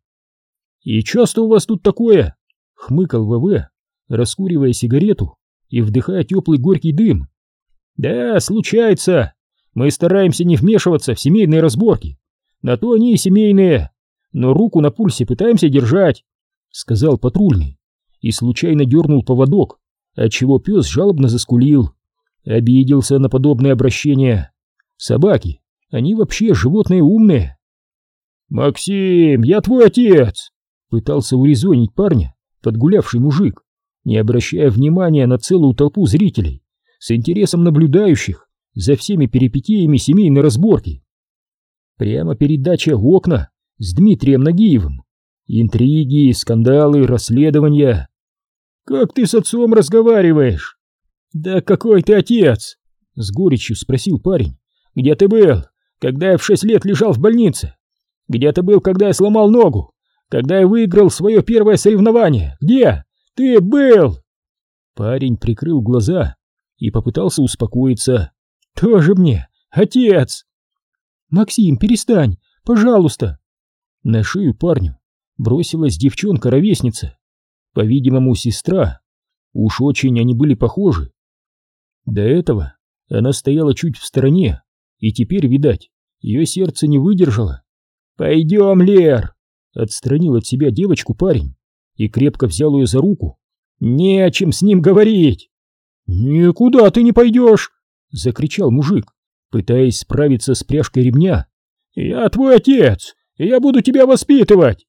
И часто у вас тут такое? Хмыкал ВВ, раскуривая сигарету и вдыхая теплый горький дым. Да, случается. Мы стараемся не вмешиваться в семейные разборки. На то они и семейные. Но руку на пульсе пытаемся держать, сказал патрульный и случайно дернул поводок, отчего пес жалобно заскулил. Обиделся на подобное обращение. Собаки, они вообще животные умные. «Максим, я твой отец!» Пытался урезонить парня, подгулявший мужик, не обращая внимания на целую толпу зрителей, с интересом наблюдающих за всеми перипетиями семейной разборки. Прямо передача «Окна» с Дмитрием Нагиевым. Интриги, скандалы, расследования. «Как ты с отцом разговариваешь?» «Да какой ты отец?» — с горечью спросил парень. «Где ты был, когда я в шесть лет лежал в больнице? Где ты был, когда я сломал ногу? Когда я выиграл свое первое соревнование? Где? Ты был?» Парень прикрыл глаза и попытался успокоиться. «Тоже мне, отец!» «Максим, перестань, пожалуйста!» На шею парню бросилась девчонка-ровесница. По-видимому, сестра. Уж очень они были похожи. До этого она стояла чуть в стороне, и теперь, видать, ее сердце не выдержало. «Пойдем, Лер!» — отстранил от себя девочку парень и крепко взял ее за руку. «Не о чем с ним говорить!» «Никуда ты не пойдешь!» — закричал мужик, пытаясь справиться с пряжкой ремня. «Я твой отец, и я буду тебя воспитывать!»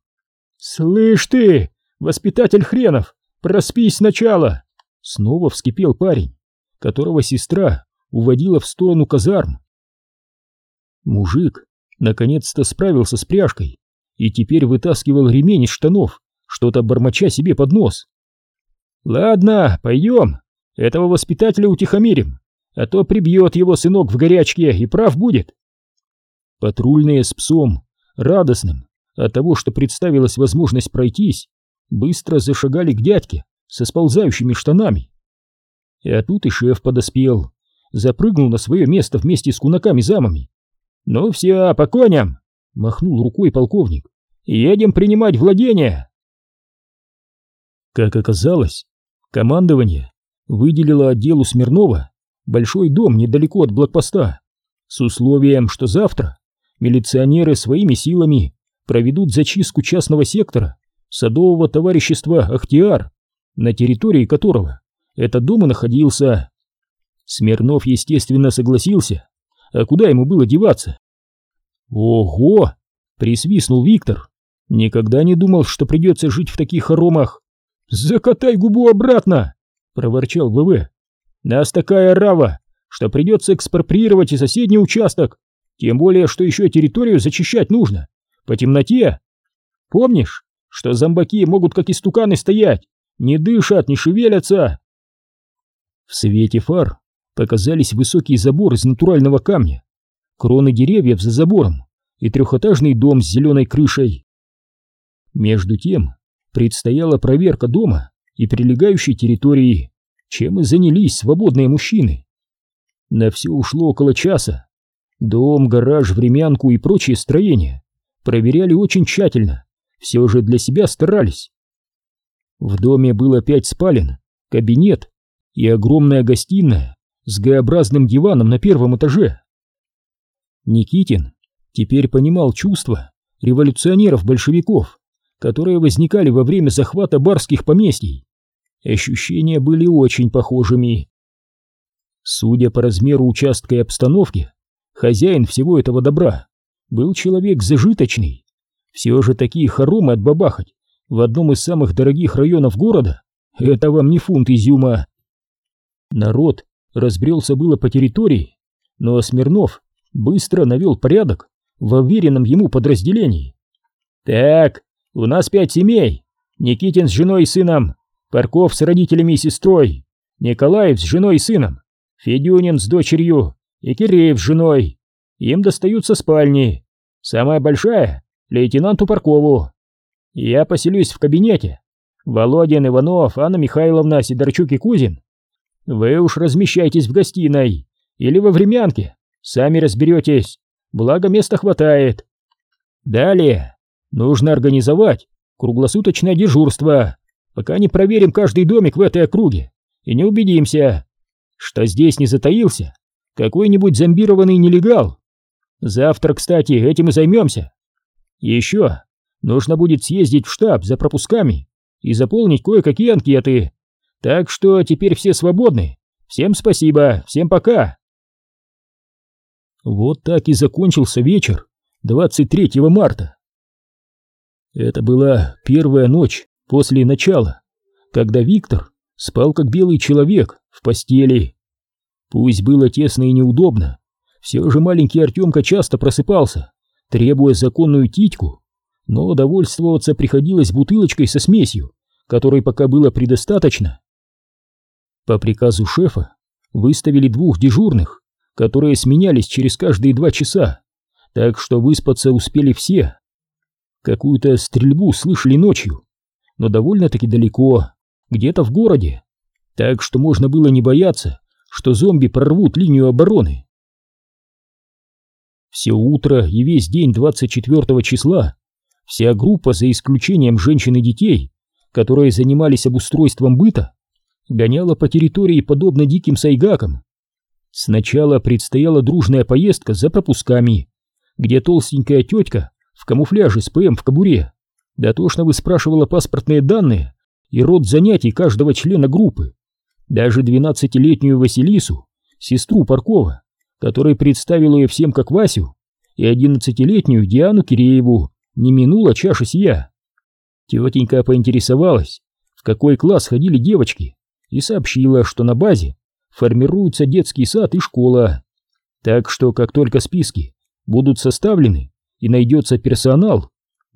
«Слышь ты, воспитатель хренов, проспись сначала!» Снова вскипел парень которого сестра уводила в сторону казарм. Мужик наконец-то справился с пряжкой и теперь вытаскивал ремень из штанов, что-то бормоча себе под нос. «Ладно, пойдем, этого воспитателя утихомирим, а то прибьет его сынок в горячке и прав будет». Патрульные с псом, радостным от того, что представилась возможность пройтись, быстро зашагали к дядьке со сползающими штанами. А тут и шеф подоспел, запрыгнул на свое место вместе с кунаками-замами. «Ну все, по коням!» — махнул рукой полковник. «Едем принимать владение!» Как оказалось, командование выделило отделу Смирнова большой дом недалеко от блокпоста с условием, что завтра милиционеры своими силами проведут зачистку частного сектора садового товарищества «Ахтиар», на территории которого этот дом и находился. Смирнов, естественно, согласился. А куда ему было деваться? Ого! Присвистнул Виктор. Никогда не думал, что придется жить в таких хоромах. Закатай губу обратно! Проворчал ВВ. Нас такая рава, что придется экспроприировать и соседний участок. Тем более, что еще территорию зачищать нужно. По темноте. Помнишь, что зомбаки могут как истуканы стоять, не дышат, не шевелятся. В свете фар показались высокий забор из натурального камня, кроны деревьев за забором и трехэтажный дом с зеленой крышей. Между тем предстояла проверка дома и прилегающей территории, чем и занялись свободные мужчины. На все ушло около часа. Дом, гараж, времянку и прочие строения проверяли очень тщательно, все же для себя старались. В доме было пять спален, кабинет и огромная гостиная с Г-образным диваном на первом этаже. Никитин теперь понимал чувства революционеров-большевиков, которые возникали во время захвата барских поместий. Ощущения были очень похожими. Судя по размеру участка и обстановке, хозяин всего этого добра был человек зажиточный. Все же такие хоромы отбабахать в одном из самых дорогих районов города — это вам не фунт изюма. Народ разбрелся было по территории, но Смирнов быстро навел порядок в уверенном ему подразделении. «Так, у нас пять семей. Никитин с женой и сыном, Парков с родителями и сестрой, Николаев с женой и сыном, Федюнин с дочерью и Киреев с женой. Им достаются спальни. Самая большая — лейтенанту Паркову. Я поселюсь в кабинете. Володин, Иванов, Анна Михайловна, Сидорчук и Кузин вы уж размещайтесь в гостиной или во времянке, сами разберетесь, благо места хватает. Далее нужно организовать круглосуточное дежурство, пока не проверим каждый домик в этой округе и не убедимся, что здесь не затаился какой-нибудь зомбированный нелегал. Завтра, кстати, этим и займемся. Еще нужно будет съездить в штаб за пропусками и заполнить кое-какие анкеты. Так что теперь все свободны. Всем спасибо, всем пока. Вот так и закончился вечер 23 марта. Это была первая ночь после начала, когда Виктор спал как белый человек в постели. Пусть было тесно и неудобно, все же маленький Артемка часто просыпался, требуя законную титьку, но довольствоваться приходилось бутылочкой со смесью, которой пока было предостаточно. По приказу шефа выставили двух дежурных, которые сменялись через каждые два часа, так что выспаться успели все. Какую-то стрельбу слышали ночью, но довольно-таки далеко, где-то в городе, так что можно было не бояться, что зомби прорвут линию обороны. Все утро и весь день 24 числа вся группа, за исключением женщин и детей, которые занимались обустройством быта, гоняла по территории подобно диким сайгакам. Сначала предстояла дружная поездка за пропусками, где толстенькая тетка в камуфляже с ПМ в кобуре дотошно выспрашивала паспортные данные и род занятий каждого члена группы. Даже двенадцатилетнюю Василису, сестру Паркова, который представил ее всем как Васю, и одиннадцатилетнюю Диану Кирееву не минула чаша сия. Тетенька поинтересовалась, в какой класс ходили девочки, и сообщила, что на базе формируются детский сад и школа. Так что, как только списки будут составлены и найдется персонал,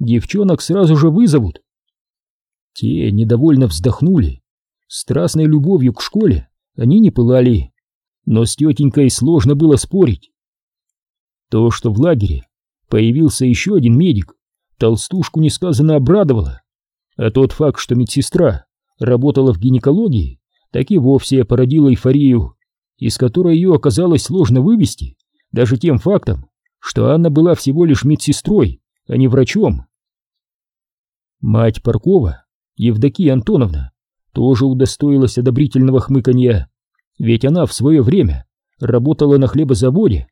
девчонок сразу же вызовут. Те недовольно вздохнули. Страстной любовью к школе они не пылали, но с тетенькой сложно было спорить. То, что в лагере появился еще один медик, толстушку несказанно обрадовало, а тот факт, что медсестра работала в гинекологии, так и вовсе породила эйфорию, из которой ее оказалось сложно вывести, даже тем фактом, что Анна была всего лишь медсестрой, а не врачом. Мать Паркова, Евдокия Антоновна, тоже удостоилась одобрительного хмыканья, ведь она в свое время работала на хлебозаводе,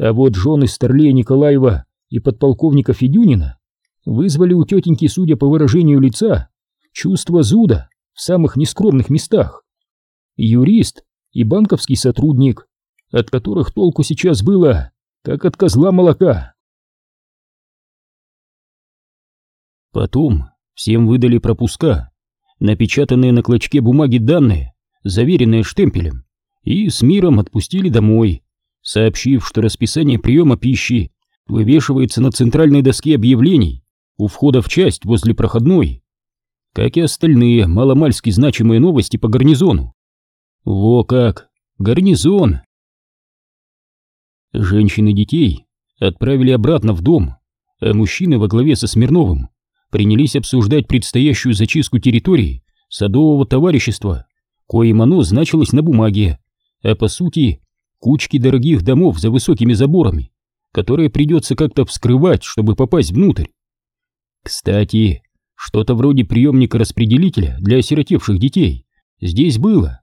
а вот жены Старлея Николаева и подполковника Федюнина вызвали у тетеньки, судя по выражению лица, чувство зуда в самых нескромных местах. Юрист и банковский сотрудник, от которых толку сейчас было, как от козла молока. Потом всем выдали пропуска, напечатанные на клочке бумаги данные, заверенные штемпелем, и с миром отпустили домой, сообщив, что расписание приема пищи вывешивается на центральной доске объявлений у входа в часть возле проходной, как и остальные маломальски значимые новости по гарнизону. Во как! Гарнизон! Женщин и детей отправили обратно в дом, а мужчины во главе со Смирновым принялись обсуждать предстоящую зачистку территории садового товарищества, коим оно значилось на бумаге, а по сути кучки дорогих домов за высокими заборами, которые придется как-то вскрывать, чтобы попасть внутрь. Кстати, что-то вроде приемника-распределителя для осиротевших детей здесь было.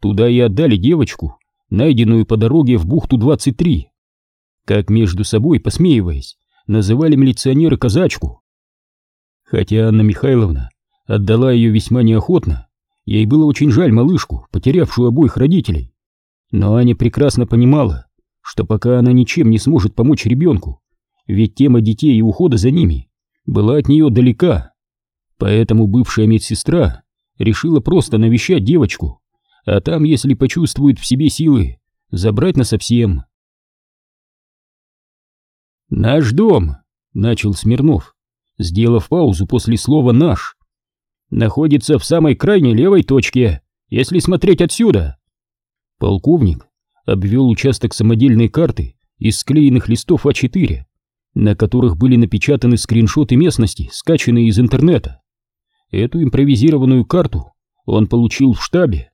Туда и отдали девочку, найденную по дороге в бухту 23. Как между собой, посмеиваясь, называли милиционеры казачку. Хотя Анна Михайловна отдала ее весьма неохотно, ей было очень жаль малышку, потерявшую обоих родителей. Но Аня прекрасно понимала, что пока она ничем не сможет помочь ребенку, ведь тема детей и ухода за ними была от нее далека. Поэтому бывшая медсестра решила просто навещать девочку, а там, если почувствует в себе силы, забрать насовсем. «Наш дом», — начал Смирнов, сделав паузу после слова «наш», находится в самой крайней левой точке, если смотреть отсюда. Полковник обвел участок самодельной карты из склеенных листов А4, на которых были напечатаны скриншоты местности, скачанные из интернета. Эту импровизированную карту он получил в штабе.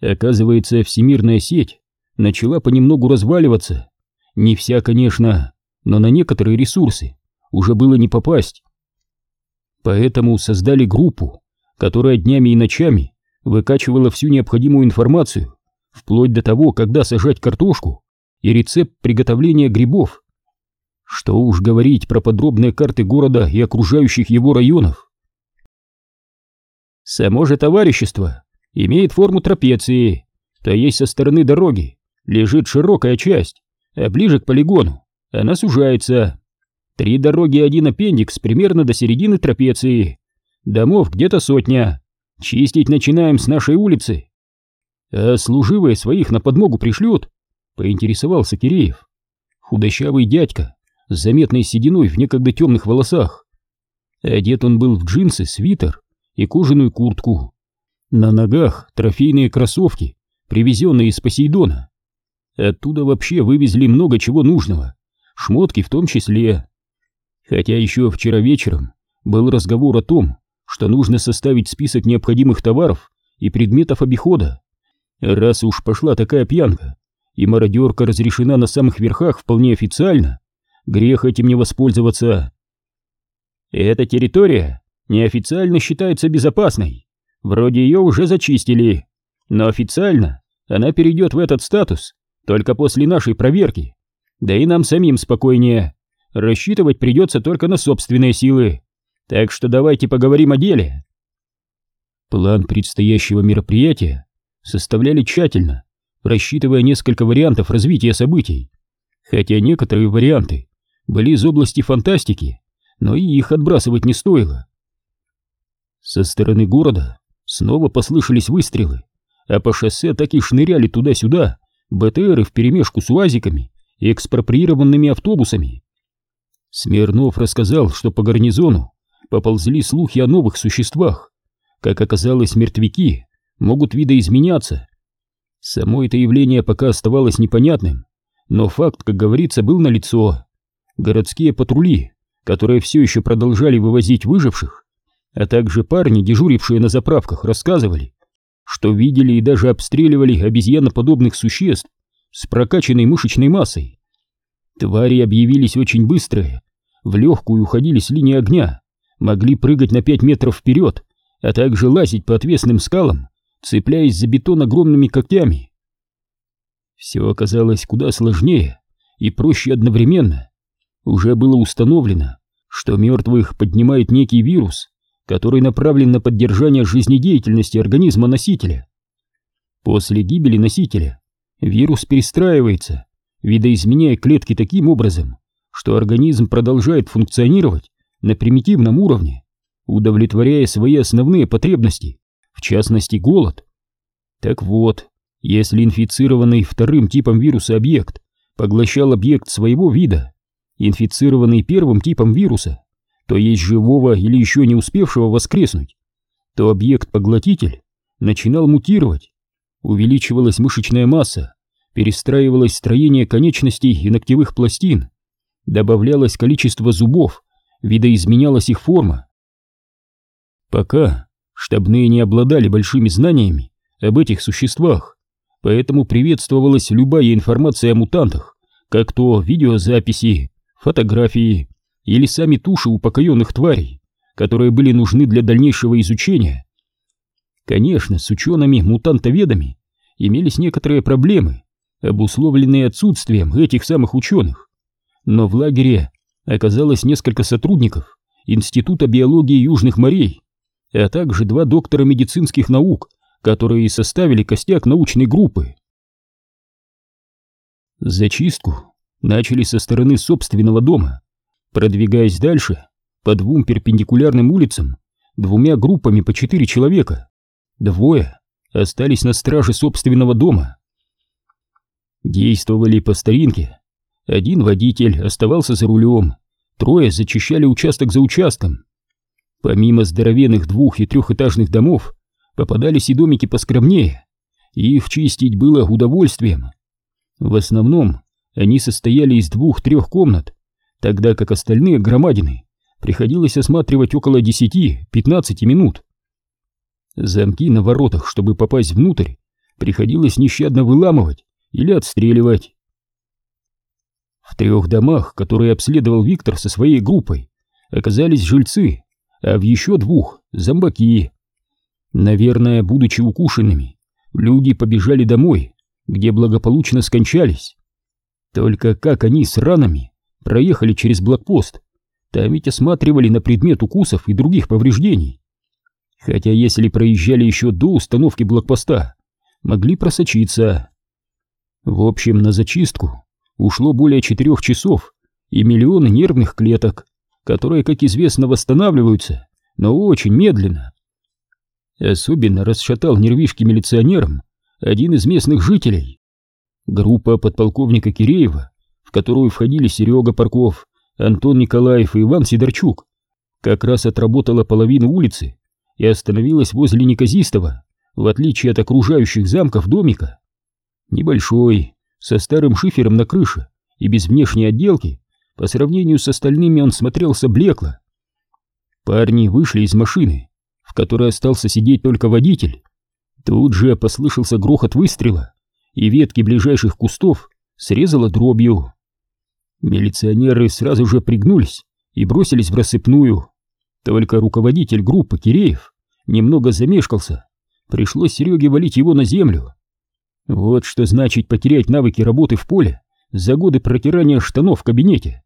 Оказывается, всемирная сеть начала понемногу разваливаться. Не вся, конечно, но на некоторые ресурсы уже было не попасть. Поэтому создали группу, которая днями и ночами выкачивала всю необходимую информацию, вплоть до того, когда сажать картошку и рецепт приготовления грибов. Что уж говорить про подробные карты города и окружающих его районов. Само же товарищество имеет форму трапеции, то есть со стороны дороги лежит широкая часть, а ближе к полигону она сужается. Три дороги и один аппендикс примерно до середины трапеции. Домов где-то сотня. Чистить начинаем с нашей улицы. А служивые своих на подмогу пришлют? Поинтересовался Киреев. Худощавый дядька с заметной сединой в некогда темных волосах. Одет он был в джинсы, свитер и кожаную куртку. На ногах трофейные кроссовки, привезенные из Посейдона. Оттуда вообще вывезли много чего нужного, шмотки в том числе. Хотя еще вчера вечером был разговор о том, что нужно составить список необходимых товаров и предметов обихода. Раз уж пошла такая пьянка, и мародерка разрешена на самых верхах вполне официально, грех этим не воспользоваться. Эта территория неофициально считается безопасной, вроде ее уже зачистили, но официально она перейдет в этот статус только после нашей проверки, да и нам самим спокойнее. Рассчитывать придется только на собственные силы. Так что давайте поговорим о деле. План предстоящего мероприятия составляли тщательно, рассчитывая несколько вариантов развития событий. Хотя некоторые варианты были из области фантастики, но и их отбрасывать не стоило. Со стороны города снова послышались выстрелы, а по шоссе так и шныряли туда-сюда БТРы вперемешку с УАЗиками и экспроприированными автобусами. Смирнов рассказал, что по гарнизону поползли слухи о новых существах. Как оказалось, мертвяки могут видоизменяться. Само это явление пока оставалось непонятным, но факт, как говорится, был налицо. Городские патрули, которые все еще продолжали вывозить выживших, а также парни, дежурившие на заправках, рассказывали, что видели и даже обстреливали обезьяноподобных существ с прокачанной мышечной массой. Твари объявились очень быстрые, в легкую уходили с линии огня, могли прыгать на пять метров вперед, а также лазить по отвесным скалам, цепляясь за бетон огромными когтями. Все оказалось куда сложнее и проще одновременно. Уже было установлено, что мертвых поднимает некий вирус, который направлен на поддержание жизнедеятельности организма носителя. После гибели носителя вирус перестраивается, видоизменяя клетки таким образом, что организм продолжает функционировать на примитивном уровне, удовлетворяя свои основные потребности, в частности голод. Так вот, если инфицированный вторым типом вируса объект поглощал объект своего вида, инфицированный первым типом вируса, то есть живого или еще не успевшего воскреснуть, то объект-поглотитель начинал мутировать, увеличивалась мышечная масса, перестраивалось строение конечностей и ногтевых пластин, добавлялось количество зубов, видоизменялась их форма. Пока штабные не обладали большими знаниями об этих существах, поэтому приветствовалась любая информация о мутантах, как то видеозаписи, фотографии или сами туши упокоенных тварей, которые были нужны для дальнейшего изучения. Конечно, с учеными-мутантоведами имелись некоторые проблемы, обусловленные отсутствием этих самых ученых. Но в лагере оказалось несколько сотрудников Института биологии Южных морей, а также два доктора медицинских наук, которые составили костяк научной группы. Зачистку начали со стороны собственного дома, продвигаясь дальше по двум перпендикулярным улицам двумя группами по четыре человека. Двое остались на страже собственного дома. Действовали по старинке. Один водитель оставался за рулем, трое зачищали участок за участком. Помимо здоровенных двух- и трехэтажных домов, попадались и домики поскромнее, и их чистить было удовольствием. В основном они состояли из двух-трех комнат, тогда как остальные громадины приходилось осматривать около 10-15 минут. Замки на воротах, чтобы попасть внутрь, приходилось нещадно выламывать или отстреливать. В трех домах, которые обследовал Виктор со своей группой, оказались жильцы, а в еще двух — зомбаки. Наверное, будучи укушенными, люди побежали домой, где благополучно скончались. Только как они с ранами проехали через блокпост, там ведь осматривали на предмет укусов и других повреждений. Хотя если проезжали еще до установки блокпоста, могли просочиться. В общем, на зачистку ушло более четырех часов и миллионы нервных клеток, которые, как известно, восстанавливаются, но очень медленно. Особенно расшатал нервишки милиционерам один из местных жителей. Группа подполковника Киреева, в которую входили Серега Парков, Антон Николаев и Иван Сидорчук, как раз отработала половину улицы и остановилась возле Неказистого, в отличие от окружающих замков домика. Небольшой, со старым шифером на крыше и без внешней отделки, по сравнению с остальными он смотрелся блекло. Парни вышли из машины, в которой остался сидеть только водитель. Тут же послышался грохот выстрела, и ветки ближайших кустов срезало дробью. Милиционеры сразу же пригнулись и бросились в рассыпную. Только руководитель группы Киреев немного замешкался. Пришлось Сереге валить его на землю. Вот что значит потерять навыки работы в поле за годы протирания штанов в кабинете.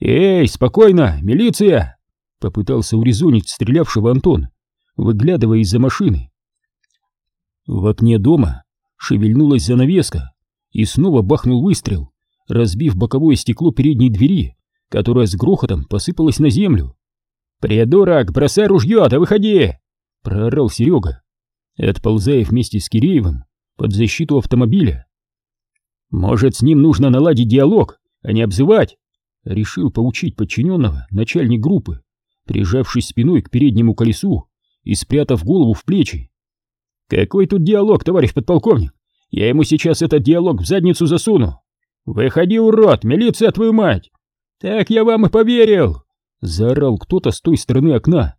«Эй, спокойно, милиция!» — попытался урезонить стрелявшего Антон, выглядывая из-за машины. В окне дома шевельнулась занавеска, и снова бахнул выстрел, разбив боковое стекло передней двери, которая с грохотом посыпалась на землю. «Придурок, бросай ружье, да выходи!» — проорал Серега, отползая вместе с Киреевым под защиту автомобиля. «Может, с ним нужно наладить диалог, а не обзывать?» — решил поучить подчиненного начальник группы, прижавшись спиной к переднему колесу и спрятав голову в плечи. «Какой тут диалог, товарищ подполковник? Я ему сейчас этот диалог в задницу засуну!» «Выходи, урод, милиция, твою мать!» «Так я вам и поверил!» Заорал кто-то с той стороны окна.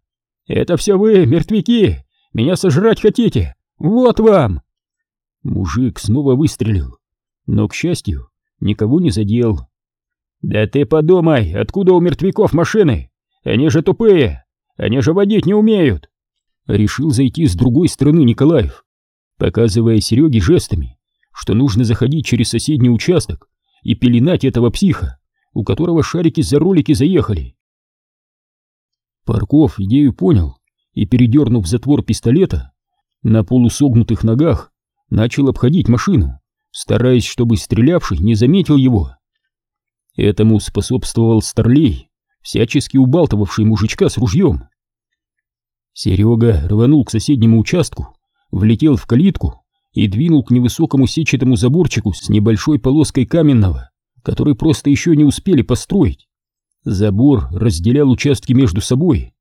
«Это все вы, мертвяки! Меня сожрать хотите? Вот вам!» Мужик снова выстрелил, но, к счастью, никого не задел. «Да ты подумай, откуда у мертвяков машины? Они же тупые, они же водить не умеют!» Решил зайти с другой стороны Николаев, показывая Сереге жестами, что нужно заходить через соседний участок и пеленать этого психа, у которого шарики за ролики заехали. Парков идею понял и, передернув затвор пистолета, на полусогнутых ногах начал обходить машину, стараясь, чтобы стрелявший не заметил его. Этому способствовал Старлей, всячески убалтывавший мужичка с ружьем. Серега рванул к соседнему участку, влетел в калитку и двинул к невысокому сетчатому заборчику с небольшой полоской каменного, который просто еще не успели построить. Забор разделял участки между собой.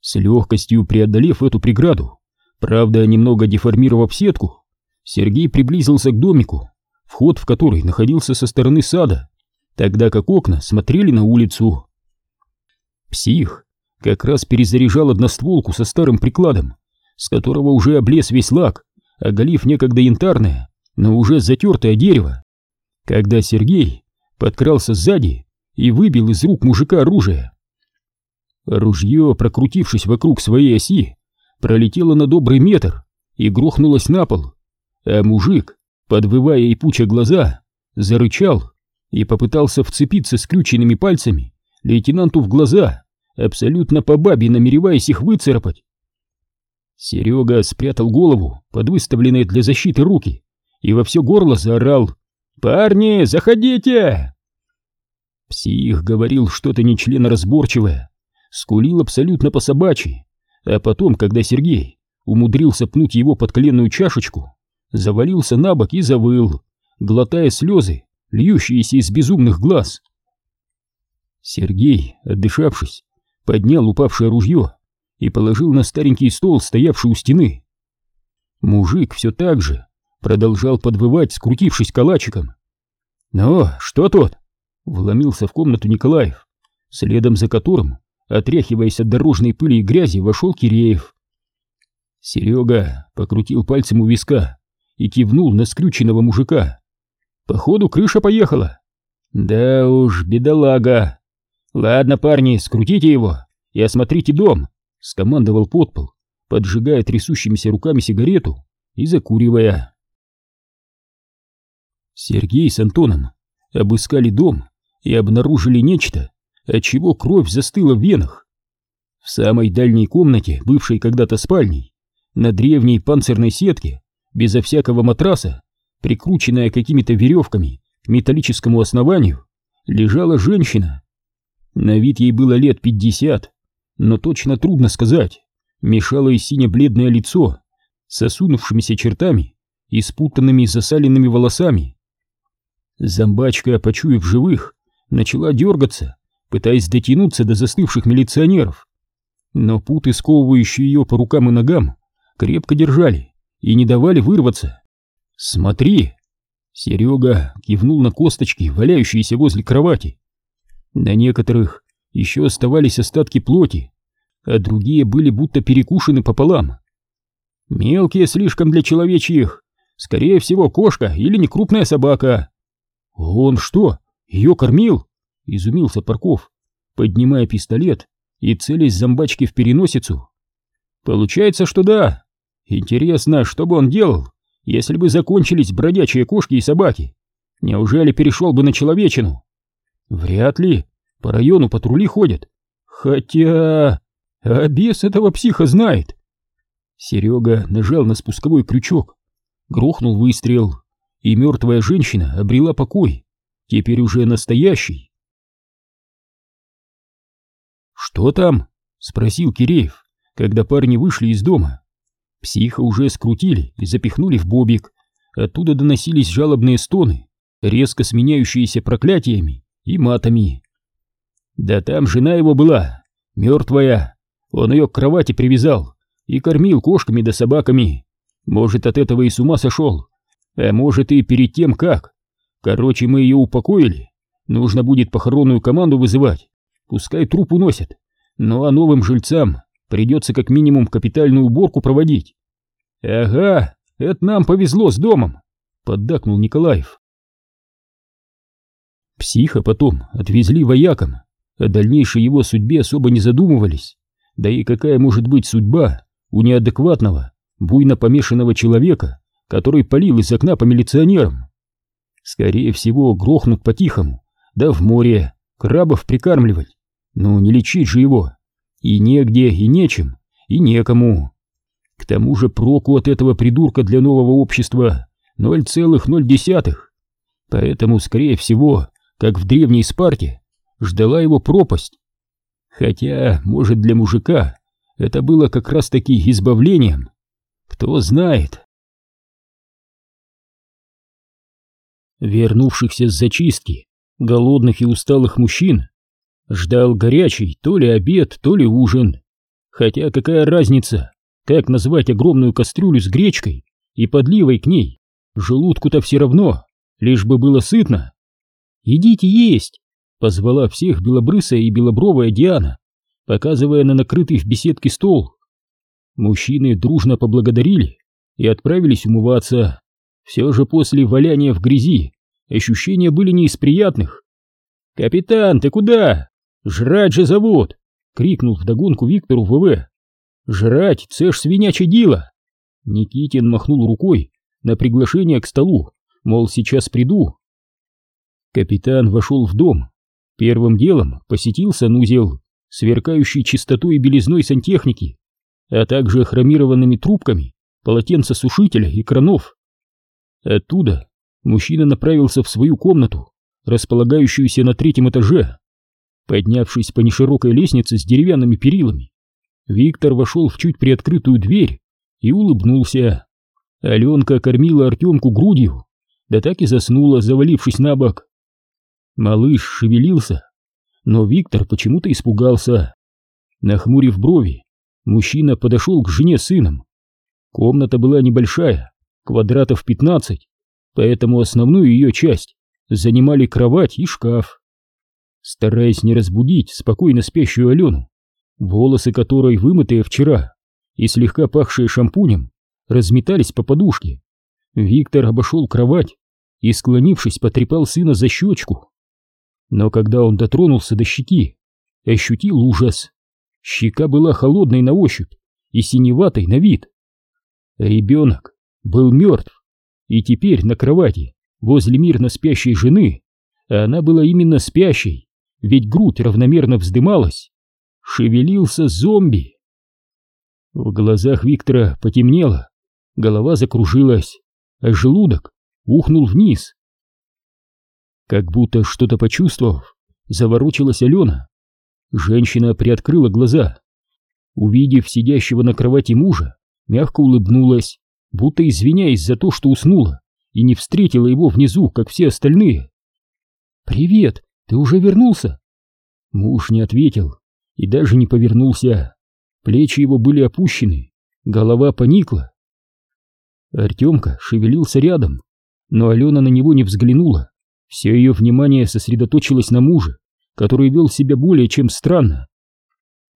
С легкостью преодолев эту преграду, правда, немного деформировав сетку, Сергей приблизился к домику, вход в который находился со стороны сада, тогда как окна смотрели на улицу. Псих как раз перезаряжал одностволку со старым прикладом, с которого уже облез весь лак, оголив некогда янтарное, но уже затертое дерево. Когда Сергей подкрался сзади и выбил из рук мужика оружие. Ружье, прокрутившись вокруг своей оси, пролетело на добрый метр и грохнулось на пол, а мужик, подвывая и пуча глаза, зарычал и попытался вцепиться скрюченными пальцами лейтенанту в глаза, абсолютно по бабе намереваясь их выцарапать. Серега спрятал голову под выставленные для защиты руки и во все горло заорал «Парни, заходите!» Псих говорил что-то нечленоразборчивое, скулил абсолютно по-собачьи, а потом, когда Сергей умудрился пнуть его под коленную чашечку, завалился на бок и завыл, глотая слезы, льющиеся из безумных глаз. Сергей, отдышавшись, поднял упавшее ружье и положил на старенький стол, стоявший у стены. Мужик все так же продолжал подвывать, скрутившись калачиком. «Ну, что тут?» — вломился в комнату Николаев, следом за которым, отряхиваясь от дорожной пыли и грязи, вошел Киреев. Серега покрутил пальцем у виска и кивнул на скрюченного мужика. «Походу, крыша поехала!» Да уж, бедолага. Ладно, парни, скрутите его и осмотрите дом, скомандовал подпол, поджигая трясущимися руками сигарету и закуривая. Сергей с Антоном обыскали дом и обнаружили нечто, от чего кровь застыла в венах. В самой дальней комнате, бывшей когда-то спальней, на древней панцирной сетке, безо всякого матраса, прикрученная какими-то веревками к металлическому основанию, лежала женщина. На вид ей было лет пятьдесят, но точно трудно сказать. Мешало и сине-бледное лицо с осунувшимися чертами и спутанными засаленными волосами. Зомбачка, почуяв живых, начала дергаться, пытаясь дотянуться до застывших милиционеров. Но путы, сковывающие ее по рукам и ногам, крепко держали и не давали вырваться. «Смотри!» Серега кивнул на косточки, валяющиеся возле кровати. На некоторых еще оставались остатки плоти, а другие были будто перекушены пополам. Мелкие слишком для человечьих, скорее всего, кошка или некрупная собака. Он что, ее кормил? Изумился Парков, поднимая пистолет и целясь зомбачки в переносицу. Получается, что да. Интересно, что бы он делал, если бы закончились бродячие кошки и собаки? Неужели перешел бы на человечину? Вряд ли. По району патрули ходят. Хотя... А бес этого психа знает. Серега нажал на спусковой крючок. Грохнул выстрел, и мертвая женщина обрела покой. Теперь уже настоящий. «Что там?» — спросил Киреев, когда парни вышли из дома. Психа уже скрутили и запихнули в бобик. Оттуда доносились жалобные стоны, резко сменяющиеся проклятиями и матами. Да там жена его была, мертвая. Он ее к кровати привязал и кормил кошками да собаками. Может, от этого и с ума сошел. А может, и перед тем как. Короче, мы ее упокоили. Нужно будет похоронную команду вызывать. Пускай труп уносят. Ну а новым жильцам придется как минимум капитальную уборку проводить. Ага, это нам повезло с домом, поддакнул Николаев. Психа потом отвезли воякам, о дальнейшей его судьбе особо не задумывались. Да и какая может быть судьба у неадекватного, буйно помешанного человека, который палил из окна по милиционерам? Скорее всего, грохнут по-тихому, да в море, крабов прикармливать. Ну, не лечить же его. И негде, и нечем, и некому. К тому же проку от этого придурка для нового общества 0,0. Поэтому, скорее всего, как в древней Спарте, ждала его пропасть. Хотя, может, для мужика это было как раз-таки избавлением. Кто знает. Вернувшихся с зачистки, голодных и усталых мужчин, ждал горячий то ли обед, то ли ужин. Хотя какая разница, как назвать огромную кастрюлю с гречкой и подливой к ней? Желудку-то все равно, лишь бы было сытно. «Идите есть!» — позвала всех белобрысая и белобровая Диана, показывая на накрытый в беседке стол. Мужчины дружно поблагодарили и отправились умываться. Все же после валяния в грязи ощущения были не из приятных. «Капитан, ты куда? Жрать же зовут!» — крикнул вдогонку Виктору ВВ. «Жрать, це ж свиняче дело!» Никитин махнул рукой на приглашение к столу, мол, сейчас приду. Капитан вошел в дом. Первым делом посетил санузел, сверкающий чистотой и белизной сантехники, а также хромированными трубками, полотенцесушителя и кранов. Оттуда мужчина направился в свою комнату, располагающуюся на третьем этаже. Поднявшись по неширокой лестнице с деревянными перилами, Виктор вошел в чуть приоткрытую дверь и улыбнулся. Аленка кормила Артемку грудью, да так и заснула, завалившись на бок. Малыш шевелился, но Виктор почему-то испугался. Нахмурив брови, мужчина подошел к жене с сыном. Комната была небольшая, квадратов 15, поэтому основную ее часть занимали кровать и шкаф. Стараясь не разбудить спокойно спящую Алену, волосы которой, вымытые вчера и слегка пахшие шампунем, разметались по подушке, Виктор обошел кровать и, склонившись, потрепал сына за щечку. Но когда он дотронулся до щеки, ощутил ужас. Щека была холодной на ощупь и синеватой на вид. Ребенок был мертв, и теперь на кровати, возле мирно спящей жены, а она была именно спящей, ведь грудь равномерно вздымалась, шевелился зомби. В глазах Виктора потемнело, голова закружилась, а желудок ухнул вниз. Как будто что-то почувствовав, заворочилась Алена. Женщина приоткрыла глаза. Увидев сидящего на кровати мужа, мягко улыбнулась, будто извиняясь за то, что уснула и не встретила его внизу, как все остальные. «Привет, ты уже вернулся?» Муж не ответил и даже не повернулся. Плечи его были опущены, голова поникла. Артемка шевелился рядом, но Алена на него не взглянула. Все ее внимание сосредоточилось на муже, который вел себя более чем странно.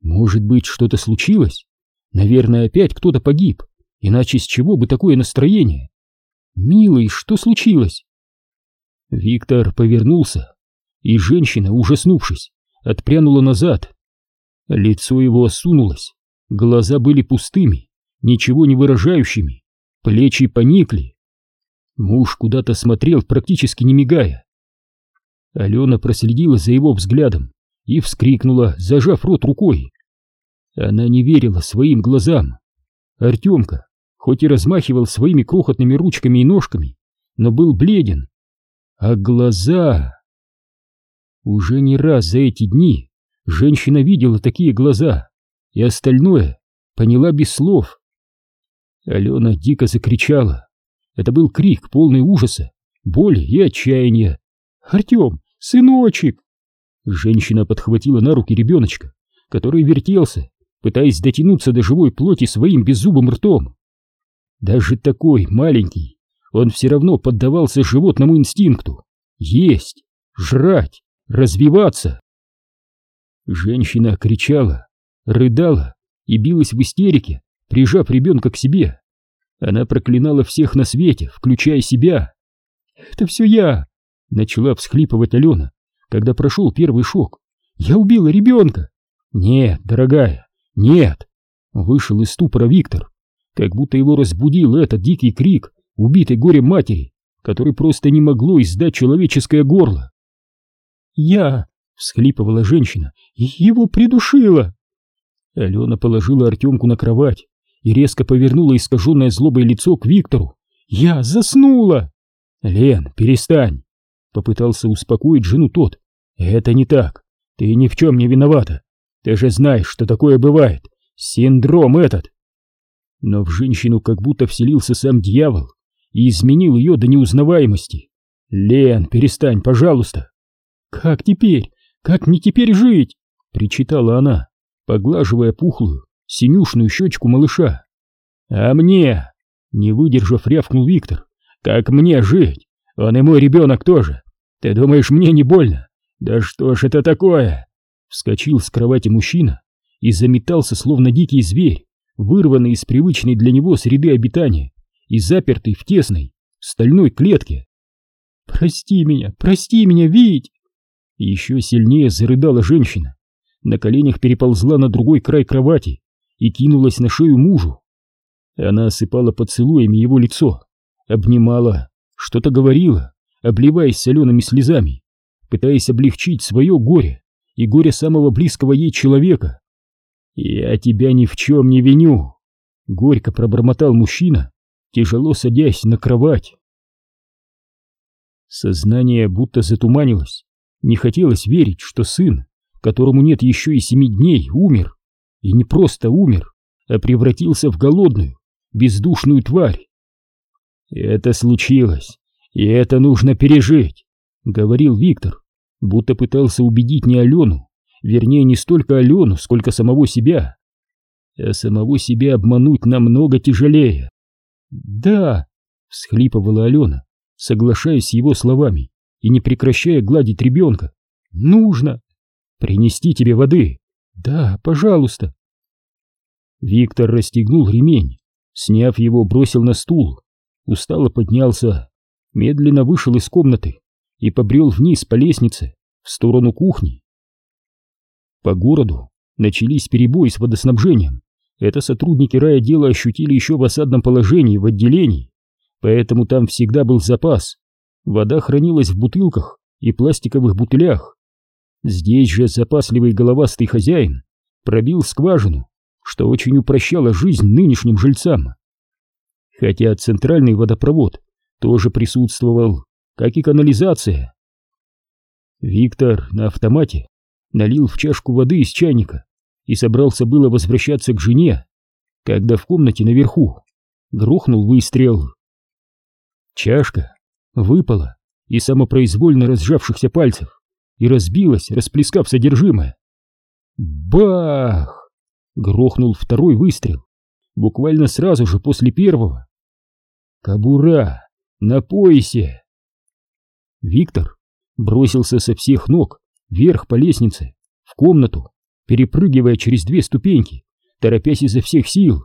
Может быть, что-то случилось? Наверное, опять кто-то погиб, иначе с чего бы такое настроение? Милый, что случилось? Виктор повернулся, и женщина, ужаснувшись, отпрянула назад. Лицо его осунулось, глаза были пустыми, ничего не выражающими, плечи поникли. Муж куда-то смотрел, практически не мигая. Алена проследила за его взглядом и вскрикнула, зажав рот рукой. Она не верила своим глазам. Артемка, хоть и размахивал своими крохотными ручками и ножками, но был бледен. А глаза... Уже не раз за эти дни женщина видела такие глаза, и остальное поняла без слов. Алена дико закричала. Это был крик, полный ужаса, боли и отчаяния. «Артем, сыночек!» Женщина подхватила на руки ребеночка, который вертелся, пытаясь дотянуться до живой плоти своим беззубым ртом. Даже такой маленький, он все равно поддавался животному инстинкту — есть, жрать, развиваться. Женщина кричала, рыдала и билась в истерике, прижав ребенка к себе. Она проклинала всех на свете, включая себя. «Это все я!» — начала всхлипывать Алена, когда прошел первый шок. «Я убила ребенка!» «Нет, дорогая, нет!» Вышел из ступора Виктор, как будто его разбудил этот дикий крик убитой горем матери, который просто не могло издать человеческое горло. «Я!» — всхлипывала женщина. «Его придушила!» Алена положила Артемку на кровать и резко повернула искаженное злобой лицо к Виктору. «Я заснула!» «Лен, перестань!» — попытался успокоить жену тот. «Это не так. Ты ни в чем не виновата. Ты же знаешь, что такое бывает. Синдром этот!» Но в женщину как будто вселился сам дьявол и изменил ее до неузнаваемости. «Лен, перестань, пожалуйста!» «Как теперь? Как мне теперь жить?» — причитала она, поглаживая пухлую, синюшную щечку малыша. «А мне?» — не выдержав, рявкнул Виктор. «Как мне жить? Он и мой ребенок тоже. Ты думаешь, мне не больно? Да что ж это такое?» Вскочил с кровати мужчина и заметался, словно дикий зверь, вырванный из привычной для него среды обитания и запертый в тесной стальной клетке. «Прости меня, прости меня, Вить!» Еще сильнее зарыдала женщина, на коленях переползла на другой край кровати и кинулась на шею мужу. Она осыпала поцелуями его лицо, обнимала, что-то говорила, обливаясь солеными слезами, пытаясь облегчить свое горе и горе самого близкого ей человека. «Я тебя ни в чем не виню», — горько пробормотал мужчина, тяжело садясь на кровать. Сознание будто затуманилось. Не хотелось верить, что сын, которому нет еще и семи дней, умер. И не просто умер, а превратился в голодную, бездушную тварь. «Это случилось, и это нужно пережить», — говорил Виктор, будто пытался убедить не Алену, вернее, не столько Алену, сколько самого себя. А самого себя обмануть намного тяжелее. «Да», — всхлипывала Алена, соглашаясь с его словами и не прекращая гладить ребенка. «Нужно! Принести тебе воды!» «Да, пожалуйста!» Виктор расстегнул ремень, сняв его, бросил на стул, устало поднялся, медленно вышел из комнаты и побрел вниз по лестнице, в сторону кухни. По городу начались перебои с водоснабжением. Это сотрудники райотдела ощутили еще в осадном положении в отделении, поэтому там всегда был запас. Вода хранилась в бутылках и пластиковых бутылях. Здесь же запасливый головастый хозяин пробил скважину, что очень упрощало жизнь нынешним жильцам. Хотя центральный водопровод тоже присутствовал, как и канализация. Виктор на автомате налил в чашку воды из чайника и собрался было возвращаться к жене, когда в комнате наверху грохнул выстрел. Чашка выпала из самопроизвольно разжавшихся пальцев и разбилась, расплескав содержимое. Бах! Грохнул второй выстрел, буквально сразу же после первого. Кабура! На поясе! Виктор бросился со всех ног вверх по лестнице, в комнату, перепрыгивая через две ступеньки, торопясь изо всех сил.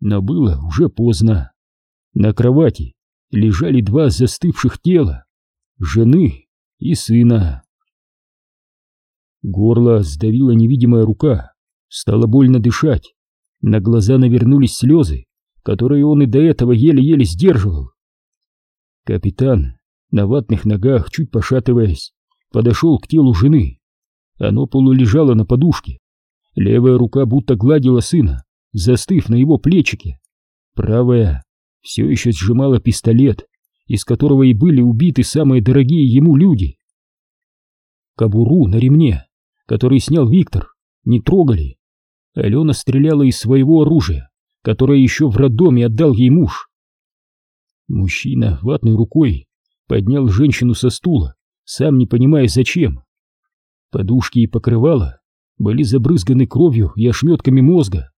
Но было уже поздно. На кровати лежали два застывших тела — жены и сына. Горло сдавила невидимая рука, стало больно дышать, на глаза навернулись слезы, которые он и до этого еле-еле сдерживал. Капитан, на ватных ногах, чуть пошатываясь, подошел к телу жены. Оно полулежало на подушке. Левая рука будто гладила сына, застыв на его плечике. Правая все еще сжимала пистолет, из которого и были убиты самые дорогие ему люди. Кобуру на ремне, который снял Виктор, не трогали. Алена стреляла из своего оружия, которое еще в роддоме отдал ей муж. Мужчина ватной рукой поднял женщину со стула, сам не понимая зачем. Подушки и покрывала были забрызганы кровью и ошметками мозга.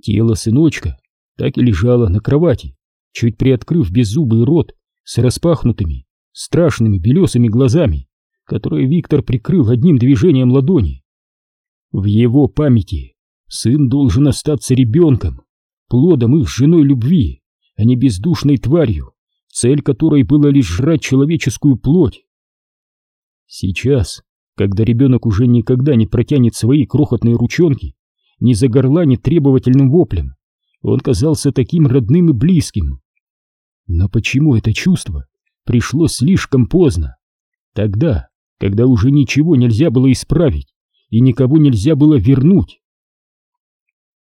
Тело сыночка так и лежало на кровати, чуть приоткрыв беззубый рот с распахнутыми, страшными белесыми глазами, которые Виктор прикрыл одним движением ладони. В его памяти сын должен остаться ребенком, плодом их женой любви, а не бездушной тварью, цель которой была лишь жрать человеческую плоть. Сейчас, когда ребенок уже никогда не протянет свои крохотные ручонки, не загорланит требовательным воплем, он казался таким родным и близким. Но почему это чувство пришло слишком поздно? Тогда, когда уже ничего нельзя было исправить и никого нельзя было вернуть.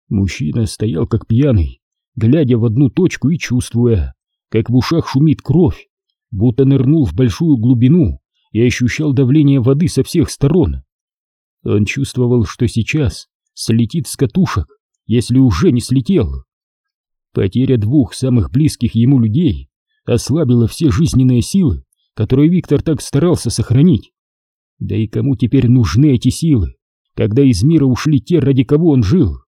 Мужчина стоял как пьяный, глядя в одну точку и чувствуя, как в ушах шумит кровь, будто нырнул в большую глубину и ощущал давление воды со всех сторон. Он чувствовал, что сейчас слетит с катушек, если уже не слетел. Потеря двух самых близких ему людей ослабила все жизненные силы, которые Виктор так старался сохранить. Да и кому теперь нужны эти силы, когда из мира ушли те, ради кого он жил?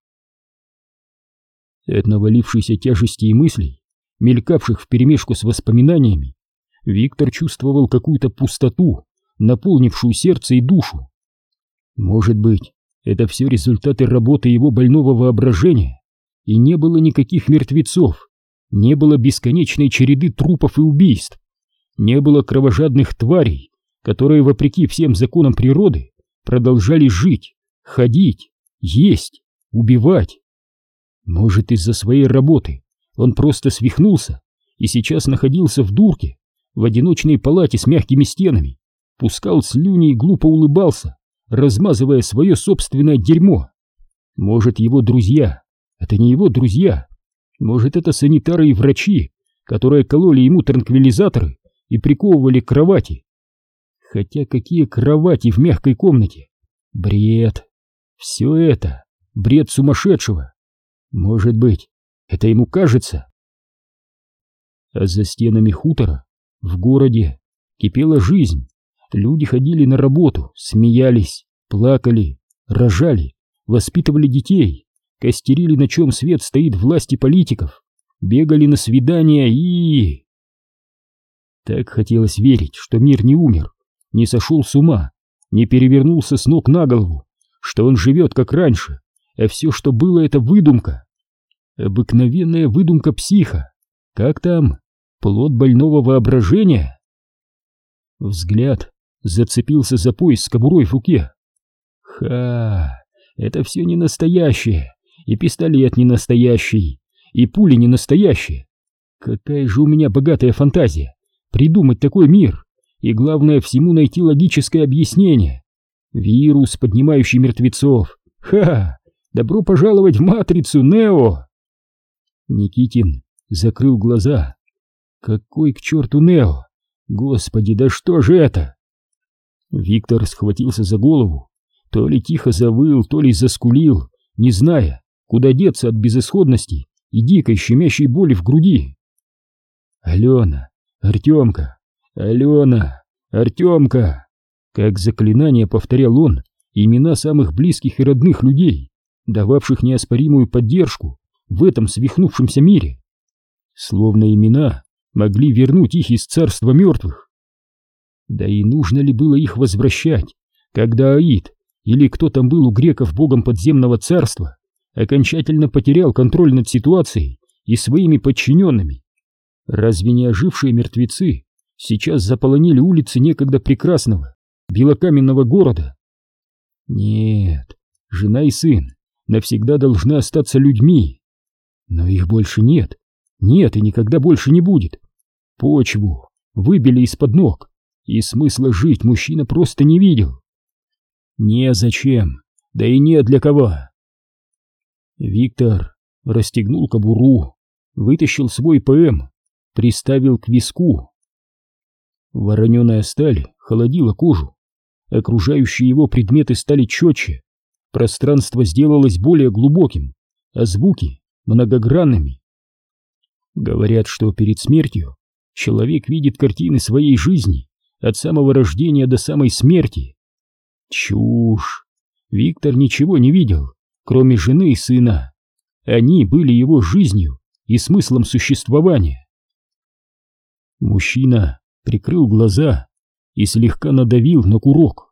От навалившейся тяжести и мыслей, мелькавших вперемешку с воспоминаниями, Виктор чувствовал какую-то пустоту, наполнившую сердце и душу. Может быть, это все результаты работы его больного воображения, и не было никаких мертвецов, не было бесконечной череды трупов и убийств, не было кровожадных тварей, которые, вопреки всем законам природы, продолжали жить, ходить, есть, убивать. Может, из-за своей работы он просто свихнулся и сейчас находился в дурке, в одиночной палате с мягкими стенами, пускал слюни и глупо улыбался, размазывая свое собственное дерьмо. Может, его друзья — это не его друзья. Может, это санитары и врачи, которые кололи ему транквилизаторы и приковывали к кровати. Хотя какие кровати в мягкой комнате? Бред. Все это бред сумасшедшего. Может быть, это ему кажется? А за стенами хутора, в городе, кипела жизнь. Люди ходили на работу, смеялись, плакали, рожали, воспитывали детей, костерили, на чем свет стоит власти политиков, бегали на свидания и... Так хотелось верить, что мир не умер, не сошел с ума, не перевернулся с ног на голову, что он живет как раньше, а все, что было, это выдумка. Обыкновенная выдумка психа. Как там? Плод больного воображения? Взгляд зацепился за пояс с кобурой в руке. Ха, это все не настоящее, и пистолет не настоящий, и пули не настоящие. Какая же у меня богатая фантазия придумать такой мир, и главное всему найти логическое объяснение. Вирус, поднимающий мертвецов. Ха! Добро пожаловать в матрицу, Нео! Никитин закрыл глаза. Какой к черту Нео? Господи, да что же это? Виктор схватился за голову, то ли тихо завыл, то ли заскулил, не зная, куда деться от безысходности и дикой щемящей боли в груди. Алена, Артемка, Алена, Артемка! Как заклинание повторял он имена самых близких и родных людей, дававших неоспоримую поддержку в этом свихнувшемся мире. Словно имена могли вернуть их из царства мертвых. Да и нужно ли было их возвращать, когда Аид или кто там был у греков богом подземного царства окончательно потерял контроль над ситуацией и своими подчиненными? Разве не ожившие мертвецы сейчас заполонили улицы некогда прекрасного белокаменного города? Нет, жена и сын навсегда должны остаться людьми. Но их больше нет. Нет и никогда больше не будет. Почву выбили из-под ног, и смысла жить мужчина просто не видел. Незачем, да и не для кого. Виктор расстегнул кобуру, вытащил свой ПМ, приставил к виску. Вороненая сталь холодила кожу, окружающие его предметы стали четче, пространство сделалось более глубоким, а звуки многогранными. Говорят, что перед смертью человек видит картины своей жизни от самого рождения до самой смерти. Чушь! Виктор ничего не видел, кроме жены и сына. Они были его жизнью и смыслом существования. Мужчина прикрыл глаза и слегка надавил на курок.